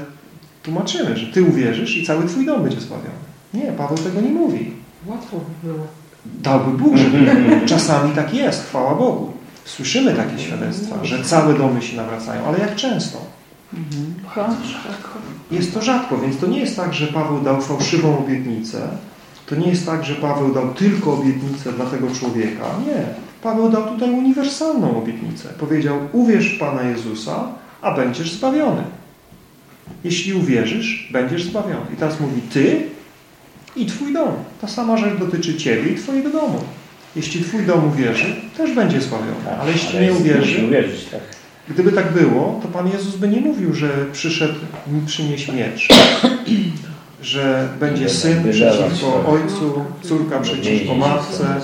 tłumaczymy, że Ty uwierzysz i cały Twój dom będzie zbawiony. Nie, Paweł tego nie mówi. Łatwo by było. Dałby Bóg, żeby czasami tak jest, chwała Bogu. Słyszymy takie świadectwa, że całe domy się nawracają, ale jak często? Jest to rzadko, więc to nie jest tak, że Paweł dał fałszywą obietnicę. To nie jest tak, że Paweł dał tylko obietnicę dla tego człowieka. Nie. Paweł dał tutaj uniwersalną obietnicę. Powiedział, uwierz w Pana Jezusa, a będziesz zbawiony. Jeśli uwierzysz, będziesz zbawiony. I teraz mówi, ty i Twój dom. Ta sama rzecz dotyczy Ciebie i Twojego domu. Jeśli Twój dom uwierzy, też będzie zbawiony. Ale jeśli nie uwierzy, uwierzyć, tak. gdyby tak było, to Pan Jezus by nie mówił, że przyszedł mi przynieść miecz. Że będzie syn przeciwko ojcu, córka przeciwko matce.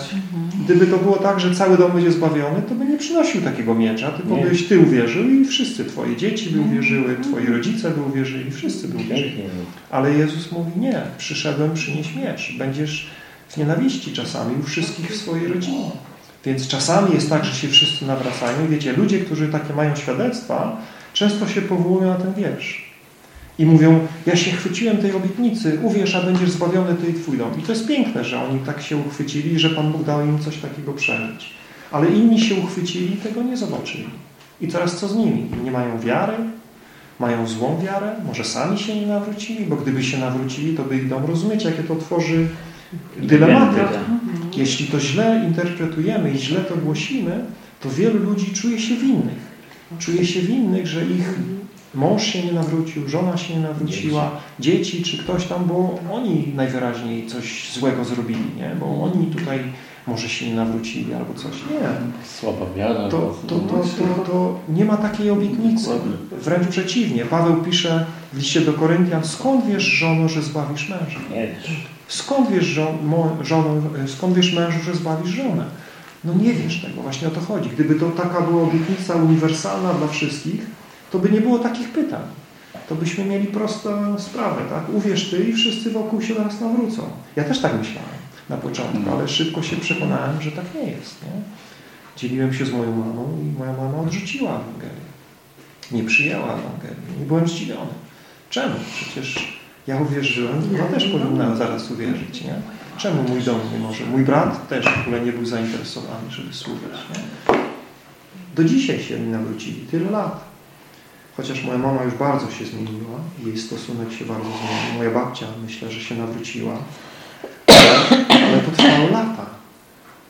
Gdyby to było tak, że cały dom będzie zbawiony, to by nie przynosił takiego miecza, tylko nie. byś Ty uwierzył i wszyscy Twoje dzieci by uwierzyły, Twoi rodzice by uwierzyli, wszyscy by uwierzyli. Ale Jezus mówi, nie, przyszedłem przynieść miecz. Będziesz w nienawiści czasami u wszystkich w swojej rodzinie. Więc czasami jest tak, że się wszyscy nawracają. Wiecie, ludzie, którzy takie mają świadectwa, często się powołują na ten wiersz. I mówią, ja się chwyciłem tej obietnicy, uwierz, a będziesz zbawiony Ty i Twój dom. I to jest piękne, że oni tak się uchwycili, że Pan Bóg dał im coś takiego przeżyć. Ale inni się uchwycili i tego nie zobaczyli. I teraz co z nimi? Nie mają wiary? Mają złą wiarę? Może sami się nie nawrócili? Bo gdyby się nawrócili, to by ich dom rozumieć, jakie to tworzy dylematy. Jeśli to źle interpretujemy i źle to głosimy, to wielu ludzi czuje się winnych. Czuje się winnych, że ich mąż się nie nawrócił, żona się nie nawróciła, dzieci czy ktoś tam, bo oni najwyraźniej coś złego zrobili, nie? Bo oni tutaj może się nie nawrócili albo coś. Nie. Słaba wiara. To, to, to, to, to nie ma takiej obietnicy. Wręcz przeciwnie. Paweł pisze w liście do Koryntian, skąd wiesz, żono, że zbawisz męża? Nie wiesz. Skąd wiesz, żon, mo, żono, skąd wiesz mężu, że zbawisz żonę? No nie wiesz tego, właśnie o to chodzi. Gdyby to taka była obietnica uniwersalna dla wszystkich, to by nie było takich pytań. To byśmy mieli prostą sprawę, tak? Uwierz Ty i wszyscy wokół się teraz nawrócą. Ja też tak myślałem na początku, ale szybko się przekonałem, że tak nie jest. Nie? Dzieliłem się z moją mamą i moja mama odrzuciła Ewangelię. Nie przyjęła Ewangelii. Nie byłem zdziwiony. Czemu? Przecież ja uwierzyłem, ona też powinna zaraz uwierzyć. Nie? Czemu mój dom nie może? Mój brat też w ogóle nie był zainteresowany, żeby słuchać. Nie? Do dzisiaj się nie nawrócili. Tyle lat. Chociaż moja mama już bardzo się zmieniła. Jej stosunek się bardzo zmienił. Moja babcia myślę, że się nawróciła. Ale to trwało lata.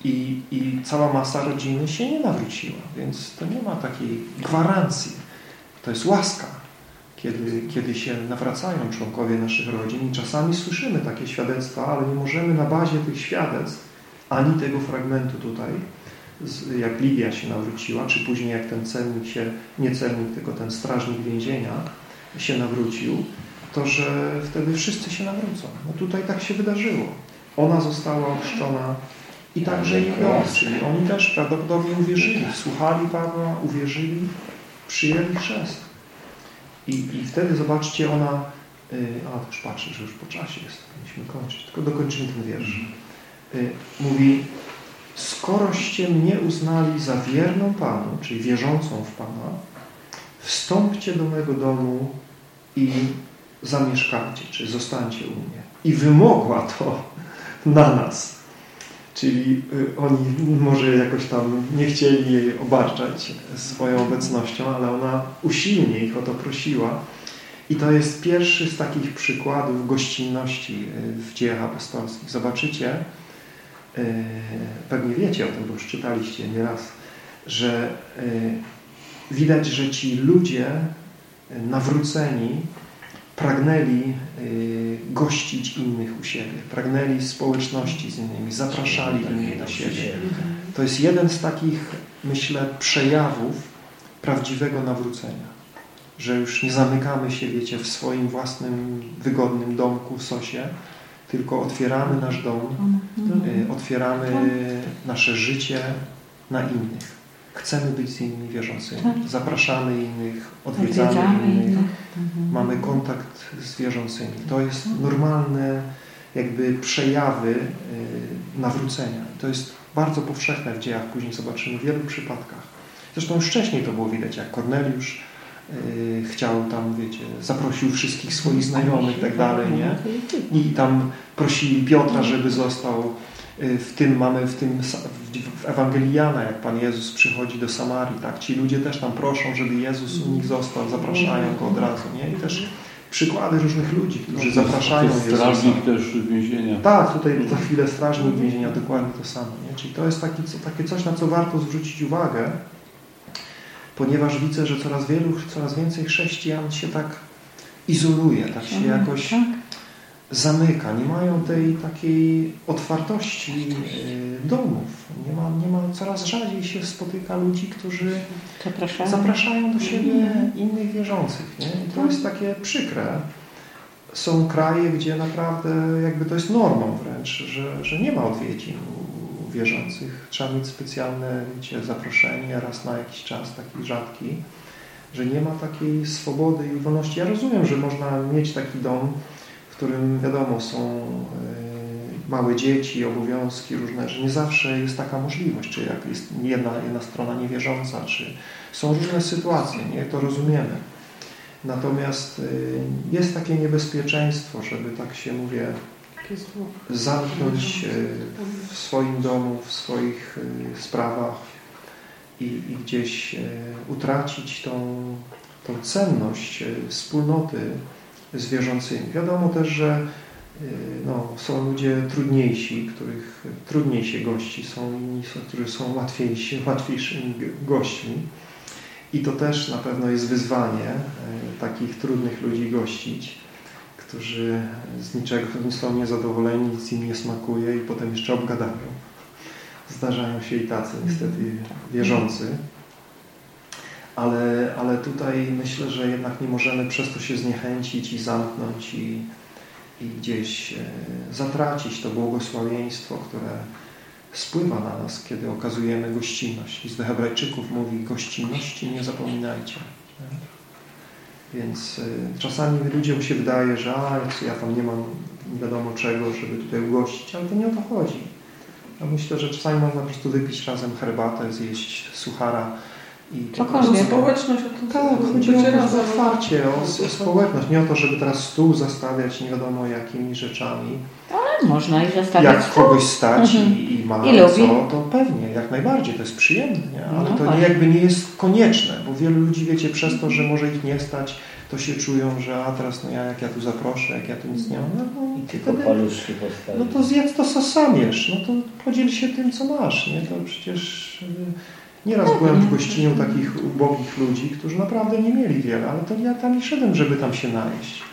I, I cała masa rodziny się nie nawróciła. Więc to nie ma takiej gwarancji. To jest łaska kiedy, kiedy się nawracają członkowie naszych rodzin i czasami słyszymy takie świadectwa, ale nie możemy na bazie tych świadectw ani tego fragmentu tutaj, jak Lidia się nawróciła, czy później jak ten celnik się, nie celnik, tylko ten strażnik więzienia się nawrócił, to że wtedy wszyscy się nawrócą. No tutaj tak się wydarzyło. Ona została ochrzczona i także i on, czyli oni też prawdopodobnie uwierzyli, słuchali Pawła, uwierzyli, przyjęli chrzest. I, I wtedy zobaczcie, ona, yy, a już patrzę, że już po czasie jest, powinniśmy kończyć, tylko dokończymy ten wiersz. Yy, mówi, skoroście mnie uznali za wierną Panu, czyli wierzącą w Pana, wstąpcie do mego domu i zamieszkajcie, czy zostańcie u mnie. I wymogła to na nas. Czyli y, oni może jakoś tam nie chcieli jej obarczać swoją obecnością, ale ona usilnie ich o to prosiła. I to jest pierwszy z takich przykładów gościnności y, w dziejach apostolskich. Zobaczycie, pewnie wiecie o tym, bo już czytaliście nieraz, że widać, że ci ludzie nawróceni pragnęli gościć innych u siebie, pragnęli społeczności z innymi, zapraszali innych do siebie. To jest jeden z takich, myślę, przejawów prawdziwego nawrócenia. Że już nie zamykamy się, wiecie, w swoim własnym, wygodnym domku w sosie, tylko otwieramy nasz dom, y, otwieramy nasze życie na innych. Chcemy być z innymi wierzącymi. Tak. Zapraszamy innych, odwiedzamy, innych, tak. mhm. mamy kontakt z wierzącymi. To jest tak. normalne jakby przejawy y, nawrócenia. To jest bardzo powszechne w dziejach, później zobaczymy w wielu przypadkach. Zresztą już wcześniej to było widać, jak Korneliusz chciał tam, wiecie, zaprosił wszystkich swoich znajomych i tak dalej, nie? I tam prosili Piotra, żeby został Y, w tym mamy w tym w Ewangelii Jana, jak Pan Jezus przychodzi do Samarii, tak? Ci ludzie też tam proszą, żeby Jezus u nich został, zapraszają Go od razu, nie? I też przykłady różnych ludzi, którzy no, zapraszają Jezusa. Strażnik też więzienia. Tak, tutaj za chwilę strażnik więzienia, dokładnie to samo, nie? Czyli to jest taki, takie coś, na co warto zwrócić uwagę, ponieważ widzę, że coraz wielu, coraz więcej chrześcijan się tak izoluje, tak się mhm, jakoś tak zamyka, nie mają tej takiej otwartości y, domów. Nie ma, nie ma, coraz rzadziej się spotyka ludzi, którzy zapraszają, zapraszają do siebie mhm. innych wierzących. Nie? I to jest takie przykre. Są kraje, gdzie naprawdę jakby to jest normą wręcz, że, że nie ma odwiedzin wierzących. Trzeba mieć specjalne wiecie, zaproszenie raz na jakiś czas, taki rzadki, że nie ma takiej swobody i wolności. Ja rozumiem, że można mieć taki dom, którym wiadomo są e, małe dzieci, obowiązki różne, że nie zawsze jest taka możliwość, czy jak jest jedna, jedna strona niewierząca, czy są różne sytuacje, nie? To rozumiemy. Natomiast e, jest takie niebezpieczeństwo, żeby tak się mówię, zamknąć e, w swoim domu, w swoich sprawach i, i gdzieś utracić tą tą cenność e, wspólnoty z wierzącymi. Wiadomo też, że e, no, są ludzie trudniejsi, których trudniej się gości, są inni, którzy są łatwiejsi, łatwiejszymi gośćmi. I to też na pewno jest wyzwanie e, takich trudnych ludzi gościć, którzy z niczego są niezadowoleni, nic im nie smakuje i potem jeszcze obgadają. Zdarzają się i tacy niestety wierzący. Ale, ale tutaj myślę, że jednak nie możemy przez to się zniechęcić i zamknąć i, i gdzieś e, zatracić to błogosławieństwo, które spływa na nas, kiedy okazujemy gościnność. List do Hebrajczyków mówi, gościnności nie zapominajcie. Więc y, czasami ludziom się wydaje, że a, ja tam nie mam nie wiadomo czego, żeby tutaj ugościć, ale to nie o to chodzi. Ja myślę, że czasami można po prostu wypić razem herbatę, zjeść suchara i Cokolwiek. Społeczność o tym tak, chodzi o otwarcie, o, o społeczność. Nie o to, żeby teraz stół zastawiać nie wiadomo jakimi rzeczami. Ale można i zastawiać Jak kogoś stać Mhm. i, i ma I lubi. co, to pewnie, jak najbardziej, to jest przyjemne, nie? ale No to nie, właśnie. jakby nie jest konieczne, bo wielu ludzi, wiecie, przez to, że może ich nie stać, to się czują, że a teraz no ja, jak ja tu zaproszę, jak ja tu nic nie mam, no, no, I tylko wtedy, paluszki postawić. no to zjedz to, co sam jesz, no to podziel się tym, co masz, nie? To przecież y, nieraz byłem w gościniu takich ubogich ludzi, którzy naprawdę nie mieli wiele, ale to ja tam nie szedłem, żeby tam się najeść.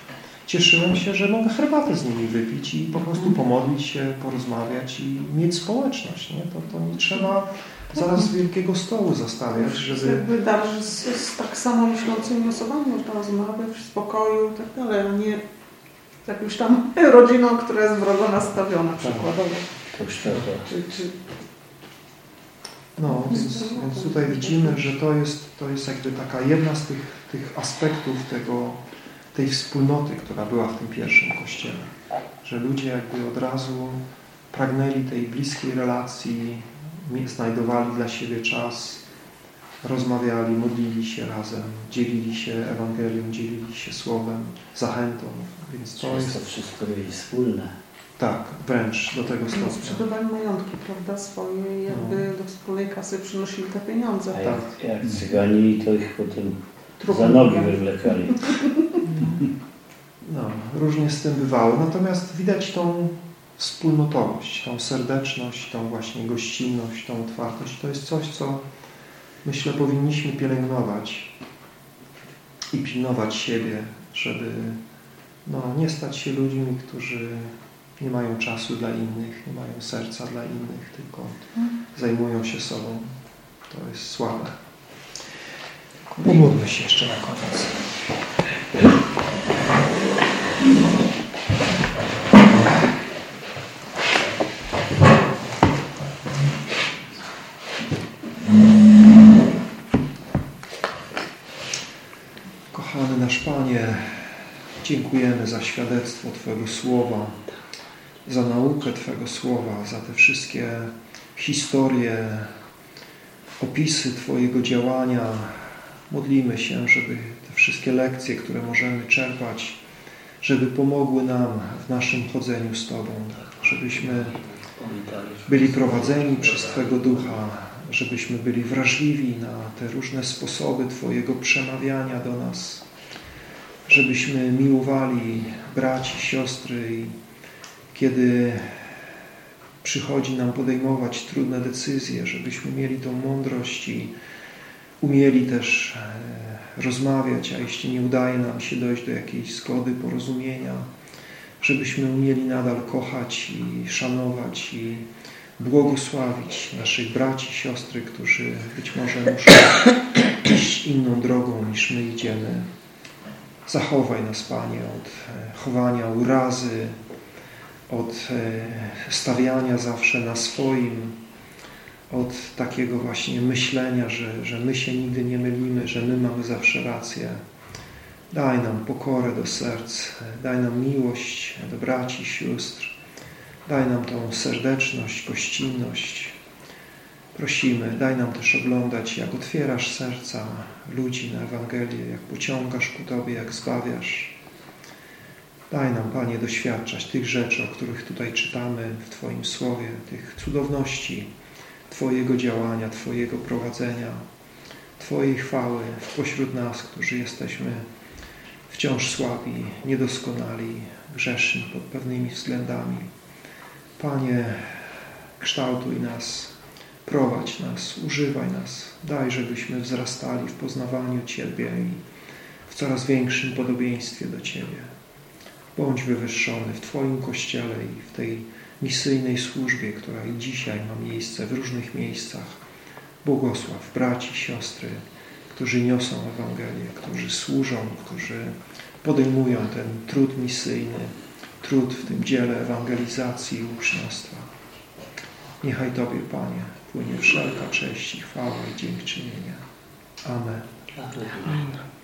Cieszyłem się, że mogę herbatę z nimi wypić i po prostu pomodlić się, porozmawiać i mieć społeczność, nie? To, to nie trzeba zaraz z wielkiego stołu zastawiać, żeby... Jakby z, z tak samo myślącymi osobami można rozmawiać w spokoju i tak dalej, a nie z jakąś tam *laughs* rodziną, która jest wrogo nastawiona przykładowo. To szczerze. Czy, czy No, więc, więc tutaj widzimy, że to jest, to jest jakby taka jedna z tych, tych aspektów tego, tej wspólnoty, która była w tym pierwszym kościele. Że ludzie jakby od razu pragnęli tej bliskiej relacji, znajdowali dla siebie czas, rozmawiali, modlili się razem, dzielili się Ewangelią, dzielili się Słowem, zachętą. Więc to To jest to jest wszystko mieli wspólne. Tak, wręcz do tego stopnia. sprzedawali majątki, prawda, swoje i jakby do wspólnej kasy przynosili te pieniądze. A Tak. jak, cyganili, to ich potem Trudno za nogi wywlekali. No, różnie z tym bywało. Natomiast widać tą wspólnotowość, tą serdeczność, tą właśnie gościnność, tą otwartość. To jest coś, co myślę powinniśmy pielęgnować i pilnować siebie, żeby no, nie stać się ludźmi, którzy nie mają czasu dla innych, nie mają serca dla innych, tylko zajmują się sobą. To jest słabe. Pomódlmy się jeszcze na koniec. Kochany nasz Panie, dziękujemy za świadectwo Twojego Słowa, za naukę Twojego Słowa, za te wszystkie historie, opisy Twojego działania. Modlimy się, żeby te wszystkie lekcje, które możemy czerpać, żeby pomogły nam w naszym chodzeniu z Tobą, żebyśmy byli prowadzeni przez Twego Ducha, żebyśmy byli wrażliwi na te różne sposoby Twojego przemawiania do nas, żebyśmy miłowali braci, siostry i kiedy przychodzi nam podejmować trudne decyzje, żebyśmy mieli tą mądrość i umieli też e, rozmawiać, a jeśli nie udaje nam się dojść do jakiejś zgody, porozumienia, żebyśmy umieli nadal kochać i szanować i błogosławić naszych braci, siostry, którzy być może muszą iść inną drogą niż my idziemy. Zachowaj nas, Panie, od e, chowania urazy, od e, stawiania zawsze na swoim, od takiego właśnie myślenia, że, że my się nigdy nie mylimy, że my mamy zawsze rację. Daj nam pokorę do serc, daj nam miłość do braci, sióstr, daj nam tą serdeczność, gościnność. Prosimy, daj nam też oglądać, jak otwierasz serca ludzi na Ewangelię, jak pociągasz ku Tobie, jak zbawiasz. Daj nam, Panie, doświadczać tych rzeczy, o których tutaj czytamy w Twoim Słowie, tych cudowności Twojego działania, Twojego prowadzenia. Twojej chwały pośród nas, którzy jesteśmy wciąż słabi, niedoskonali, grzeszni pod pewnymi względami. Panie, kształtuj nas, prowadź nas, używaj nas. Daj, żebyśmy wzrastali w poznawaniu Ciebie i w coraz większym podobieństwie do Ciebie. Bądź wywyższony w Twoim Kościele i w tej misyjnej służbie, która i dzisiaj ma miejsce w różnych miejscach. Błogosław braci, siostry, którzy niosą Ewangelię, którzy służą, którzy podejmują ten trud misyjny, trud w tym dziele ewangelizacji i uczniostwa. Niechaj Tobie, Panie, płynie wszelka cześć i chwała i dziękczynienia. Amen. Amen.